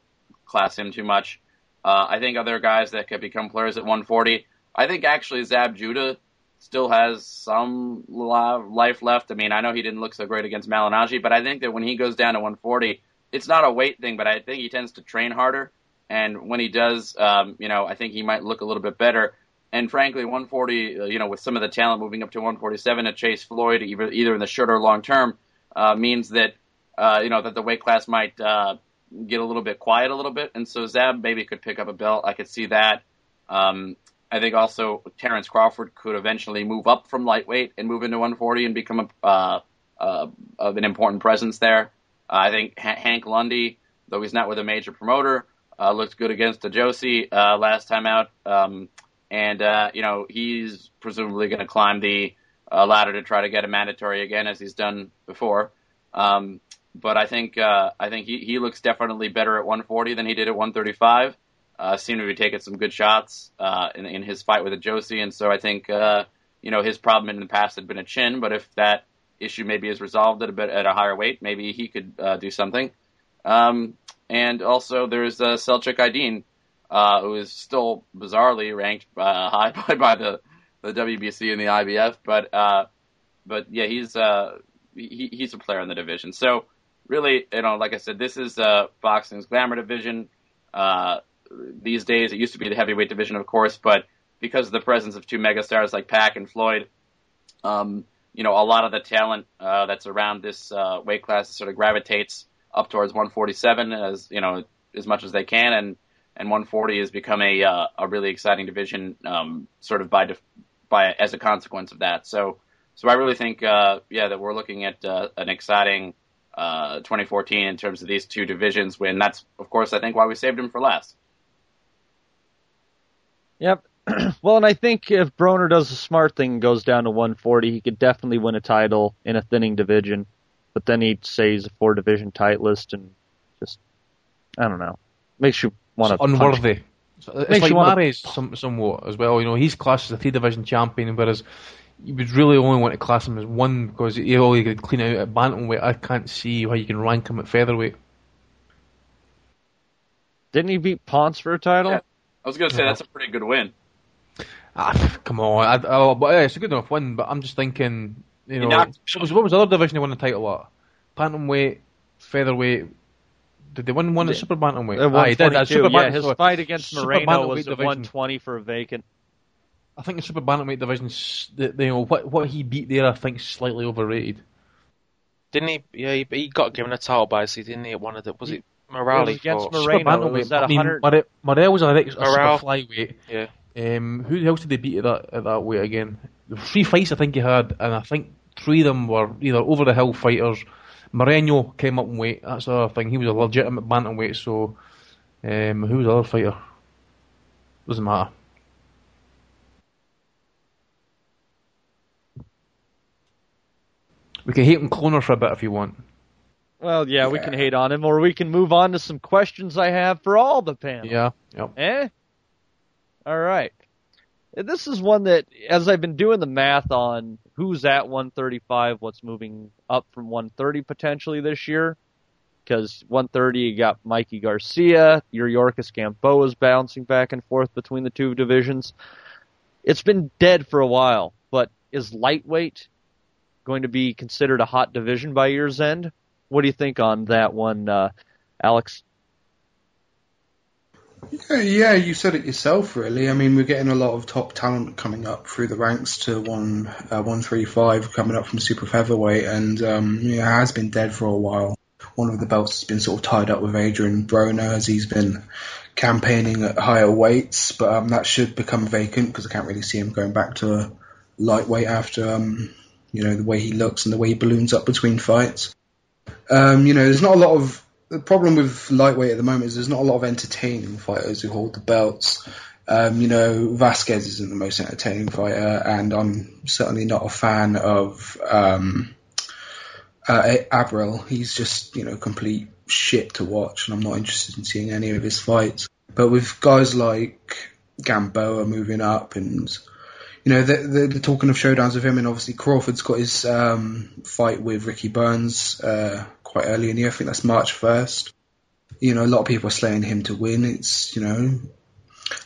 class him too much. Uh, I think other guys that could become players at 140. I think actually Zab Judah still has some life left. I mean, I know he didn't look so great against Malignaggi, but I think that when he goes down to 140, it's not a weight thing, but I think he tends to train harder. And when he does, um, you know, I think he might look a little bit better. And frankly, 140, uh, you know, with some of the talent moving up to 147 to chase Floyd, either, either in the short or long term, uh, means that, uh, you know, that the weight class might uh, get a little bit quiet a little bit. And so Zab maybe could pick up a belt. I could see that. Um, I think also Terence Crawford could eventually move up from lightweight and move into 140 and become a, uh, uh, of an important presence there. I think H- Hank Lundy, though he's not with a major promoter, uh, looked good against the Josie uh, last time out. Um, and, uh, you know, he's presumably going to climb the uh, ladder to try to get a mandatory again, as he's done before. Um, but I think uh, I think he, he looks definitely better at 140 than he did at 135. Uh, seemed to be taking some good shots uh, in, in his fight with the Josie, and so I think uh, you know his problem in the past had been a chin, but if that issue maybe is resolved at a bit at a higher weight, maybe he could uh, do something. Um, and also there's uh, Selçuk Aydin, uh, who is still bizarrely ranked uh, high by, by the the WBC and the IBF, but uh, but yeah, he's uh, he, he's a player in the division. So really, you know, like I said, this is uh, boxing's glamour division. Uh, these days, it used to be the heavyweight division, of course, but because of the presence of two megastars like Pac and Floyd, um, you know, a lot of the talent that's around this weight class sort of gravitates up towards 147 as you know as much as they can, and and 140 has become a uh, a really exciting division, um, sort of by def- by as a consequence of that. So so I really think uh, yeah that we're looking at uh, an exciting uh, 2014 in terms of these two divisions. When that's of course I think why we saved him for last. Yep. well, and I think if Broner does a smart thing and goes down to 140, he could definitely win a title in a thinning division. But then he'd say he's a four division titleist and just, I don't know, makes you want to. unworthy. So It's Makes like you wanna- Mares some, somewhat as well. You know, he's classed as a three division champion, whereas you would really only want to class him as one because he only could clean out at bantamweight. I can't see how you can rank him at featherweight. Didn't he beat Ponce for a title? Yeah. I was going to say that's a pretty good win. Ah, come on. I, oh, but it's a good enough win, but I'm just thinking, you know, knocked what was, what was the other division he won the title at? Bantamweight, featherweight. Did they win one at super bantamweight? Uh, Ah, he did. 142, super yeah, bantam- his sorry. fight against Moreno bantamweight was at division. 120 for a vacant. I think the super bantamweight division, the, the, you know, what what he beat there, I think slightly overrated. Didn't he? Yeah, he, he got given a title by see, didn't he? At one of the was it It Morale against? Moreno. Super it was at I mean, 100 Morel, Morel was a, a super flyweight. Yeah. Um, who else did they beat at that at that weight again? The three fights I think he had, and I think three of them were either over the hill fighters. Moreno came up in weight. That's the other thing. He was a legitimate bantamweight. So, um, who was the other fighter? Doesn't matter. We can hate on Cloner for a bit if you want. Well, yeah, we can hate on him, or we can move on to some questions I have for all the panel. Yeah. Yep. Eh? All right. This is one that, as I've been doing the math on who's at 135, what's moving up from 130 potentially this year, because 130 you got Mikey Garcia, Yuriorkis Gamboa's bouncing back and forth between the two divisions. It's been dead for a while, but is lightweight going to be considered a hot division by year's end? What do you think on that one, uh, Alex? Yeah, yeah, you said it yourself. Really, I mean, we're getting a lot of top talent coming up through the ranks to one uh, one three five coming up from super featherweight, and um, yeah, has been dead for a while. One of the belts has been sort of tied up with Adrian Broner as he's been campaigning at higher weights, but um, that should become vacant because I can't really see him going back to lightweight after um, you know the way he looks and the way he balloons up between fights. Um, you know, there's not a lot of the problem with lightweight at the moment is there's not a lot of entertaining fighters who hold the belts. Um, you know, Vasquez isn't the most entertaining fighter, and I'm certainly not a fan of um, uh, Abril. He's just you know complete shit to watch, and I'm not interested in seeing any of his fights. But with guys like Gamboa moving up, and you know they're, they're talking of showdowns with him, and obviously Crawford's got his um, fight with Ricky Burns uh, quite early in the year. I think that's March 1st. You know, a lot of people are slaying him to win. It's, you know,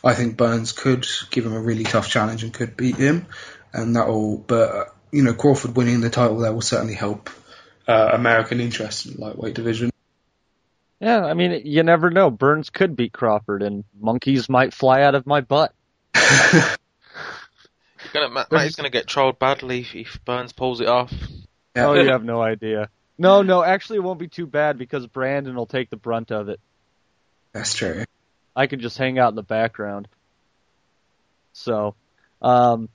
I think Burns could give him a really tough challenge and could beat him. And that will, but, you know, Crawford winning the title there will certainly help uh, American interest in the lightweight division. Yeah, I mean, you never know. Burns could beat Crawford, and monkeys might fly out of my butt. gonna, Matt, Matt going to get trolled badly if, if Burns pulls it off. Yeah. Oh, you have no idea. No, no, actually, it won't be too bad because Brandon will take the brunt of it. That's true. I can just hang out in the background. So, um,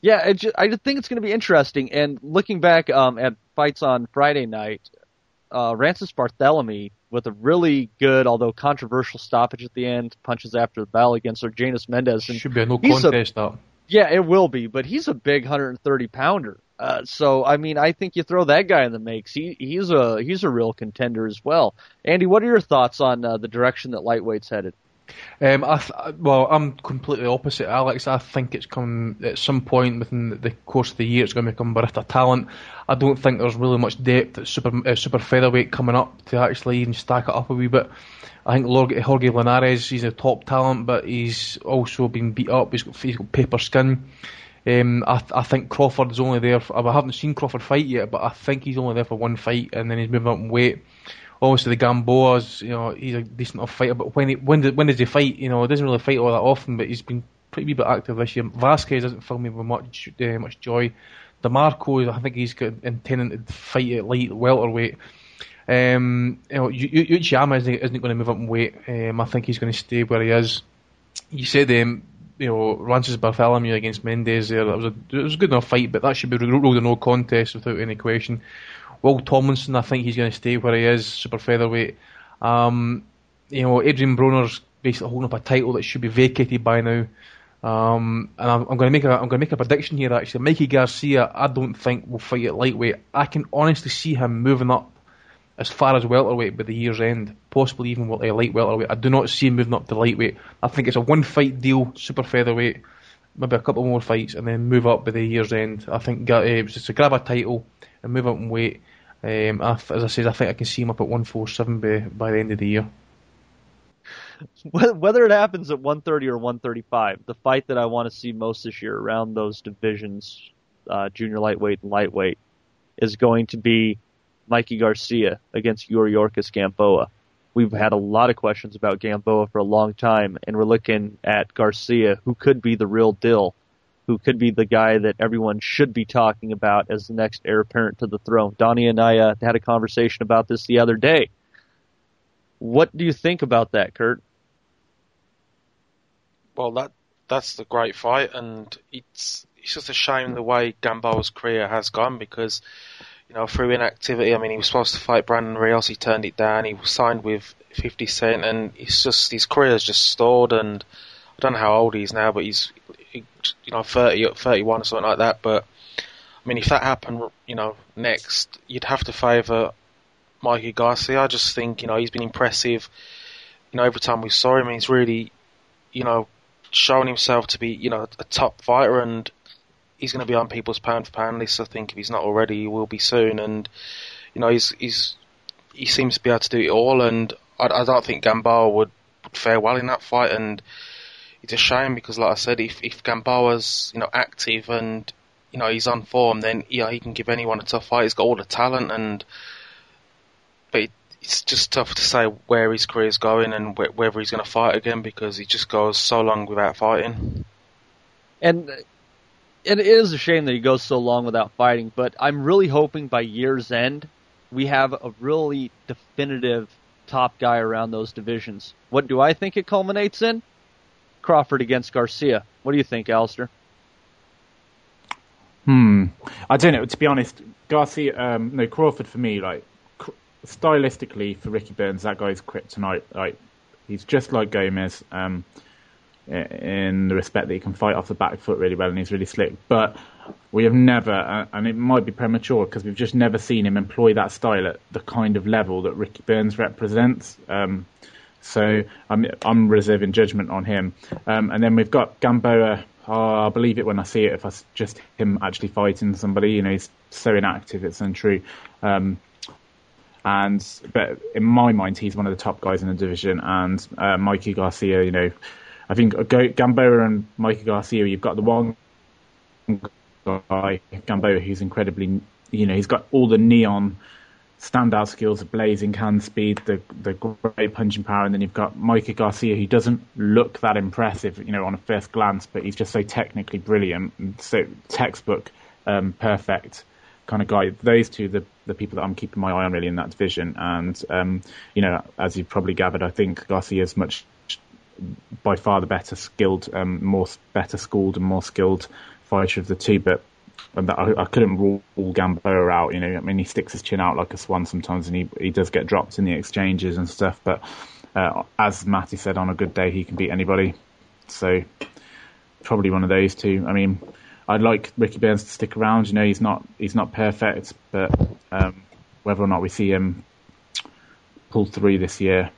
yeah, just, I just think it's going to be interesting. And looking back um, at fights on Friday night, uh, Rances Barthelemy with a really good, although controversial stoppage at the end, punches after the bell against Argenis Mendez. And Should be a no contest, a, though. Yeah, it will be, but he's a big 130 pounder. Uh, so I mean, I think you throw that guy in the mix. He he's a he's a real contender as well. Andy, what are your thoughts on uh, the direction that lightweight's headed? Um, I th- well, I'm completely opposite, Alex. I think it's come at some point within the course of the year. It's going to become Barista talent. I don't think there's really much depth at super uh, super featherweight coming up to actually even stack it up a wee bit. I think Jorge Linares, he's a top talent, but he's also been beat up. He's got, he's got paper skin. Um, I, I think Crawford's only there. For, I haven't seen Crawford fight yet, but I think he's only there for one fight, and then he's moving up in weight. Obviously, the Gamboa's, you know, he's a decent enough fighter, but when he, when did, when does he fight? You know, he doesn't really fight all that often, but he's been pretty bit active this year. Vasquez doesn't fill me with much uh, much joy. DeMarco, I think he's got intending to fight at light welterweight. Um, you know, Uchiyama isn't, isn't going to move up in weight. Um, I think he's going to stay where he is. You said um, you know, Rances Barthelemy against Mendes there. That was a it was a good enough fight, but that should be ruled a no contest without any question. Will Tomlinson, I think he's going to stay where he is, super featherweight. Um, you know, Adrian Broner's basically holding up a title that should be vacated by now. Um, and I'm, I'm, going to make a I'm going to make a prediction here. Actually, Mikey Garcia, I don't think will fight at lightweight. I can honestly see him moving up as far as welterweight by the year's end, possibly even a light welterweight. I do not see him moving up to lightweight. I think it's a one fight deal, super featherweight, maybe a couple more fights, and then move up by the year's end. I think uh, just to grab a title and move up in weight. Um, as I said, I think I can see him up at 147 by, by the end of the year. Whether it happens at 130 or 135, the fight that I want to see most this year around those divisions, uh, junior lightweight and lightweight, is going to be Mikey Garcia against Yuriorkis Gamboa. We've had a lot of questions about Gamboa for a long time, and we're looking at Garcia, who could be the real deal, who could be the guy that everyone should be talking about as the next heir apparent to the throne. Donnie and I uh, had a conversation about this the other day. What do you think about that, Kurt? Well, that that's the great fight, and it's it's just a shame the way Gamboa's career has gone because you know, through inactivity. I mean, he was supposed to fight Brandon Rios, he turned it down. He was signed with 50 Cent, and it's just his career has just stalled. And I don't know how old he is now, but he's you know 30, 31 or something like that. But I mean, if that happened, you know, next, you'd have to favour Mikey Garcia. I just think you know he's been impressive. You know, every time we saw him, he's really, you know, shown himself to be you know a top fighter and he's going to be on people's pound for pound list. I think if he's not already, he will be soon. And you know, he's he's he seems to be able to do it all. And I, I don't think Gamboa would, fare well in that fight. And it's a shame because, like I said, if if Gamboa's you know active and you know he's on form, then yeah, he can give anyone a tough fight. He's got all the talent and but it, it's just tough to say where his career's going and wh- whether he's going to fight again because he just goes so long without fighting. And it is a shame that he goes so long without fighting, but I'm really hoping by year's end we have a really definitive top guy around those divisions. What do I think it culminates in? Crawford against Garcia. What do you think, Alistair? Hmm. I don't know. To be honest, Garcia, um, no Crawford for me, like stylistically for Ricky Burns, that guy's kryptonite. Like he's just like Gomez, um, in the respect that he can fight off the back foot really well and he's really slick. But we have never, and it might be premature because we've just never seen him employ that style at the kind of level that Ricky Burns represents. Um, so I'm I'm reserving judgment on him. Um, and then we've got Gamboa. Oh, I'll believe it when I see it. If it's just him actually fighting somebody, you know, he's so inactive, it's untrue. Um, and but in my mind, he's one of the top guys in the division. And uh, Mikey Garcia, you know, I think Gamboa and Mikey Garcia, you've got the one guy, Gamboa, who's incredibly, you know, he's got all the neon standout skills of blazing hand speed, the the great punching power, and then you've got Mikey Garcia, who doesn't look that impressive, you know, on a first glance, but he's just so technically brilliant, so textbook um, perfect kind of guy. Those two, the the people that I'm keeping my eye on really in that division, and um, you know, as you've probably gathered, I think Garcia is much by far the better skilled, um, more better schooled, and more skilled fighter of the two, but and I, I couldn't rule Gamboa out. You know, I mean, he sticks his chin out like a swan sometimes, and he he does get dropped in the exchanges and stuff. But uh, as Matty said, on a good day, he can beat anybody. So probably one of those two. I mean, I'd like Ricky Burns to stick around. You know, he's not he's not perfect, but um, whether or not we see him pull through this year,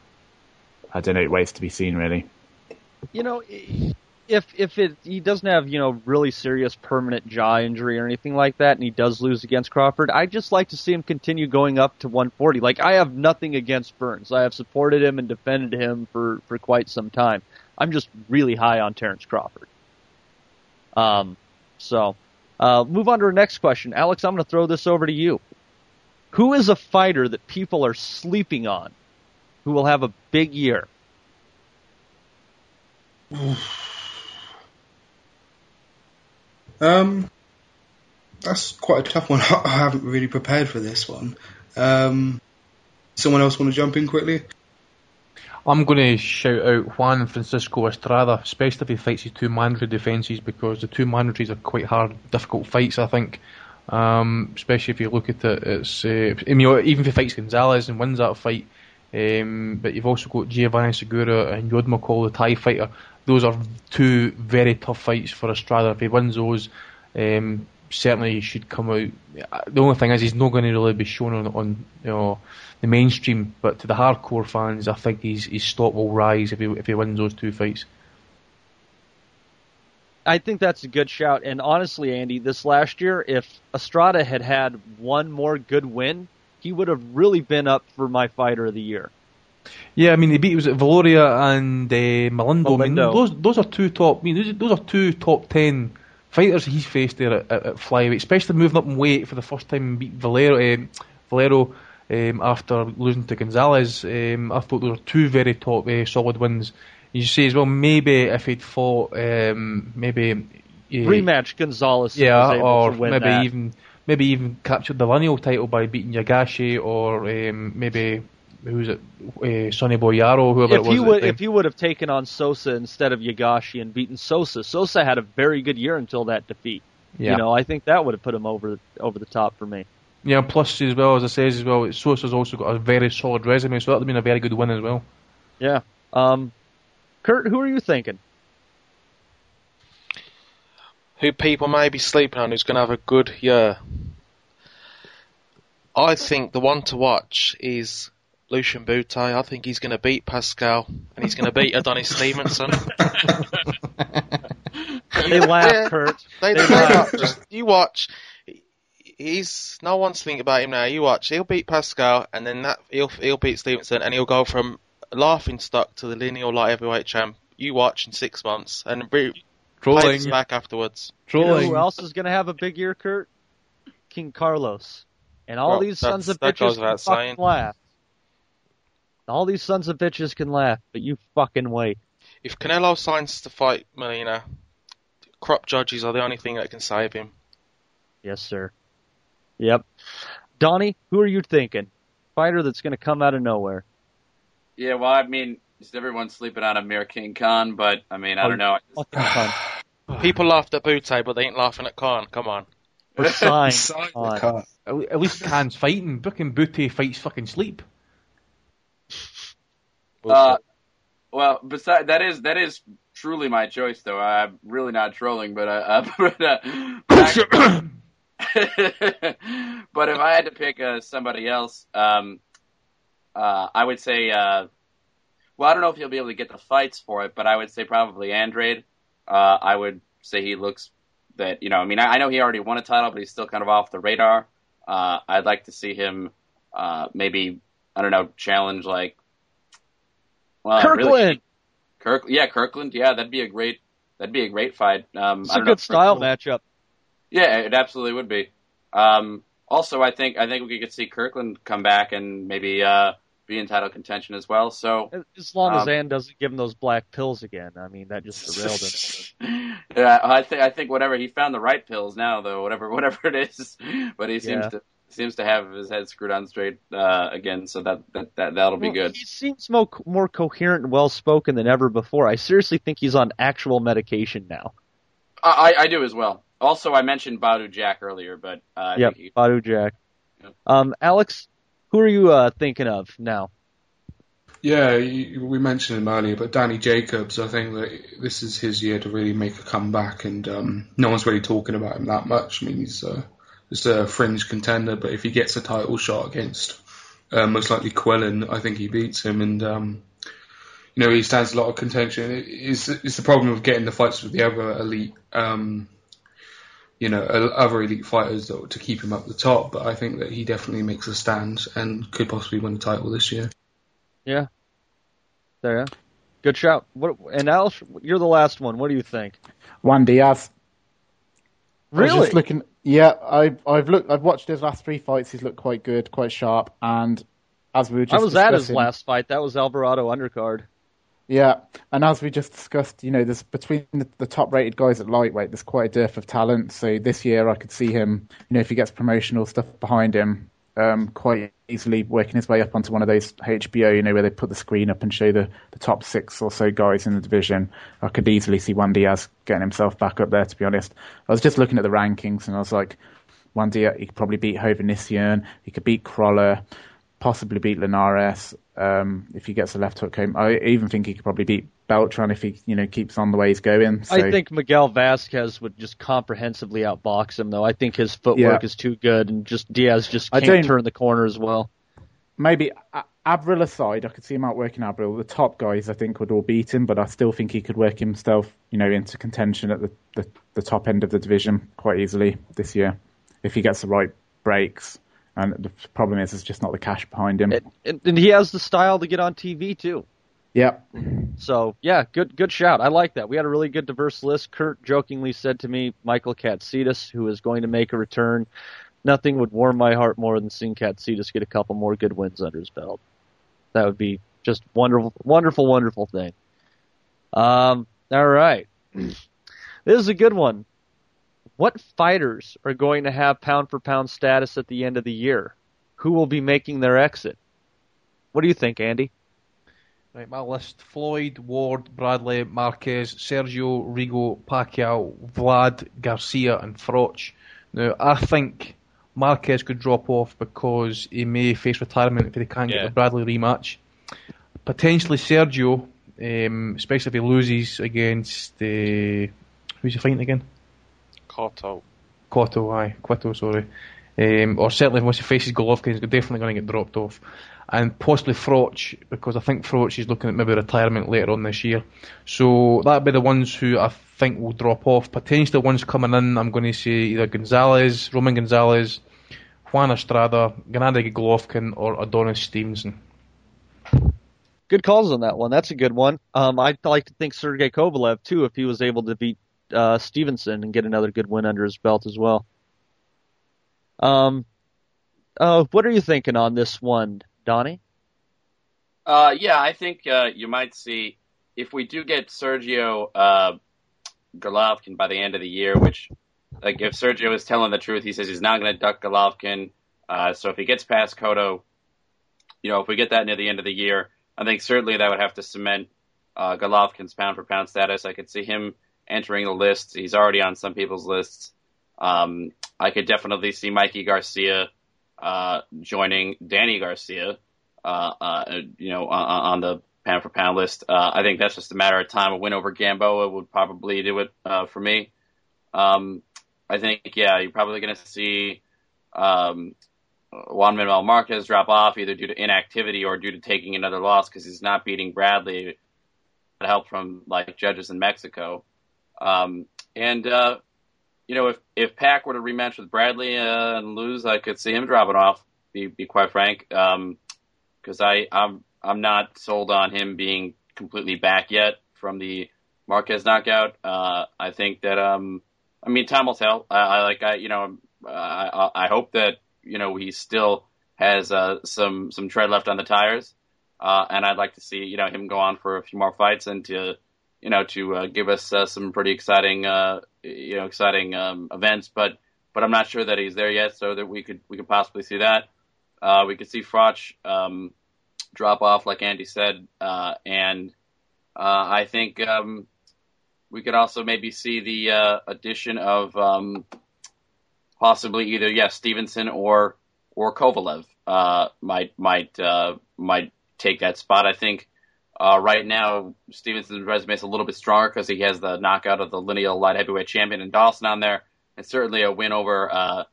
I don't know. It waits to be seen, really. You know, if if it he doesn't have you know really serious permanent jaw injury or anything like that, and he does lose against Crawford, I'd just like to see him continue going up to 140. Like I have nothing against Burns. I have supported him and defended him for for quite some time. I'm just really high on Terrence Crawford. Um, so uh, move on to our next question, Alex. I'm going to throw this over to you. Who is a fighter that people are sleeping on, who will have a big year? Um, that's quite a tough one. I haven't really prepared for this one. Um, someone else want to jump in quickly? I'm going to shout out Juan Francisco Estrada, especially if he fights his two mandatory defences, because the two mandatories are quite hard, difficult fights, I think. Um, especially if you look at it, it's uh, I mean, even if he fights Gonzalez and wins that fight, um, but you've also got Giovanni Segura and Yodmongkol, the Thai fighter. Those are two very tough fights for Estrada. If he wins those, um, certainly he should come out. The only thing is he's not going to really be shown on, on you know the mainstream, but to the hardcore fans, I think his his stock will rise if he if he wins those two fights. I think that's a good shout. And honestly, Andy, this last year, if Estrada had had one more good win, he would have really been up for my fighter of the year. Yeah, I mean, he beat was it Viloria and uh, Melindo. I mean, those those are two top. I mean, those, those are two top ten fighters he's faced there at, at, at flyweight, especially moving up in weight for the first time and beat Viloria. Um, Viloria um, after losing to Gonzalez. Um, I thought those were two very top uh, solid wins. You say as well, maybe if he'd fought, um, maybe uh, Rematch Gonzalez. yeah, or maybe that. even maybe even captured the lineal title by beating Yaegashi or um, maybe who's it, uh, Sonny Boy Jaro, whoever if it was. at would if he would have taken on Sosa instead of Yaegashi and beaten Sosa, Sosa had a very good year until that defeat. Yeah. You know, I think that would have put him over over the top for me. Yeah, plus as well as I says as well, Sosa's also got a very solid resume, so that would have been a very good win as well. Yeah. Um, Kurt, who are you thinking? Who people may be sleeping on who's going to have a good year. I think the one to watch is Lucian Bute. I think he's going to beat Pascal and he's going to beat Adonis Stevenson. They laugh, Yeah. Kurt. They, They they laugh. Just you watch. He's no one's thinking about him now. You watch. He'll beat Pascal, and then that he'll he'll beat Stevenson, and he'll go from laughing stock to the lineal light heavyweight champ. You watch in six months, and be, play Trolling. this back afterwards. You know who else is going to have a big year, Kurt? King Carlos. And all Well, these sons of bitches can fucking saying. laugh. All these sons of bitches can laugh, but you fucking wait. If Canelo signs to fight Molina, crop judges are the only thing that can save him. Yes, sir. Yep. Donnie, who are you thinking? Fighter that's going to come out of nowhere. Yeah, well, I mean, just everyone's sleeping on Amir King Khan, but I mean, I Oh, don't know. Fucking fun. People laughed at Bute, but they ain't laughing at Khan. Come on. Or sign. Sign the on. At least Khan's fighting. Booking Booty fights fucking sleep. Uh, well, besides that is that is truly my choice, though. I'm really not trolling, but uh, uh, but, uh, back- but if I had to pick uh, somebody else, um, uh, I would say. Uh, well, I don't know if you'll be able to get the fights for it, but I would say probably Andrade. Uh, I would say he looks that you know. I mean, I, I know he already won a title, but he's still kind of off the radar. Uh, I'd like to see him uh, maybe I don't know challenge like well, Kirkland. really- Kirk, yeah, Kirkland, yeah, that'd be a great, that'd be a great fight. Um, It's I a don't know good if style Kirkland- matchup. Yeah, it absolutely would be. Um, also, I think I think we could see Kirkland come back and maybe uh, be in title contention as well. So As long as Um, Ann doesn't give him those black pills again. I mean, that just derailed him. yeah, I think I think whatever he found the right pills now though, whatever whatever it is, but he seems Yeah. to seems to have his head screwed on straight uh, again. So that that, that that'll be good. He seems more, more coherent and well spoken than ever before. I seriously think he's on actual medication now. I, I do as well. Also, I mentioned Badou Jack earlier, but uh, think he, Badou Jack. Yep. Um, Alex, who are you uh, thinking of now? Yeah, we mentioned him earlier, but Danny Jacobs, I think that this is his year to really make a comeback, and um, no one's really talking about him that much. I mean, he's uh, just a fringe contender, but if he gets a title shot against uh, most likely Quillin, I think he beats him, and um, you know he stands a lot of contention. It's, it's the problem of getting the fights with the other elite, um, you know, other elite fighters that, to keep him up the top. But I think that he definitely makes a stand and could possibly win the title this year. Yeah, there. Yeah. Good shout. What? And Alex, you're the last one. What do you think? Juan Diaz. I was Really? just looking. Yeah, I've I've looked. I've watched his last three fights. He's looked quite good, quite sharp. And as we were just I was at his last fight. That was Alvarado undercard. Yeah, and as we just discussed, you know, there's between the, the top-rated guys at lightweight, there's quite a dearth of talent. So this year, I could see him, you know, if he gets promotional stuff behind him, um, quite easily working his way up onto one of those HBO, you know, where they put the screen up and show the, the top six or so guys in the division. I could easily see Juan Diaz getting himself back up there. To be honest, I was just looking at the rankings and I was like, Juan Diaz, he could probably beat Hovhannissian, he could beat Crawler, possibly beat Linares um, if he gets a left hook home. I even think he could probably beat Beltran if he, you know, keeps on the way he's going. So, I think Miguel Vasquez would just comprehensively outbox him, though. I think his footwork Yeah. is too good, and just Diaz just I can't don't- turn the corner as well. maybe A- Abril aside, I could see him outworking Abril. The top guys, I think, would all beat him, but I still think he could work himself, you know, into contention at the, the, the top end of the division quite easily this year if he gets the right breaks. And the problem is, it's just not the cash behind him. And, and he has the style to get on TV too. yeah. So yeah, good good shout. I like that. We had a really good diverse list. Kurt jokingly said to me, Michael Katsidas, who is going to make a return. Nothing would warm my heart more than seeing Katsidas get a couple more good wins under his belt. That would be just wonderful, wonderful, wonderful thing. Um, all right, this is a good one. What fighters are going to have pound for pound status at the end of the year? Who will be making their exit? What do you think, Andy? Right, my list: Floyd, Ward, Bradley, Marquez, Sergio, Rigo, Pacquiao, Vlad, Garcia, and Froch. Now, I think Marquez could drop off because he may face retirement if he can't get Yeah. the Bradley rematch. Potentially Sergio, um, especially if he loses against uh, who's he fighting again? Cotto. Cotto, aye, Quito, sorry. Um, or certainly once he faces Golovkin, he's definitely going to get dropped off. And possibly Froch, because I think Froch is looking at maybe retirement later on this year. So that'd be the ones who I think will drop off. Potentially the ones coming in, I'm going to say either Gonzalez, Roman Gonzalez, Juan Estrada, Gennady Golovkin, or Adonis Stevenson. Good calls on that one. That's a good one. Um, I'd like to think Sergey Kovalev too, if he was able to beat uh, Stevenson and get another good win under his belt as well. Um, uh, what are you thinking on this one, Donnie? Uh, yeah, I think uh, you might see if we do get Sergio uh, Golovkin by the end of the year, which, like, if Sergio is telling the truth, he says he's not going to duck Golovkin. Uh, so if he gets past Cotto, you know, if we get that near the end of the year, I think certainly that would have to cement uh, Golovkin's pound for pound status. I could see him entering the list. He's already on some people's lists. Um, I could definitely see Mikey Garcia uh, joining Danny Garcia, uh, uh, you know, on, on the pound for pound list. Uh, I think that's just a matter of time. A win over Gamboa would probably do it for me. Um, I think, yeah, you're probably going to see um, Juan Manuel Marquez drop off either due to inactivity or due to taking another loss because he's not beating Bradley. Help from like judges in Mexico, um, and uh, you know if if Pac were to rematch with Bradley uh, and lose, I could see him dropping off. Be be quite frank, because um, I I'm I'm not sold on him being completely back yet from the Marquez knockout. Uh, I think that um I mean time will tell. I, I like I you know I I hope that you know he still has uh, some some tread left on the tires. Uh, and I'd like to see you know him go on for a few more fights and to you know to uh, give us uh, some pretty exciting uh, you know exciting um, events. But but I'm not sure that he's there yet, so that we could we could possibly see that. Uh, we could see Froch um, drop off, like Andy said, uh, and uh, I think um, we could also maybe see the addition of um, possibly either yes Stevenson or or Kovalev might might might take that spot. I think uh, right now Stevenson's resume is a little bit stronger because he has the knockout of the lineal light heavyweight champion and Dawson on there, and certainly a win over uh,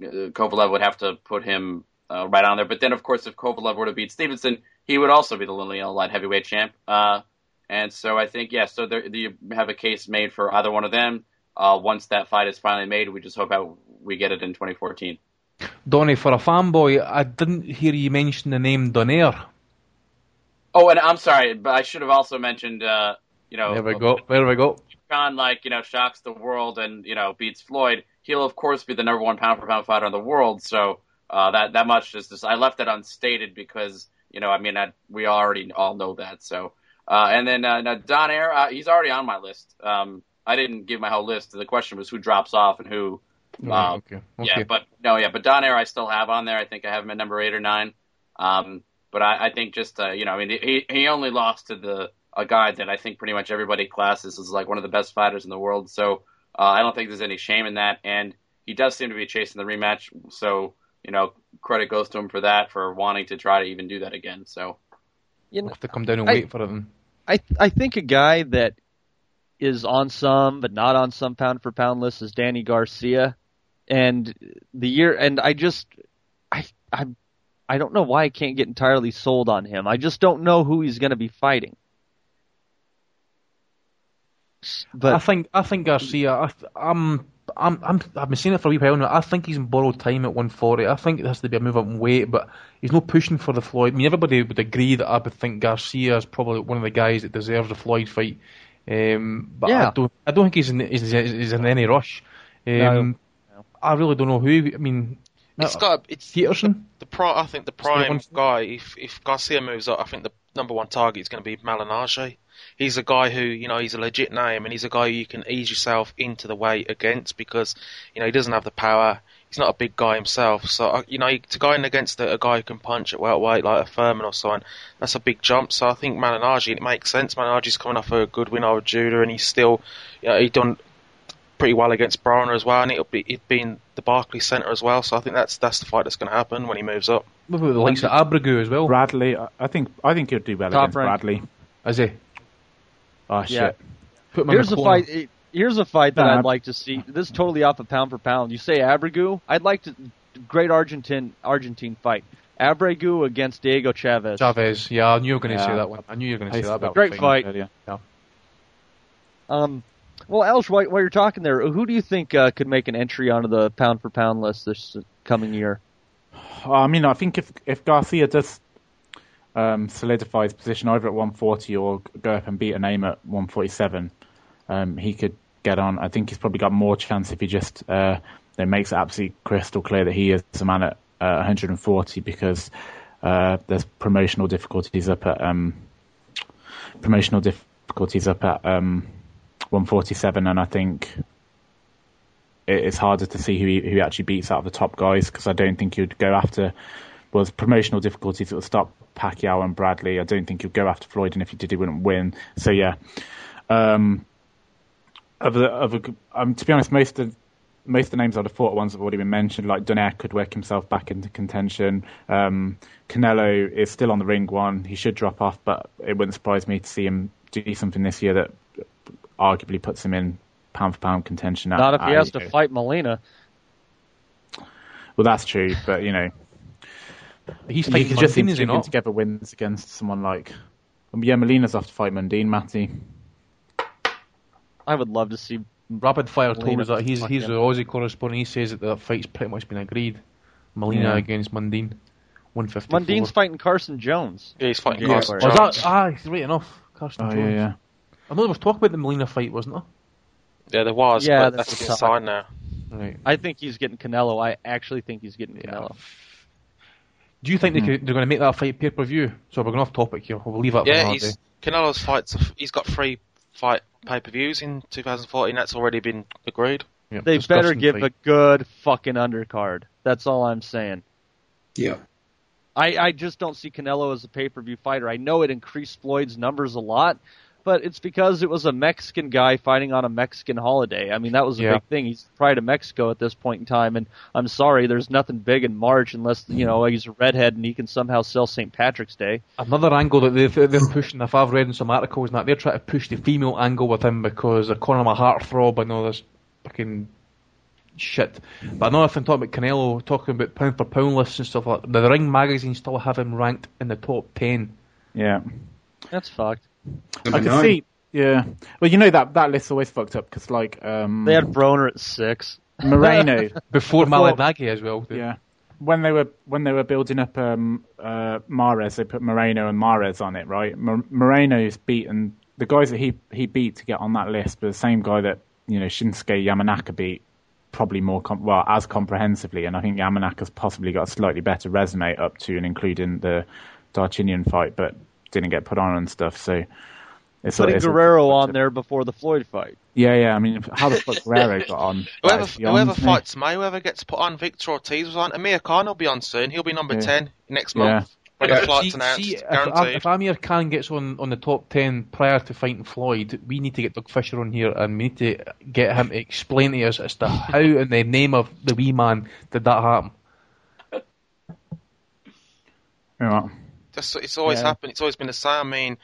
Kovalev would have to put him uh, right on there. But then, of course, if Kovalev were to beat Stevenson, he would also be the lineal light heavyweight champ. Uh, and so I think, yeah, so there, you have a case made for either one of them. Uh, once that fight is finally made, we just hope that we get it in 2014. Donny, for a fanboy, I didn't hear you mention the name Donaire. Oh, and I'm sorry, but I should have also mentioned, uh, you know, There we go. There we go. Khan like you know shocks the world and you know beats Floyd. He'll of course be the number one pound for pound fighter in the world. So uh, that that much is just I left that unstated because you know I mean I, we already all know that. So uh, and then uh, now Donaire, uh, he's already on my list. Um, I didn't give my whole list. The question was who drops off and who. Um, Right, okay, Yeah, but no, yeah, but Donaire I still have on there. I think I have him at number eight or nine. Um, but I, I think just uh, you know, I mean, he he only lost to the a guy that I think pretty much everybody classes as like one of the best fighters in the world. So uh, I don't think there's any shame in that, and he does seem to be chasing the rematch. So you know, credit goes to him for that for wanting to try to even do that again. So You know, have to come down and I- wait for it. Then. I I think a guy that is on some but not on some pound for pound list is Danny Garcia, and the year and I just I I I don't know why I can't get entirely sold on him. I just don't know who he's going to be fighting. But I think I think Garcia. I, I'm I'm I'm I've been saying it for a wee while now. I think he's in borrowed time at 140. I think there has to be a move up in weight, but he's not pushing for the Floyd. I mean, everybody would agree that I would think Garcia is probably one of the guys that deserves the Floyd fight. Um, but Yeah. I don't I don't think he's in he's, he's in any rush. Um, I really don't know who. I mean, It's uh, got it's Peterson. the pri- I think the the prime guy. If if Garcia moves up, I think the number one target is going to be Malignaggi. He's a guy who you know he's a legit name, and he's a guy who you can ease yourself into the weight against because you know he doesn't have the power. He's not a big guy himself, so uh, you know to go in against a, a guy who can punch at welterweight like a Thurman or so on, that's a big jump. So I think Malignaggi, it makes sense. Malignaggi's coming off a good win over Judah, and he's still, you know, he done pretty well against Broner as well, and it'll be it being the Barclays Centre as well. So I think that's that's the fight that's going to happen when he moves up. What about the likes of Abregu as well? Bradley, I I think I think he'll do well Top against rank. Bradley. Is he? Oh shit! Yeah. Put him here's in a the corner. fight. Here's a fight that Nah. I'd like to see. This is totally off of pound for pound. You say Abregu? I'd like to. Great Argentine Argentine fight. Abregu against Diego Chavez. Chavez. Yeah, I knew you were going to Yeah. say that one. I knew you were going to I say said that. Great fight. earlier. Yeah. Um, well, Elsh, while, while you're talking there, who do you think uh, could make an entry onto the pound for pound list this coming year? Uh, I mean, I think if if Garcia does um, solidify his position either at 140 or go up and beat a name at 147, um, he could get on. I think he's probably got more chance if he just uh, it makes it absolutely crystal clear that he is the man at uh, 140 because uh, there's promotional difficulties up at um, promotional difficulties up at um, 147, and I think it's harder to see who he, who he actually beats out of the top guys because I don't think he'd go after was promotional difficulties that would stop Pacquiao and Bradley. I don't think he'd go after Floyd, and if he did, he wouldn't win. So yeah, um, of the, of a, um, to be honest, most of most of the names I'd have thought ones that have already been mentioned. Like Donaire could work himself back into contention. Um, Canelo is still on the ring one. He should drop off, but it wouldn't surprise me to see him do something this year that arguably puts him in pound for pound contention. Not if he has to fight Molina. Well, that's true, but you know, He's you fighting could just see Mundine, him is he stringing not? together wins against someone like. Yeah, Molina's off to fight Mundine, Matty. I would love to see. Rapid Fire told us that he's he's him. the Aussie correspondent. He says that that fight's pretty much been agreed. Molina Yeah. against Mundine, one fifty. Mundine's fighting Carson Jones. Yeah, he's fighting Yeah, Carson where- Was Jones. that ah? He's right enough. Carson Oh Jones. yeah, yeah. I know there was talk about the Molina fight, wasn't there? Yeah, there was, Yeah, but that's that's the been talk. signed now. Right. I think he's getting Canelo. I actually think he's getting Yeah. Canelo. Do you think they hmm. could, they're going to make that fight pay per view? So we're going off topic here. We'll leave that for Yeah, another he's. Canelo's fights. He's got three fight pay per views in 2014. That's already been agreed. Yeah, They better give fight. a good fucking undercard. That's all I'm saying. Yeah. I, I just don't see Canelo as a pay per view fighter. I know it increased Floyd's numbers a lot, but it's because it was a Mexican guy fighting on a Mexican holiday. I mean, that was a Yeah. big thing. He's pride of Mexico at this point in time, and I'm sorry, there's nothing big in March unless you know he's a redhead and he can somehow sell St. Patrick's Day. Another angle that they're, they're pushing, if I've read in some articles, and that they're trying to push the female angle with him because they're calling him a heartthrob and all this fucking shit. But another thing, talking about Canelo, talking about pound for pound lists and stuff like that, the Ring magazine still have him ranked in the top 10. Yeah. That's fucked. I Number can nine. see. Yeah. Well, you know that that list's always fucked up because like um, They had Broner at six. Moreno. Before, Before- Malignaggi as well. yeah. When they were when they were building up um, uh, Mares, they put Moreno and Mares on it, right? Mor- Moreno's beaten the guys that he he beat to get on that list, but the same guy that you know Shinsuke Yamanaka beat probably more com- well as comprehensively, and I think Yamanaka's possibly got a slightly better resume up to and including the Darchinyan fight, but didn't get put on and stuff. So it's Putting it's all- Guerrero on there before the Floyd fight. Yeah, yeah. I mean, how the fuck Guerrero got on? Whoever, That is beyond whoever fights May, whoever gets put on, Victor Ortiz was on. Amir Khan will be on soon. He'll be number Yeah. 10 next Yeah. month. When the Yeah. flight's See, announced, see, if, guaranteed. if Amir Khan gets on, on the top 10 prior to fighting Floyd, we need to get Doug Fischer on here and we need to get him to explain to us as to how, in the name of the wee man, did that happen. Yeah. That's, it's always Yeah. happened. It's always been the same. I mean,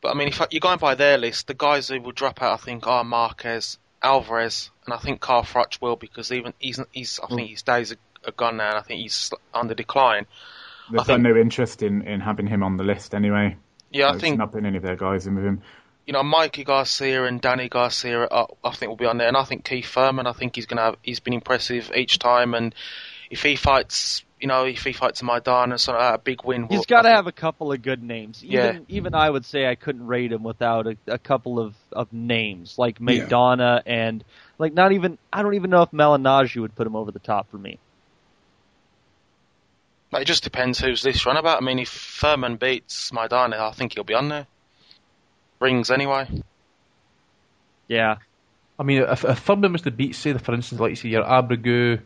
but I mean, if you're going by their list, the guys who will drop out, I think, are Marquez, Alvarez, and I think Carl Froch will because even he's, he's I think his days are, are gone now, and I think he's on the decline. They've got no interest in, in having him on the list anyway. Yeah, I They've think not putting any of their guys in with him. you know Mikey Garcia and Danny Garcia. Uh, I think will be on there, and I think Keith Thurman. I think he's gonna have. He's been impressive each time, and if he fights, you know, if he fights Maidana, and sort of uh, a big win, He's well, got to have a couple of good names. Even, Yeah. even I would say I couldn't rate him without a, a couple of, of names like Yeah. Maidana and like not even I don't even know if Malignaggi would put him over the top for me. It just depends who's this run about. I mean, if Thurman beats Maidana, I think he'll be on there. Rings anyway. Yeah, I mean, if, if Thurman was to beat, say, for instance, like you say, your Abregu,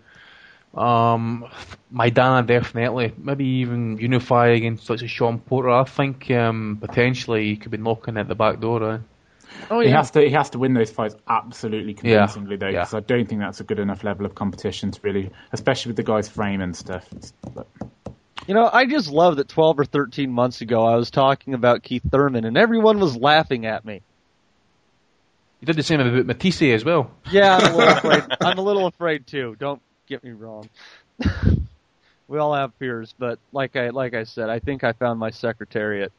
um, Maidana definitely, maybe even unify against such as Sean Porter, I think um, potentially he could be knocking at the back door. Eh? oh He has to he has to win those fights absolutely Yeah. convincingly though, Yeah. because I don't think that's a good enough level of competition to really, especially with the guy's frame and stuff. But, You know, I just love that 12 or 13 months ago I was talking about Keith Thurman and everyone was laughing at me. You did the same about Matthysse as well. Yeah, I'm a little afraid. I'm a little afraid too. Don't get me wrong. we all have fears, but like I like I said, I think I found my secretariat.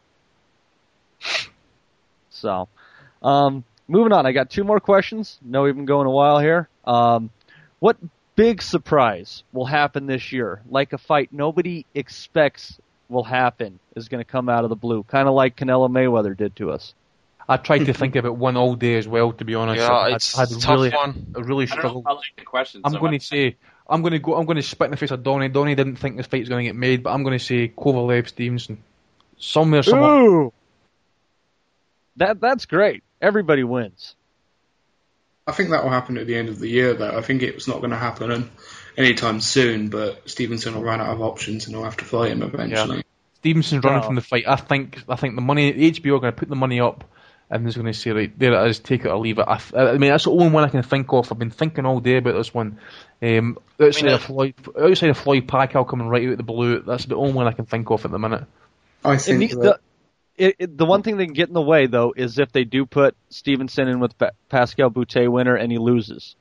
So, um, moving on. I got two more questions. No, we've been going a while here. Um, what big surprise will happen this year? Like a fight nobody expects will happen is going to come out of the blue, kind of like Canelo Mayweather did to us. I tried to think of it one all day as well, to be honest. Yeah, I, it's I, a I tough really, one. I really I don't know struggled. if I like the question. I'm so going to much. say I'm going to go. I'm going to spit in the face of Donny. Donny didn't think this fight was going to get made, but I'm going to say Kovalev Stevenson. Somewhere, somewhere. Ooh. That that's great. Everybody wins. I think that will happen at the end of the year, though. I think it's not going to happen anytime soon, but Stevenson will run out of options and he'll have to fight him eventually. Yeah. Stevenson's running Wow. from the fight. I think. I think the money. HBO are going to put the money up, and they're going to say, right, there it is, take it or leave it. I mean, that's the only one I can think of. I've been thinking all day about this one. Um, outside mean, of Floyd, outside of Floyd Pacquiao coming right out of the blue, that's the only one I can think of at the minute. I think needs the, it, it, the one thing that can get in the way though is if they do put Stevenson in with pa- Pascal Bute winner and he loses.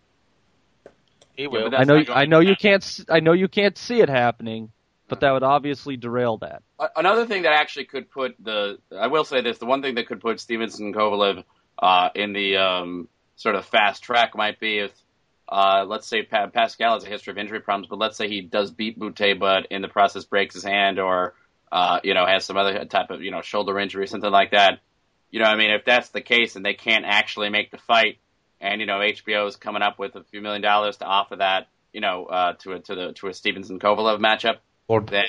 He will. I know I know you can't s- I know you can't see it happening, but that would obviously derail that. Another thing that actually could put the I will say this the one thing that could put Stevenson Kovalev uh, in the um, sort of fast track might be if uh, let's say pa- Pascal has a history of injury problems, but let's say he does beat Bute, but in the process breaks his hand or uh, you know has some other type of you know shoulder injury, something like that. You know, I mean, if that's the case and they can't actually make the fight, and you know HBO is coming up with a few million dollars to offer that, you know, uh, to a to the to a Stevenson Kovalev matchup, Lord. then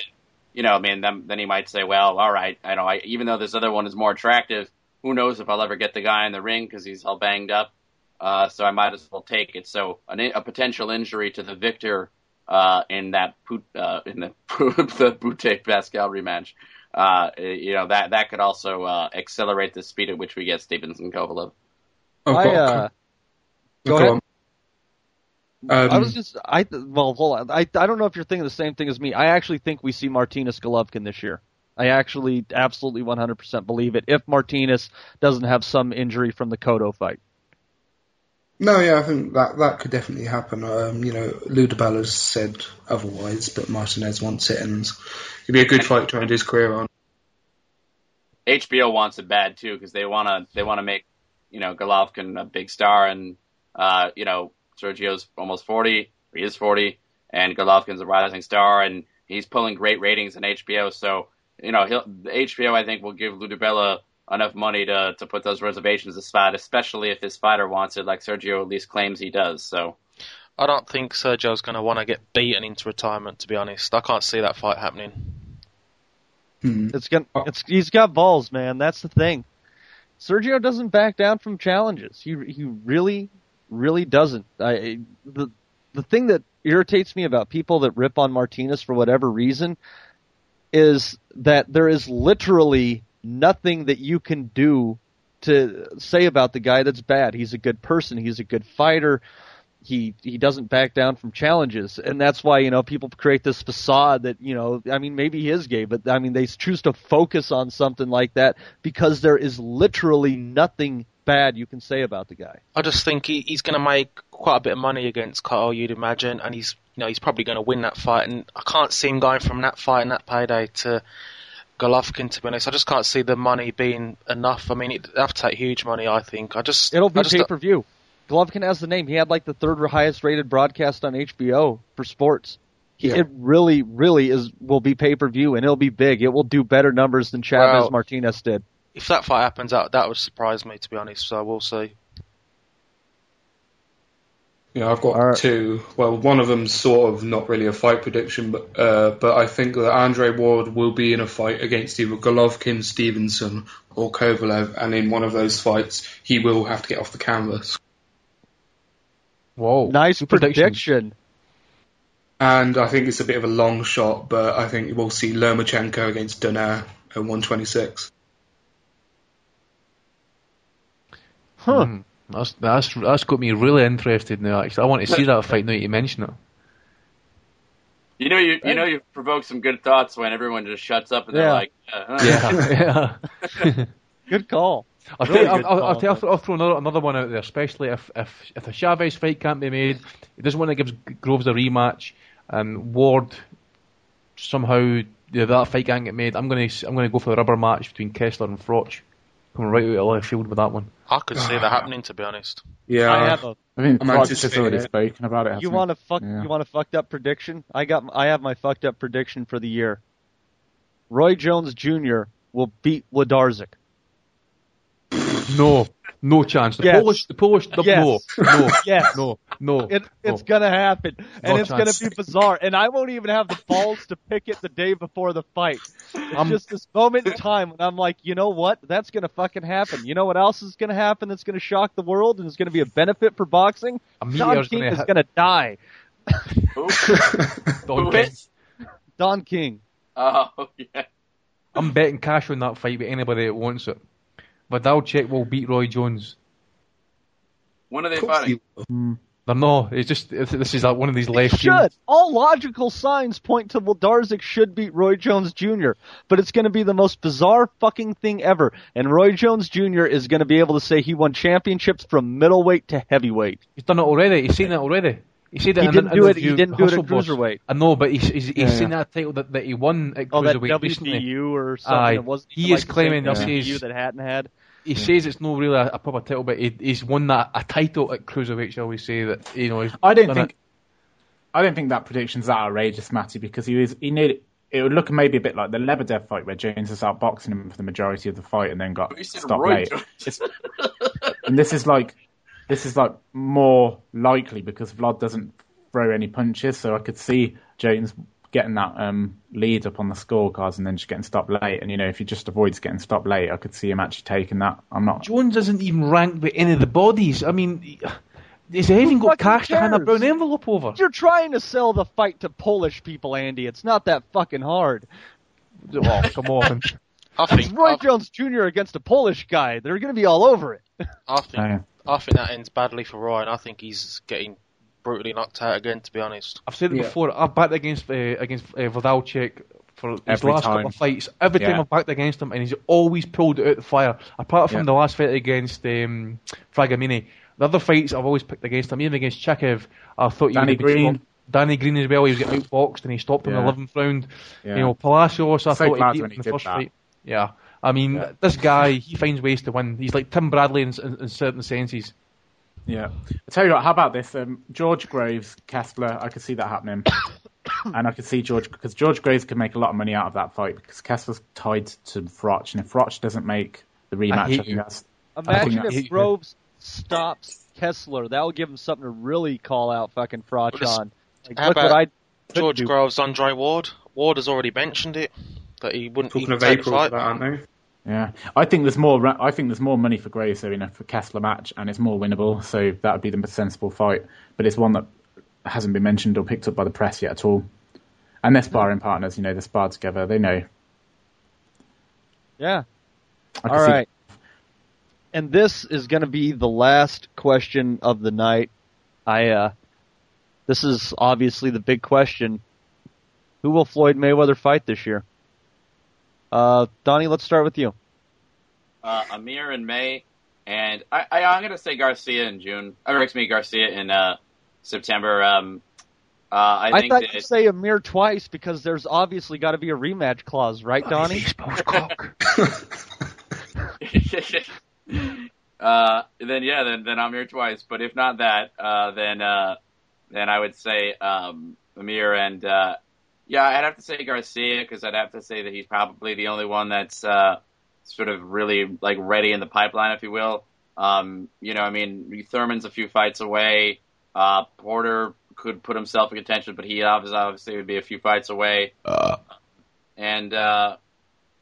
you know, I mean, then, then he might say, well, all right, I know, I, even though this other one is more attractive, who knows if I'll ever get the guy in the ring because he's all banged up. Uh, so I might as well take it. So an, a potential injury to the victor uh, in that Put- uh, in the the Bute Pascal rematch, uh, you know that that could also uh, accelerate the speed at which we get Stevenson Kovalev. I've I uh, go go ahead. On. Um, I was just I well hold on I I don't know if you're thinking the same thing as me. I actually think we see Martinez Golovkin this year. I actually absolutely 100% believe it if Martinez doesn't have some injury from the Cotto fight. No, yeah, I think that that could definitely happen. Um, you know, Lou DiBella's said otherwise, but Martinez wants it, and it'd be a good fight to end his career on. HBO wants it bad too because they want to they want to make you know Golovkin a big star and uh, you know Sergio's almost forty, or he is forty, and Golovkin's a rising star and he's pulling great ratings in HBO. So you know he'll, HBO I think will give Lou DiBella enough money to to put those reservations aside, especially if his fighter wants it, like Sergio at least claims he does. So I don't think Sergio's going to want to get beaten into retirement. To be honest, I can't see that fight happening. Hmm. It's gonna it's he's got balls, man. That's the thing. Sergio doesn't back down from challenges. He he really really doesn't. I the the thing that irritates me about people that rip on Martinez for whatever reason is that there is literally nothing that you can do to say about the guy that's bad. He's a good person. He's a good fighter. He he doesn't back down from challenges, and that's why you know people create this facade that you know. I mean, maybe he is gay, but I mean they choose to focus on something like that because there is literally nothing bad you can say about the guy. I just think he, he's going to make quite a bit of money against Carl, you'd imagine, and he's you know he's probably going to win that fight. And I can't see him going from that fight and that payday to Golovkin. To be honest, I just can't see the money being enough. I mean, it'd have to take huge money. I think. I just It'll be pay per view. Golovkin has the name. He had like the third highest rated broadcast on HBO for sports. Yeah. It really, really is will be pay per view, and it'll be big. It will do better numbers than Chavez Well- Martinez did. If that fight happens, that that would surprise me. To be honest, so we'll see. Yeah, I've got All right. two. Well, one of them's sort of not really a fight prediction, but uh, but I think that Andre Ward will be in a fight against either Golovkin, Stevenson, or Kovalev, and in one of those fights, he will have to get off the canvas. Whoa. Nice good predictions. prediction. And I think it's a bit of a long shot, but I think we'll see Lomachenko against Donaire at 126. Huh. Hmm. That's that's that's got me really interested now. Actually, I want to see that fight now you mention it. you know you you know you've provoked some good thoughts when everyone just shuts up and they're Yeah. like. Yeah, yeah. Good call. I'll, Really tell, good I'll, I'll, I'll, tell, I'll, throw- another, another one out there, especially if, if, if the Chavez fight can't be made, he doesn't want to give Groves a rematch, and Ward somehow yeah, that fight can't get made. I'm going to I'm going to go for the rubber match between Kessler and Froch, coming right out of left field with that one. I could see that ah. happening. To be honest, Yeah, I have a. I mean, I'm Fox has anticipating already it. spoken about it. You hasn't want a fuck? Yeah. You want a fucked up prediction? I got. I have my fucked up prediction for the year. Roy Jones Jr. will beat Wlodarczyk. No, No chance. The Yes. Polish, the Polish, the, Yes. no, no, Yes. no, no. It, it's no. gonna happen, and No it's chance. gonna be bizarre. And I won't even have the balls to pick it the day before the fight. It's I'm- just this moment in time when I'm like, you know what? That's gonna fucking happen. You know what else is gonna happen? That's gonna shock the world and it's gonna be a benefit for boxing. A Don King gonna is hit- gonna die. Don Who King. Don King. Oh yeah. I'm betting cash on that fight with anybody that wants it. Wlodarczyk will beat Roy Jones. When are they Of course fighting? he- hmm. They're no, it's just this is like one of these It left should. field. All logical signs point to Darzik should beat Roy Jones Jr., but it's going to be the most bizarre fucking thing ever. And Roy Jones Jr. is going to be able to say he won championships from middleweight to heavyweight. He's done it already. He's seen it already. He said it He didn't do it. He didn't do it at Hustle Boss. cruiserweight. I know, but he's he's, he's Yeah, seen yeah. that title that, that he won at Oh, that cruiserweight recently. WBU or something. Aye. It wasn't He even is like claiming same that WBU he's- that Hatton had. He says it's not really a, a proper title, but he, he's won that a title at cruiserweight. Shall we say that you know? He's I don't think. it. I don't think that prediction's that outrageous, Matty, because he was he nearly. It would look maybe a bit like the Lebedev fight where Jones was outboxing him for the majority of the fight and then got You said stopped Roy late. And this is like this is like more likely because Vlad doesn't throw any punches, so I could see Jones getting that um, lead up on the scorecards and then just getting stopped late. And you know, if he just avoids getting stopped late, I could see him actually taking that. I'm not. Jones isn't even ranked with any of the bodies. I mean, he- he's even got fucking cash to hand a cares? brown envelope over. You're trying to sell the fight to Polish people, Andy. It's not that fucking hard. Oh, come on. I It's think Roy I, Jones Jr. against a Polish guy. They're going to be all over it. I think I think that ends badly for Ryan. I think he's getting brutally knocked out again. To be honest, I've said it Yeah. before. I've backed against uh, against uh, Wlodarczyk for his Every last couple of fights. Every time I've backed against him, and he's always pulled it out the fire. Apart from Yeah. the last fight against um, Fragomeni, the other fights I've always picked against him. Even against Chakhkiev, I thought he Danny would be Green. Danny Green as well. He was getting outboxed and he stopped in the eleventh round. Yeah. You know, Palacios. I So thought glad he beat when him he in the first that. fight. Yeah. I mean, Yeah. this guy, he finds ways to win. He's like Tim Bradley in, in, in certain senses. Yeah. I tell you what, how about this? Um, George Groves, Kessler, I could see that happening. and I could see George, because George Groves could make a lot of money out of that fight because Kessler's tied to Froch. And if Froch doesn't make the rematch, I, hate think you. that's. Imagine think if that's- Groves stops Kessler. That would give him something to really call out fucking Froch Well, on. Like, how look what about I George do. Groves, Andre Ward. Ward has already mentioned it that he wouldn't Talking even of take the April, for fight. that, aren't they? Yeah, I think there's more. I think there's more money for so in a for Kessler match, and it's more winnable. So that would be the most sensible fight. But it's one that hasn't been mentioned or picked up by the press yet at all. And they're sparring partners. You know, they're sparred together. They know. Yeah. All can see- And this is going to be the last question of the night. I uh this is obviously the big question. Who will Floyd Mayweather fight this year? Uh Donnie, let's start with you. uh, Amir in May, and I, I I'm gonna say Garcia in June. Or excuse me, Garcia in uh, September. Um, uh, I I, thought that you'd say Amir twice because there's obviously got to be a rematch clause, right, Donnie? uh, then yeah, then then Amir twice. But if not that, uh, then uh, then I would say um, Amir and uh, yeah, I'd have to say Garcia because I'd have to say that he's probably the only one that's uh, sort of really like ready in the pipeline, if you will. Um, you know, I mean, Thurman's a few fights away. Uh, Porter could put himself in contention, but he obviously, obviously would be a few fights away. And uh,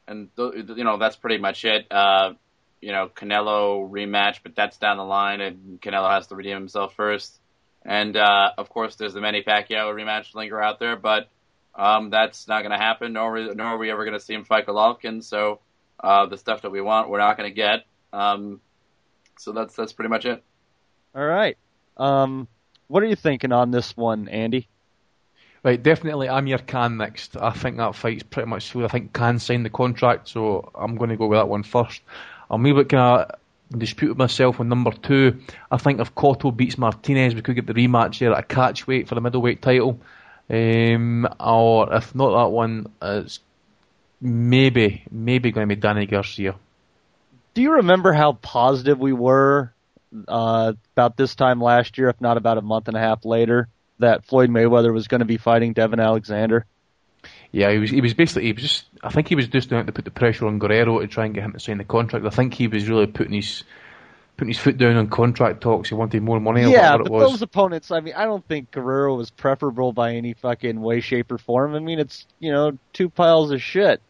and th- you know that's pretty much it. Uh, you know, Canelo rematch, but that's down the line, and Canelo has to redeem himself first. And uh, of course, there's the Manny Pacquiao rematch linger out there, but um, that's not going to happen. Nor are- nor are we ever going to see him fight Golovkin. So uh, the stuff that we want, we're not going to get. Um, so that's that's pretty much it. All right. Um what are you thinking on this one, Andy? Right, definitely Amir Khan next. I think that fight's pretty much through. I think Khan signed the contract, so I'm going to go with that one first. I'm maybe kind of disputed myself on number two. I think if Cotto beats Martinez, we could get the rematch there at a catch weight for the middleweight title. Um, or if not that one, it's maybe maybe going to be Danny Garcia. Do you remember how positive we were uh, about this time last year, if not about a month and a half later, that Floyd Mayweather was going to be fighting Devin Alexander? Yeah, he was. He was basically. He was just. I think he was just doing to put the pressure on Guerrero to try and get him to sign the contract. I think he was really putting his putting his foot down on contract talks. He wanted more money. Yeah, but it was. those opponents, I mean, I don't think Guerrero was preferable by any fucking way, shape, or form. I mean, it's, you know, two piles of shit.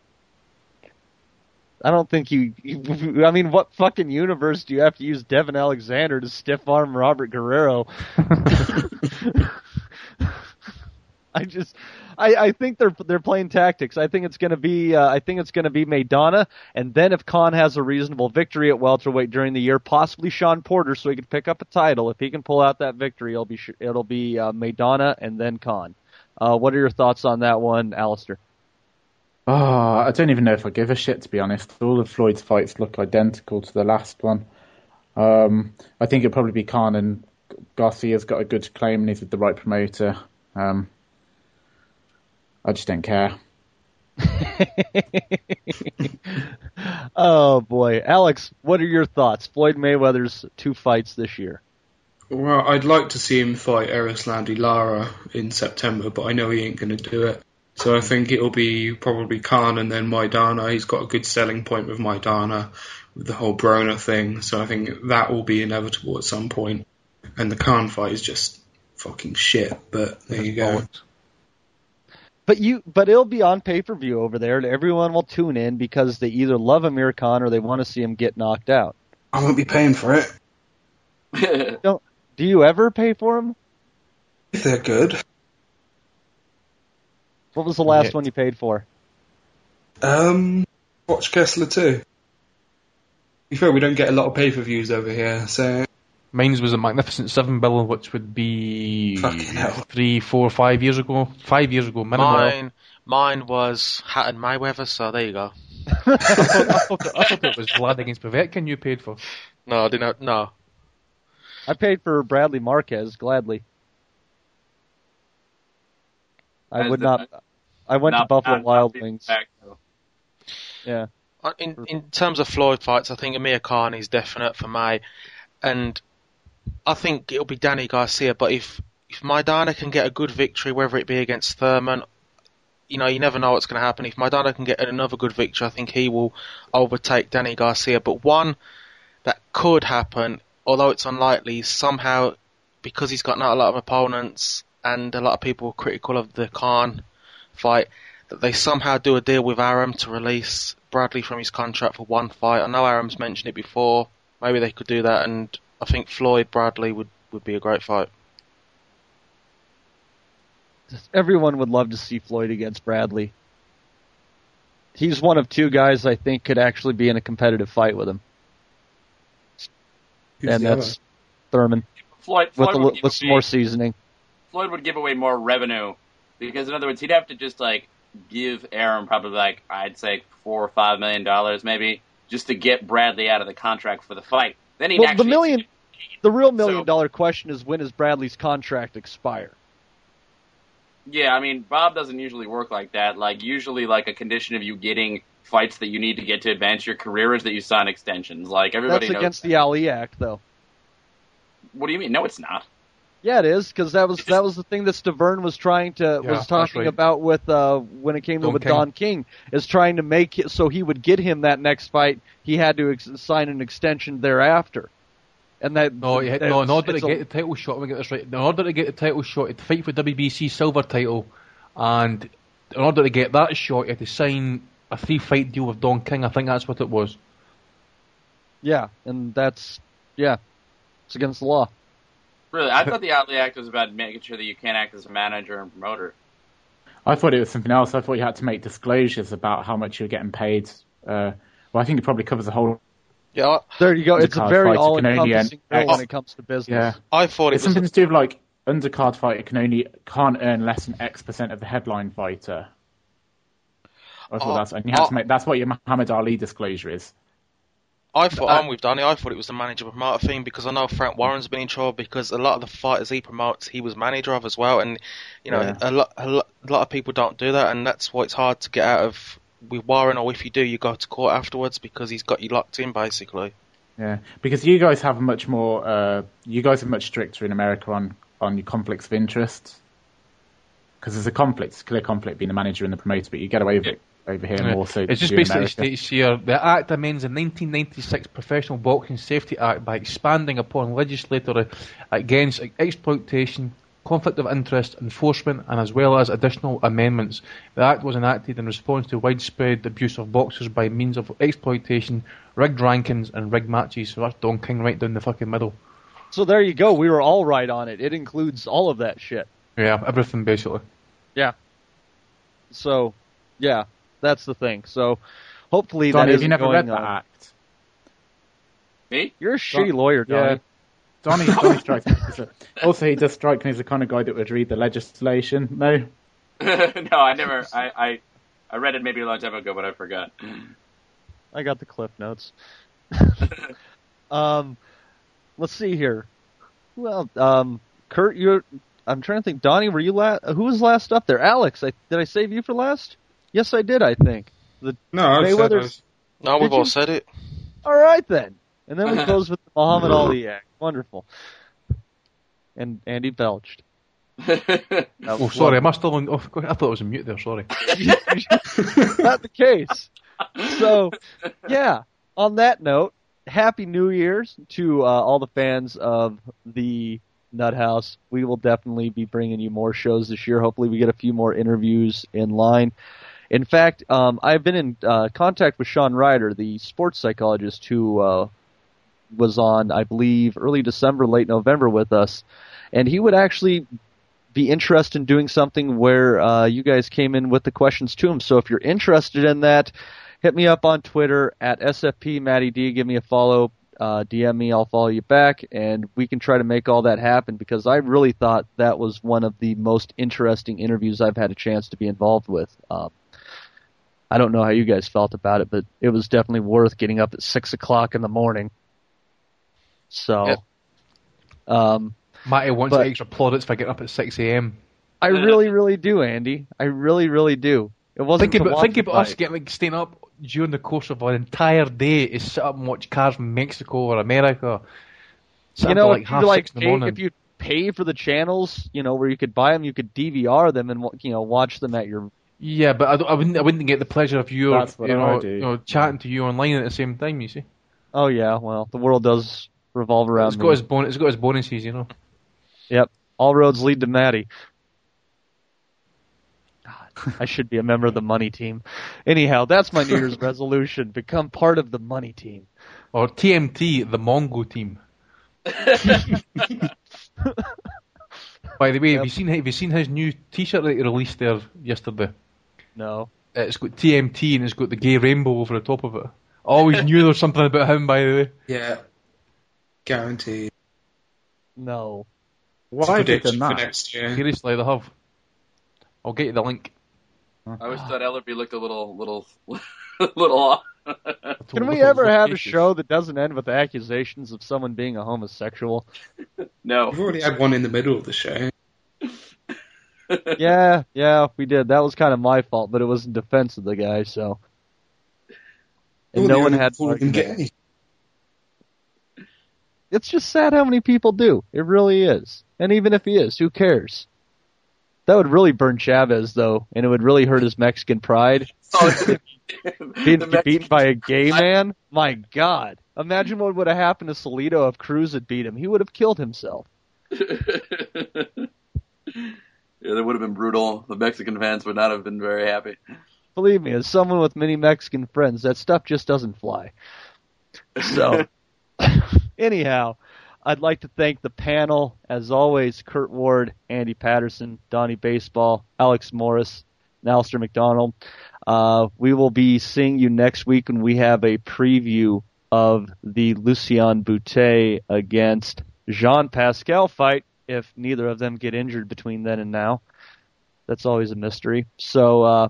I don't think you, you I mean, what fucking universe do you have to use Devin Alexander to stiff arm Robert Guerrero? I just, I, I think they're they're playing tactics. I think it's going to be, uh, I think it's going to be Maidana, and then if Khan has a reasonable victory at welterweight during the year, possibly Sean Porter, so he can pick up a title. If he can pull out that victory, it'll be it'll be uh, Maidana and then Khan. Uh, what are your thoughts on that one, Alistair? Oh, I don't even know if I give a shit to be honest. All of Floyd's fights look identical to the last one. Um, I think it'll probably be Khan and Garcia's got a good claim and he's with the right promoter. Um, I just don't care. oh boy, Alex, what are your thoughts? Floyd Mayweather's two fights this year. Well, I'd like to see him fight Erislandy Lara in September, but I know he ain't going to do it. So I think it'll be probably Khan and then Maidana. He's got a good selling point with Maidana, with the whole Broner thing. So I think that will be inevitable at some point. And the Khan fight is just fucking shit. But there you go. But you, but it'll be on pay per view over there, and everyone will tune in because they either love Amir Khan or they want to see him get knocked out. I won't be paying for it. Don't, do you ever pay for them? If they're good. What was the last Yeah. one you paid for? Um, watch Kessler too. To be fair, we don't get a lot of pay per views over here, so Mine's was a magnificent seven bill, which would be three, four, five years ago. Five years ago, minimum. Mine, mine was Hatton Mayweather. So there you go. I, thought, I, thought, I thought it was Vlad against Povetkin you paid for. No, I didn't. No, I paid for Bradley Marquez gladly. I As would the- not. I went to Buffalo not- not Wild being Wings. back. Yeah. Uh, in in terms of Floyd fights, I think Amir Khan is definite for me, and I think it'll be Danny Garcia. But if if Maidana can get a good victory, whether it be against Thurman, you know, you never know what's going to happen. If Maidana can get another good victory, I think he will overtake Danny Garcia. But one that could happen, although it's unlikely, somehow because he's got not a lot of opponents and a lot of people are critical of the Khan fight, that they somehow do a deal with Arum to release Bradley from his contract for one fight. I know Arum's mentioned it before. Maybe they could do that, and I think Floyd Bradley would, would be a great fight. Everyone would love to see Floyd against Bradley. He's one of two guys I think could actually be in a competitive fight with him, who's and the that's Thurman Floyd, with, a, would give with some more seasoning. Floyd would give away more revenue because, in other words, he'd have to just like give Arum probably like I'd say four or five million dollars maybe just to get Bradley out of the contract for the fight. Then he'd Well, the million, the real million So- dollar question is when does Bradley's contract expire? Yeah, I mean, Bob doesn't usually work like that. Like, usually, like, a condition of you getting fights that you need to get to advance your career is that you sign extensions. Like, everybody That's knows. against the Ali Act, though. What do you mean? No, it's not. Yeah, it is because that was that was the thing that Stiverne was trying to Yeah, was talking right. about with uh when it came to with King. Don King is trying to make it so he would get him that next fight. He had to ex- sign an extension thereafter, and that No, you, no, in order to a- get the title shot, let me get this right. In order to get the title shot, you had to fight for WBC silver title, and in order to get that shot, you had to sign a three-fight deal with Don King. I think that's what it was. yeah, and that's yeah, it's against the law. Really, I thought the Ali Act was about making sure that you can't act as a manager and promoter. I thought it was something else. I thought you had to make disclosures about how much you're getting paid. Uh, well, I think it probably covers the whole. Yeah, I, There you go. It's a very fighter all-encompassing end- when it comes to business. Yeah, I thought it it's was. something to do with like undercard fighter can only can't earn less than X percent of the headline fighter. I thought Oh, that's and you have oh. to make that's what your Muhammad Ali disclosure is. I thought Uh, I'm with Danny. I thought it was the manager promoter thing because I know Frank Warren's been in trouble because a lot of the fighters he promotes he was manager of as well, and you know Yeah. a lot a lot a lot of people don't do that, and that's why it's hard to get out of with Warren. Or if you do, you go to court afterwards because he's got you locked in basically. Yeah, because you guys have much more. Uh, you guys are much stricter in America on on your conflicts of interest. Because there's a conflict, it's a clear conflict being the manager and the promoter, but you get away with it over here, more so. It's just basically states here the Act amends the 1996 Professional Boxing Safety Act by expanding upon legislature against exploitation, conflict of interest, enforcement, and as well as additional amendments. The Act was enacted in response to widespread abuse of boxers by means of exploitation, rigged rankings, and rigged matches. So that's Don King right down the fucking middle. So there you go. We were all right on it. It includes all of that shit. Yeah, everything basically. Yeah. So, yeah, that's the thing. So, hopefully Donnie, that have isn't you never going read that on. act? Me? You're a shitty Don- lawyer, Donnie. Yeah. Donnie, Donnie strikes me as a, also he does strike me as the kind of guy that would read the legislation. No, no, I never. I, I I read it maybe a long time ago, but I forgot. I got the cliff notes. um, let's see here. Well, um, Kurt, you're. I'm trying to think. Donnie, were you last? Who was last up there? Alex. I, did I save you for last? Yes, I did. I think. The No, Mayweather's. No, we've all said it. All right then. And then we close with the Muhammad Ali act. Wonderful. And Andy belched. Oh, sorry, am I still on? Oh, God, I thought I was on mute there. Sorry. not the case. So, yeah. On that note, happy New Year's to uh, all the fans of the Nut House. We will definitely be bringing you more shows this year. Hopefully, we get a few more interviews in line. In fact, um, I've been in uh, contact with Sean Ryder, the sports psychologist who uh, was on, I believe, early December, late November with us, and he would actually be interested in doing something where uh, you guys came in with the questions to him. So if you're interested in that, hit me up on Twitter at SFP Matty D. Give me a follow. Uh, DM me, I'll follow you back, and we can try to make all that happen because I really thought that was one of the most interesting interviews I've had a chance to be involved with. Um, I don't know how you guys felt about it, but it was definitely worth getting up at six o'clock in the morning. So, Yep. um, Matty wants But- extra plaudits for getting up at 6 a.m. I really, really do, Andy. I really, really do. It wasn't Think about, think about us getting like, staying up during the course of an entire day is sit up and watch cars from Mexico or America. You know, like if half you like six in the pay, morning. if you pay for the channels, you know, where you could buy them, you could DVR them and you know watch them at your. Yeah, but I, I wouldn't. I wouldn't get the pleasure of you, That's what you I know, do. you know, chatting to you online at the same time. You see, Oh yeah, well, the world does revolve around it's me. got its bon- It's got his bonuses, you know. Yep, all roads lead to Maddie. God, I should be a member of the money team. Anyhow, that's my New Year's resolution: become part of the money team. Or TMT, the Mongo team. By the way, have you seen have you seen his new T-shirt that he released there yesterday? No. Uh, it's got TMT and it's got the gay rainbow over the top of it. I always knew there was something about him. By the way, Yeah, guaranteed. No. why have they done that? next year. seriously, they have. I'll get you the link. I always thought Ellerby looked a little, little, little off. Can we ever have a show that doesn't end with accusations of someone being a homosexual? no. We've already had one in the middle of the show. yeah, yeah, we did. That was kind of my fault, but it was in defense of the guy, so. And You're no one only had. fool who can argument. get any. It's just sad how many people do. It really is. And even if he is, who cares? That would really burn Chavez, though, and it would really hurt his Mexican pride. Oh, Being The Mex- beaten by a gay man? My God. Imagine what would have happened to Salido if Cruz had beat him. He would have killed himself. Yeah, that would have been brutal. The Mexican fans would not have been very happy. Believe me, as someone with many Mexican friends, that stuff just doesn't fly. So, anyhow, I'd like to thank the panel, as always, Kurt Ward, Andy Patterson, Donnie Baseball, Alex Morris, and Alistair McDonald. Uh, we will be seeing you next week when we have a preview of the Lucian Bute against Jean Pascal fight, if neither of them get injured between then and now. That's always a mystery. So, uh,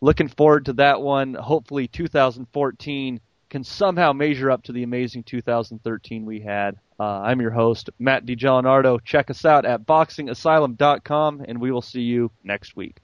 looking forward to that one. Hopefully, 2014 can somehow measure up to the amazing 2013 we had. Uh, I'm your host, Matt DiGelinardo. Check us out at boxingasylum.com, and we will see you next week.